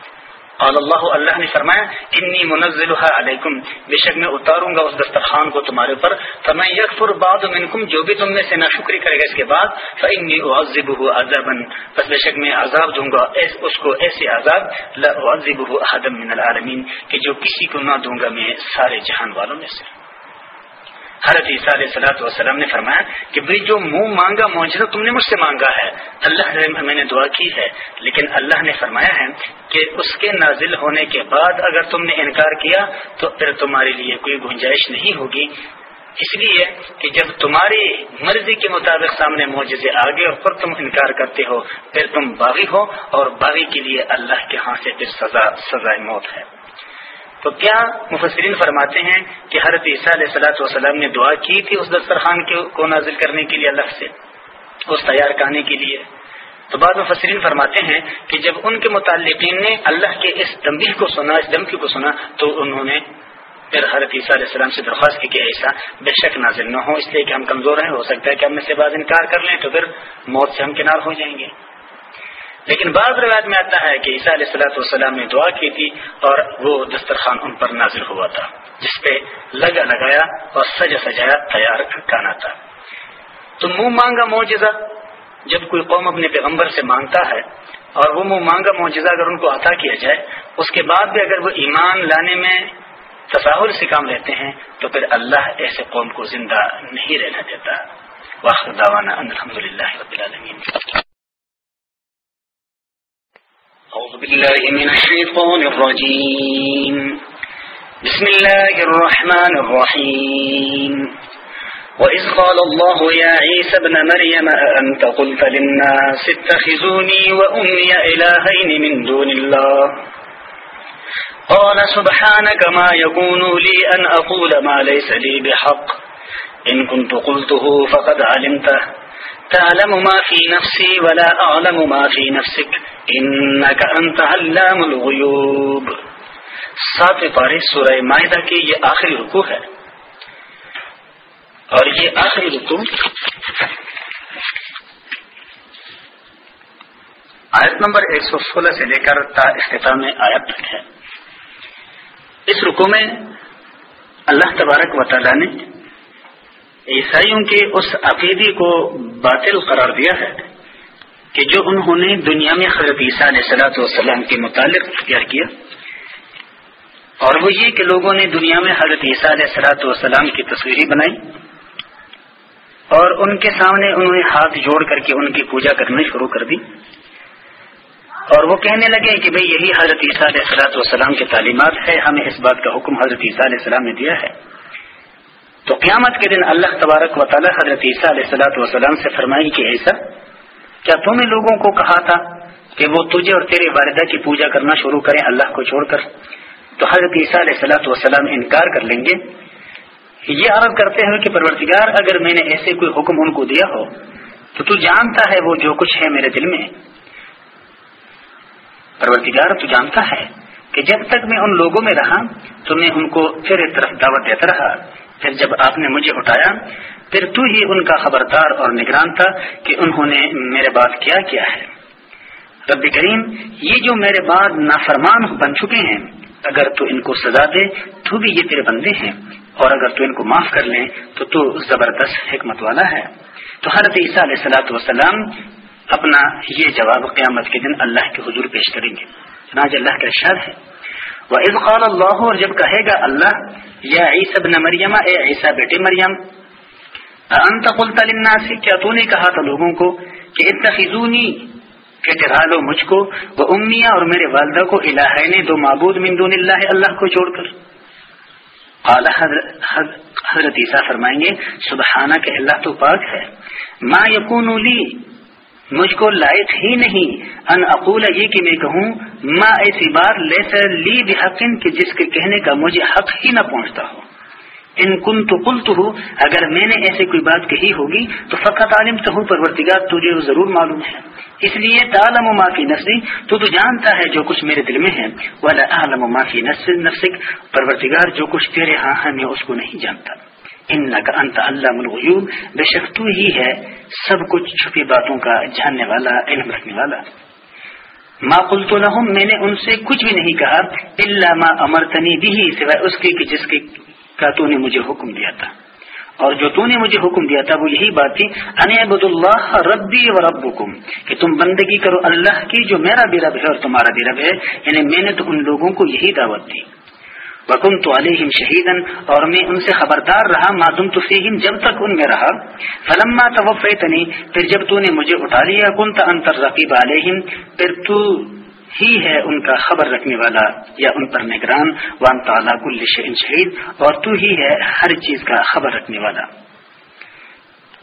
اور اللہ اللہ نے فرمایا، انی منزل علیکم۔ بے شک میں اتاروں گا اس دسترخوان کو تمہارے اوپر۔ فرمائی یکفر بعد منکم، جو بھی تم میں سے نہ شکری کرے گا اس کے بعد، فانی اعذبه عذابا۔ پس بے شک میں عذاب دوں گا، اس کو ایسے عذاب، لا اعذبه احد من العالمین، کہ جو کسی کو نہ دوں گا میں سارے جہان والوں میں سے۔ حضرت عیسیٰ علیہ صلاحت والسلام نے فرمایا کہ بھائی جو منہ مانگا معجزہ تم نے مجھ سے مانگا ہے، اللہ میں نے دعا کی ہے، لیکن اللہ نے فرمایا ہے کہ اس کے نازل ہونے کے بعد اگر تم نے انکار کیا تو پھر تمہارے لیے کوئی گنجائش نہیں ہوگی۔ اس لیے کہ جب تمہاری مرضی کے مطابق سامنے معجزے آگے اور تم انکار کرتے ہو، پھر تم باغی ہو اور باغی کے لیے اللہ کے ہاں سے پھر سزا، سزائے موت ہے۔ تو کیا مفسرین فرماتے ہیں کہ حضرت عیسیٰ علیہ صلاحت والسلام نے دعا کی تھی اس دسترخوان کو نازل کرنے کے لیے اللہ سے؟ اس تیار کرنے کے لیے۔ تو بعد مفسرین فرماتے ہیں کہ جب ان کے متعلقین نے اللہ کے اس دمبی کو سنا، اس دمکی کو سنا، تو انہوں نے پھر حضرت عیسیٰ علیہ السلام سے درخواست کی کہ ایسا بے شک نازل نہ ہو، اس لیے کہ ہم کمزور ہیں، ہو سکتا ہے کہ ہم میں سے بعض انکار کر لیں تو پھر موت سے ہم کنار ہو جائیں گے۔ لیکن بعض روایت میں آتا ہے کہ عیسیٰ علیہ السلاۃ والسلام نے دعا کی تھی اور وہ دسترخوان ان پر نازل ہوا تھا، جس پہ لگا لگایا اور سجا سجایا تیار کرنا تھا۔ تو منہ مانگا معجزہ، جب کوئی قوم اپنے پیغمبر سے مانگتا ہے اور وہ منہ مانگا معجزہ اگر ان کو عطا کیا جائے، اس کے بعد بھی اگر وہ ایمان لانے میں تصاہر سے کام لیتے ہیں، تو پھر اللہ ایسے قوم کو زندہ نہیں رہنا دیتا۔ واخر دعوانا الحمد للہ رب العالمین۔ أعوذ بالله من الشيطان الرجيم. بسم الله الرحمن الرحيم. وإذ قال الله يا عيسى ابن مريم أنت قلت للناس اتخذوني وأمي إلهين من دون الله. قال سبحانك ما يكون لي أن أقول ما ليس لي بحق. إن كنت قلته فقد علمته. تعلم ما في نفسي ولا أعلم ما في نفسك. إنك أنت علام الغيوب. ساتویں پارے سورہ معاہدہ کی یہ آخری رکو ہے. اور یہ آخری رکو آیت نمبر ایک سو سولہ سے لے کر تا اختتام آیت تک ہے. اس رکو میں اللہ تبارک و تعالی نے عیسائیوں کے اس عقیدے کو باطل قرار دیا ہے. کہ جو انہوں نے دنیا میں حضرت عیسیٰ علیہ صلاحت والسلام کے متعلق اختیار کیا، اور وہ یہ کہ لوگوں نے دنیا میں حضرت عیسیٰ علیہ صلاحت والسلام کی تصویریں بنائی، اور ان کے سامنے انہوں نے ہاتھ جوڑ کر کے ان کی پوجا کرنا شروع کر دی۔ اور وہ کہنے لگے کہ بھئی یہی حضرت عیسیٰ علیہ صلاحت والسلام کی تعلیمات ہے ہمیں اس بات کا حکم حضرت عیسیٰ علیہ السلام نے دیا ہے۔ تو قیامت کے دن اللہ تبارک و تعالی حضرت عیسیٰ علیہ صلاحت والسلام سے فرمائی کہ ایسا کیا تم نے لوگوں کو کہا تھا کہ وہ تجھے اور تیرے والدہ کی پوجا کرنا شروع کریں، اللہ کو چھوڑ کر؟ تو حضرت عیسیٰ علیہ صلاحت وسلام انکار کر لیں گے۔ یہ عرض کرتے ہیں کہ پرورتگار اگر میں نے ایسے کوئی حکم ان کو دیا ہو، تو تو جانتا ہے وہ جو کچھ ہے میرے دل میں۔ پرورتگار تو جانتا ہے کہ جب تک میں ان لوگوں میں رہا، تو میں ان کو پھر طرف دعوت دیتا رہا۔ پھر جب آپ نے مجھے اٹھایا، پھر تو ہی ان کا خبردار اور نگران تھا کہ انہوں نے میرے بات کیا کیا ہے۔ رب کریم، یہ جو میرے بعد نافرمان بن چکے ہیں، اگر تو ان کو سزا دے، تو بھی یہ تیرے بندے ہیں۔ اور اگر تو ان کو معاف کر لیں، تو تو زبردست حکمت والا ہے۔ تو حضرت عیسیٰ علیہ سلاۃ وسلام اپنا یہ جواب قیامت کے دن اللہ کے حضور پیش کریں گے۔ اللہ کا ارشاد ہے۔ وہ قال اللہ اور جب کہے گا اللہ یا عیسب نہ مریم، اے عیسیٰ بیٹے مریم، انت قلت للناس، کیا تو نے کہا تھا لوگوں کو کہ اتخذونی، کہ ٹھہرا لو مجھ کو، وہ امیہ اور میرے والدہ کو الہ نے دو معبود من دون اللہ اللہ کو چھوڑ کر۔ اعلی حضرت عیسیٰ فرمائیں گے سبحانہ کہ اللہ تو پاک ہے۔ ما یقون لی مجھ کو لائق ہی نہیں ان اقول یہ کہ میں کہوں، ما ایسی بات لے سر لی بحقن کہ جس کے کہنے کا مجھے حق ہی نہ پہنچتا ہو۔ ان کن تو کل تو اگر میں نے ایسے کوئی بات کہی ہوگی تو فقط عالم تو پرورتگار تجھے ضرور معلوم ہے۔ اس لیے تعلم و معافی نسلی تو تو جانتا ہے جو کچھ میرے دل میں ہے۔ والا عالم و معافی نسک پرورتگار جو کچھ تیرے ہاں ہے میں اس کو نہیں جانتا۔ ان کا انت اللہ ملغیوب، بے شک تو ہی ہے سب کچھ چھپی باتوں کا جاننے والا، علم رکھنے والا۔ ما قلت لهم، میں نے ان سے کچھ بھی نہیں کہا، الا ما امرتنی بھی سوائے اس کے کہ جس کے کا تو نے مجھے حکم دیا تھا۔ اور جو تو نے مجھے حکم دیا تھا، وہ یہی بات تھی، ان عبد اللہ ربی و رب کہ تم بندگی کرو اللہ کی، جو میرا بھی رب ہے اور تمہارا بھی رب ہے۔ یعنی میں نے تو ان لوگوں کو یہی دعوت دی۔ وکم تو علیہم شہیدن اور میں ان سے خبردار رہا معدم تو فیہم جب تک ان میں رہا۔ فلما توفیتنی، پھر جب تو نے مجھے اٹھا لیا کن انتر رقیب علیہم پھر تو ہی ہے ان کا خبر رکھنے والا یا ان پر نگران وان تعالیٰ کل شہید اور تو ہی ہے ہر چیز کا خبر رکھنے والا۔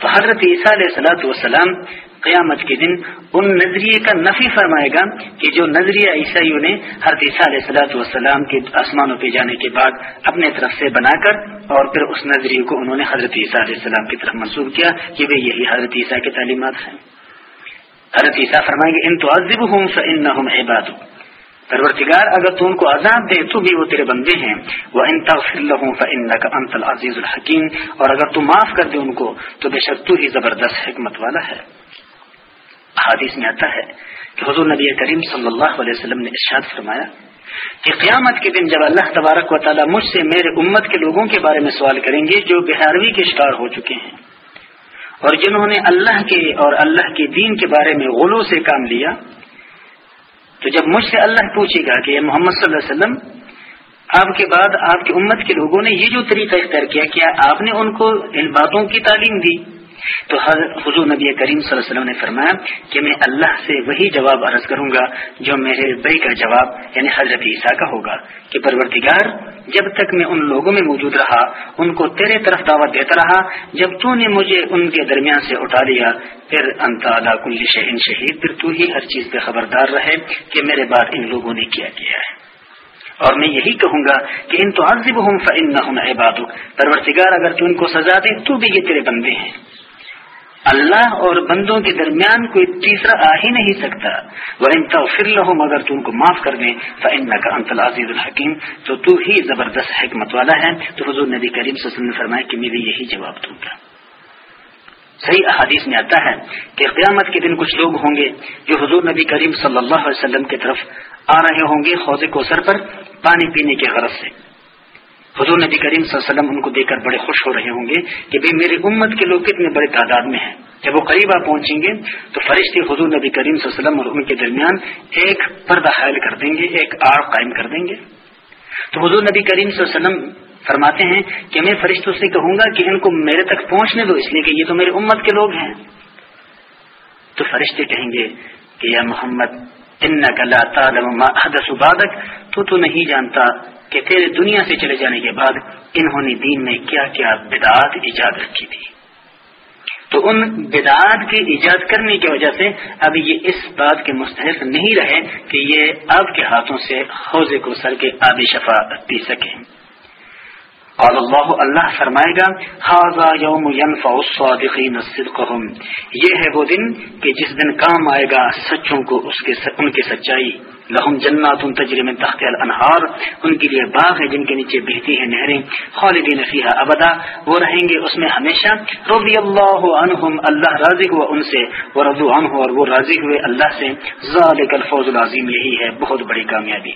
تو حضرت عیسیٰ علیہ سلاۃ والسلام قیامت کے دن ان نظریے کا نفی فرمائے گا کہ جو نظریہ عیسائیوں نے حضرت عیسیٰ علیہ سلاۃ والسلام کے آسمانوں پہ جانے کے بعد اپنے طرف سے بنا کر اور پھر اس نظریے کو انہوں نے حضرت عیسیٰ علیہ السلام کی طرف منسوخ کیا کہ وہ یہی حضرت عیسیٰ کی تعلیمات ہیں۔ حضرت عیسیٰ فرمائیں گے، ان تو عزب ہوں ان عباد۔ پرورتگار اگر تو ان کو عذاب دے تو بھی وہ تیرے بندے ہیں۔ وہ ان تغفر ہوں کا انت العزیز الحکیم اور اگر تو معاف کر دے ان کو تو بے شک تو ہی زبردست حکمت والا ہے۔ حادث میں آتا ہے کہ حضور نبی کریم صلی اللہ علیہ وسلم نے ارشاد فرمایا کہ قیامت کے دن جب اللہ تبارک و تعالیٰ مجھ سے میرے امت کے لوگوں کے بارے میں سوال کریں گے جو بہاروی کے شکار ہو چکے ہیں اور جنہوں نے اللہ کے اور اللہ کے دین کے بارے میں غلو سے کام لیا، تو جب مجھ سے اللہ پوچھے گا کہ محمد صلی اللہ علیہ وسلم، آپ کے بعد آپ کی امت کے لوگوں نے یہ جو طریقہ اختیار کیا کیا آپ نے ان کو ان باتوں کی تعلیم دی؟ تو حضور نبی کریم صلی اللہ علیہ وسلم نے فرمایا کہ میں اللہ سے وہی جواب عرض کروں گا جو میرے بھائی کا جواب یعنی حضرت عیسیٰ کا ہوگا۔ کہ پرورتگار جب تک میں ان لوگوں میں موجود رہا، ان کو تیرے طرف دعوت دیتا رہا، جب تو نے مجھے ان کے درمیان سے اٹھا لیا، پھر انتا کل شہین شہید، پھر تو ہی ہر چیز پہ خبردار رہے کہ میرے بات ان لوگوں نے کیا کیا ہے۔ اور میں یہی کہوں گا کہ ان تو عزب ہوں فن نہ ہوں اگر تو ان کو سزا دے، تو بھی یہ تیرے بندے ہیں۔ اللہ اور بندوں کے درمیان کوئی تیسرا آ ہی نہیں سکتا۔ وہ ان توفر لہو مگر تو ان کو معاف کر دیں فن کا انتل عزیز الحکیم تو تو ہی زبردست حکمت والا ہے۔ تو حضور نبی کریم صلی اللہ علیہ وسلم نے فرمایا کہ میرے یہی جواب دوں گا۔ صحیح احادیث میں آتا ہے کہ قیامت کے دن کچھ لوگ ہوں گے جو حضور نبی کریم صلی اللہ علیہ وسلم کی طرف آ رہے ہوں گے حوض کو سر پر، پانی پینے کے غرض سے۔ حضور نبی کریم صلی اللہ علیہ وسلم ان کو دیکھ کر بڑے خوش ہو رہے ہوں گے کہ بھائی میری امت کے لوگ کتنے بڑے تعداد میں ہیں۔ جب وہ قریب پہنچیں گے تو فرشتے حضور نبی کریم صلی اللہ علیہ وسلم اور ان کے درمیان ایک پردہ حائل کر دیں گے، ایک آڑ قائم کر دیں گے۔ تو حضور نبی کریم صلی اللہ علیہ وسلم فرماتے ہیں کہ میں فرشتوں سے کہوں گا کہ ان کو میرے تک پہنچنے دو، اس لیے کہ یہ تو میری امت کے لوگ ہیں۔ تو فرشتے کہیں گے کہ یا محمد ان بادک تو تو نہیں جانتا کہ تیرے دنیا سے چلے جانے کے بعد انہوں نے دین میں کیا کیا بدعات ایجاد رکھی تھی۔ تو ان بدعات کی ایجاد کرنے کی وجہ سے اب یہ اس بات کے مستحق نہیں رہے کہ یہ آپ کے ہاتھوں سے حوضے کو سر کے آبی شفا پی سکیں۔ قال اللہ اللہ فرمائے گا حاضا یوم ينفع الصادقین صدقهم یہ ہے وہ دن کہ جس دن کام آئے گا سچوں کو اس کے ان کی سچائی۔ لہم جنات تجری من تحت الانہار۔ ان کے لیے باغ ہے جن کے نیچے بہتی ہیں نہریں۔ خالدین فیہا ابدا۔ وہ رہیں گے اس میں ہمیشہ۔ رضی اللہ عنہم، اللہ راضی ہوا ان سے۔ ورضو عنہ اور وہ راضی ہوئے اللہ سے۔ ذالک الفوز العظیم، یہی ہے بہت بڑی کامیابی۔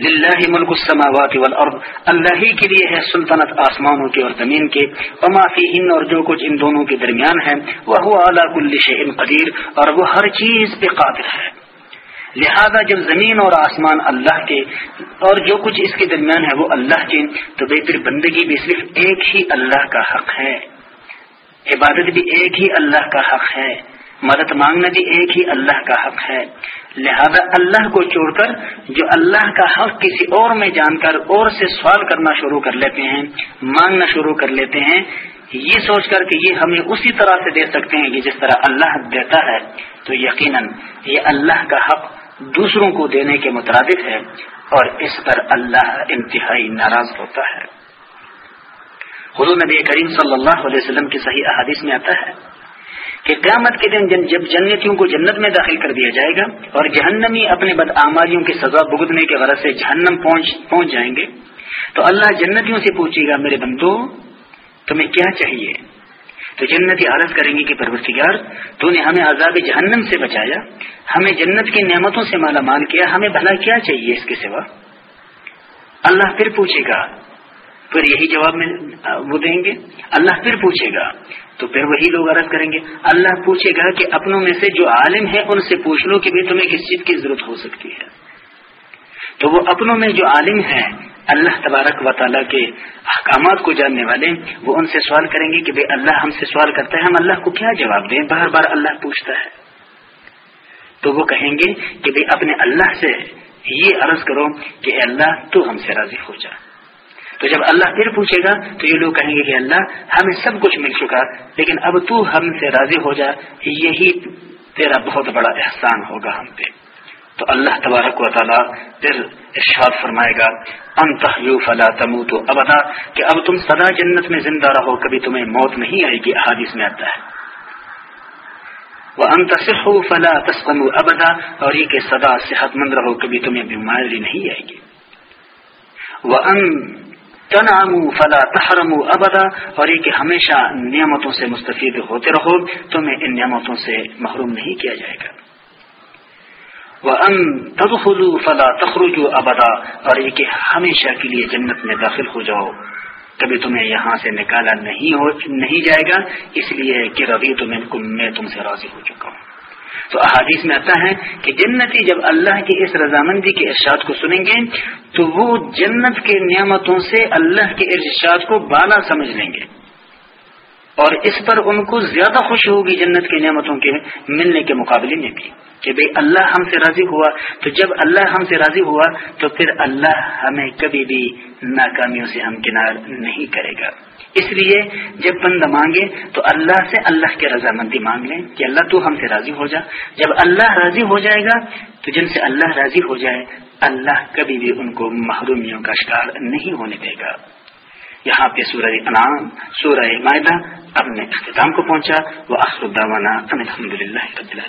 للہ ملک السماوات والارض۔ اللہ ہی کے لیے ہے سلطنت آسمانوں کے اور زمین کے وما فیہن، اور جو کچھ ان دونوں کے درمیان ہے وہ اعلیٰ کل شیء قدیر۔ اور وہ ہر چیز پہ قادر ہے۔ لہذا جب زمین اور آسمان اللہ کے اور جو کچھ اس کے درمیان ہے، وہ اللہ کے، تو بہتر بندگی بھی صرف ایک ہی اللہ کا حق ہے۔ عبادت بھی ایک ہی اللہ کا حق ہے۔ مدد مانگنا بھی ایک ہی اللہ کا حق ہے۔ لہذا اللہ کو چھوڑ کر جو اللہ کا حق کسی اور میں جان کر اور سے سوال کرنا شروع کر لیتے ہیں، مانگنا شروع کر لیتے ہیں، یہ سوچ کر کہ یہ ہمیں اسی طرح سے دے سکتے ہیں کہ جس طرح اللہ دیتا ہے۔ تو یقیناً یہ اللہ کا حق دوسروں کو دینے کے مترادف ہے اور اس پر اللہ انتہائی ناراض ہوتا ہے۔ حضور نبی کریم صلی اللہ علیہ وسلم کی صحیح احادیث میں آتا ہے۔ کہ قیامت کے دن جب جنتیوں کو جنت میں داخل کر دیا جائے گا اور جہنمی اپنے بدعماریوں کی سزا بگدنے کے غرض سے جہنم پہنچ پہنچ جائیں گے، تو اللہ جنتیوں سے پوچھے گا، میرے بندو، تمہیں کیا چاہیے؟ تو جنتی عرض کریں گے کہ پرورتگار تو نے ہمیں عذاب جہنم سے بچایا، ہمیں جنت کی نعمتوں سے مالا مال کیا، ہمیں بھلا کیا چاہیے اس کے سوا؟ اللہ پھر پوچھے گا پھر یہی جواب میں وہ دیں گے، اللہ پھر پوچھے گا۔ تو پھر وہی لوگ عرض کریں گے، اللہ پوچھے گا کہ اپنوں میں سے جو عالم ہے ان سے پوچھ لو کہ بھی تمہیں کس چیز کی ضرورت ہو سکتی ہے۔ تو وہ اپنوں میں جو عالم ہے اللہ تبارک و تعالیٰ کے احکامات کو جاننے والے، وہ ان سے سوال کریں گے کہ بھائی اللہ ہم سے سوال کرتا ہے، ہم اللہ کو کیا جواب دیں؟ بار بار اللہ پوچھتا ہے۔ تو وہ کہیں گے کہ بھائی اپنے اللہ سے یہ عرض کرو کہ اللہ تو ہم سے راضی ہو جائے تو جب اللہ پھر پوچھے گا تو یہ لوگ کہیں گے کہ اللہ، ہمیں سب کچھ مل چکا، لیکن اب تو ہم سے راضی ہو جا یہی تیرا بہت بڑا احسان ہوگا ہم پہ۔ تو اللہ تبارک و تعالیٰ پھر ارشاد فرمائے گا انت فلا تمو تو ابدا، کہ اب تم سدا جنت میں زندہ رہو، کبھی تمہیں موت نہیں آئے گی احادیث میں آتا ہے۔ وہ انتصف فلا تسکن ابدا اور یہ کہ سدا صحت مند رہو، کبھی تمہیں بیماری نہیں آئے گی۔ وہ ان فلا تحرم ابدا، اور یہ کہ ہمیشہ نعمتوں سے مستفید ہوتے رہو، تمہیں ان نعمتوں سے محروم نہیں کیا جائے گا۔ وہ ان فلا تخرج ابدا اور یہ کہ ہمیشہ کے لیے جنت میں داخل ہو جاؤ۔ کبھی تمہیں یہاں سے نکالا نہیں ہو، نہیں جائے گا، اس لیے کہ ربی تمہیں میں تم سے راضی ہو چکا ہوں۔ تو احادیث میں آتا ہے کہ جنتی جب اللہ کی اس رضامندی کے ارشاد کو سنیں گے، تو وہ جنت کے نعمتوں سے اللہ کے ارشاد کو بالا سمجھ لیں گے۔ اور اس پر ان کو زیادہ خوش ہوگی جنت کی نعمتوں کے ملنے کے مقابلے میں بھی، کہ بھئی اللہ ہم سے راضی ہوا۔ تو جب اللہ ہم سے راضی ہوا، تو پھر اللہ ہمیں کبھی بھی ناکامیوں سے ہمکنار نہیں کرے گا۔ اس لیے جب بند مانگے تو اللہ سے اللہ کے رضامندی مانگ لیں کہ اللہ تو ہم سے راضی ہو جا۔ جب اللہ راضی ہو جائے گا تو جن سے اللہ راضی ہو جائے، اللہ کبھی بھی ان کو محرومیوں کا شکار نہیں ہونے دے گا۔ یہاں پہ سورہ انعام، سورہ معدہ اپنے اختتام کو پہنچا۔ وہ الداوانہ الحمد للہ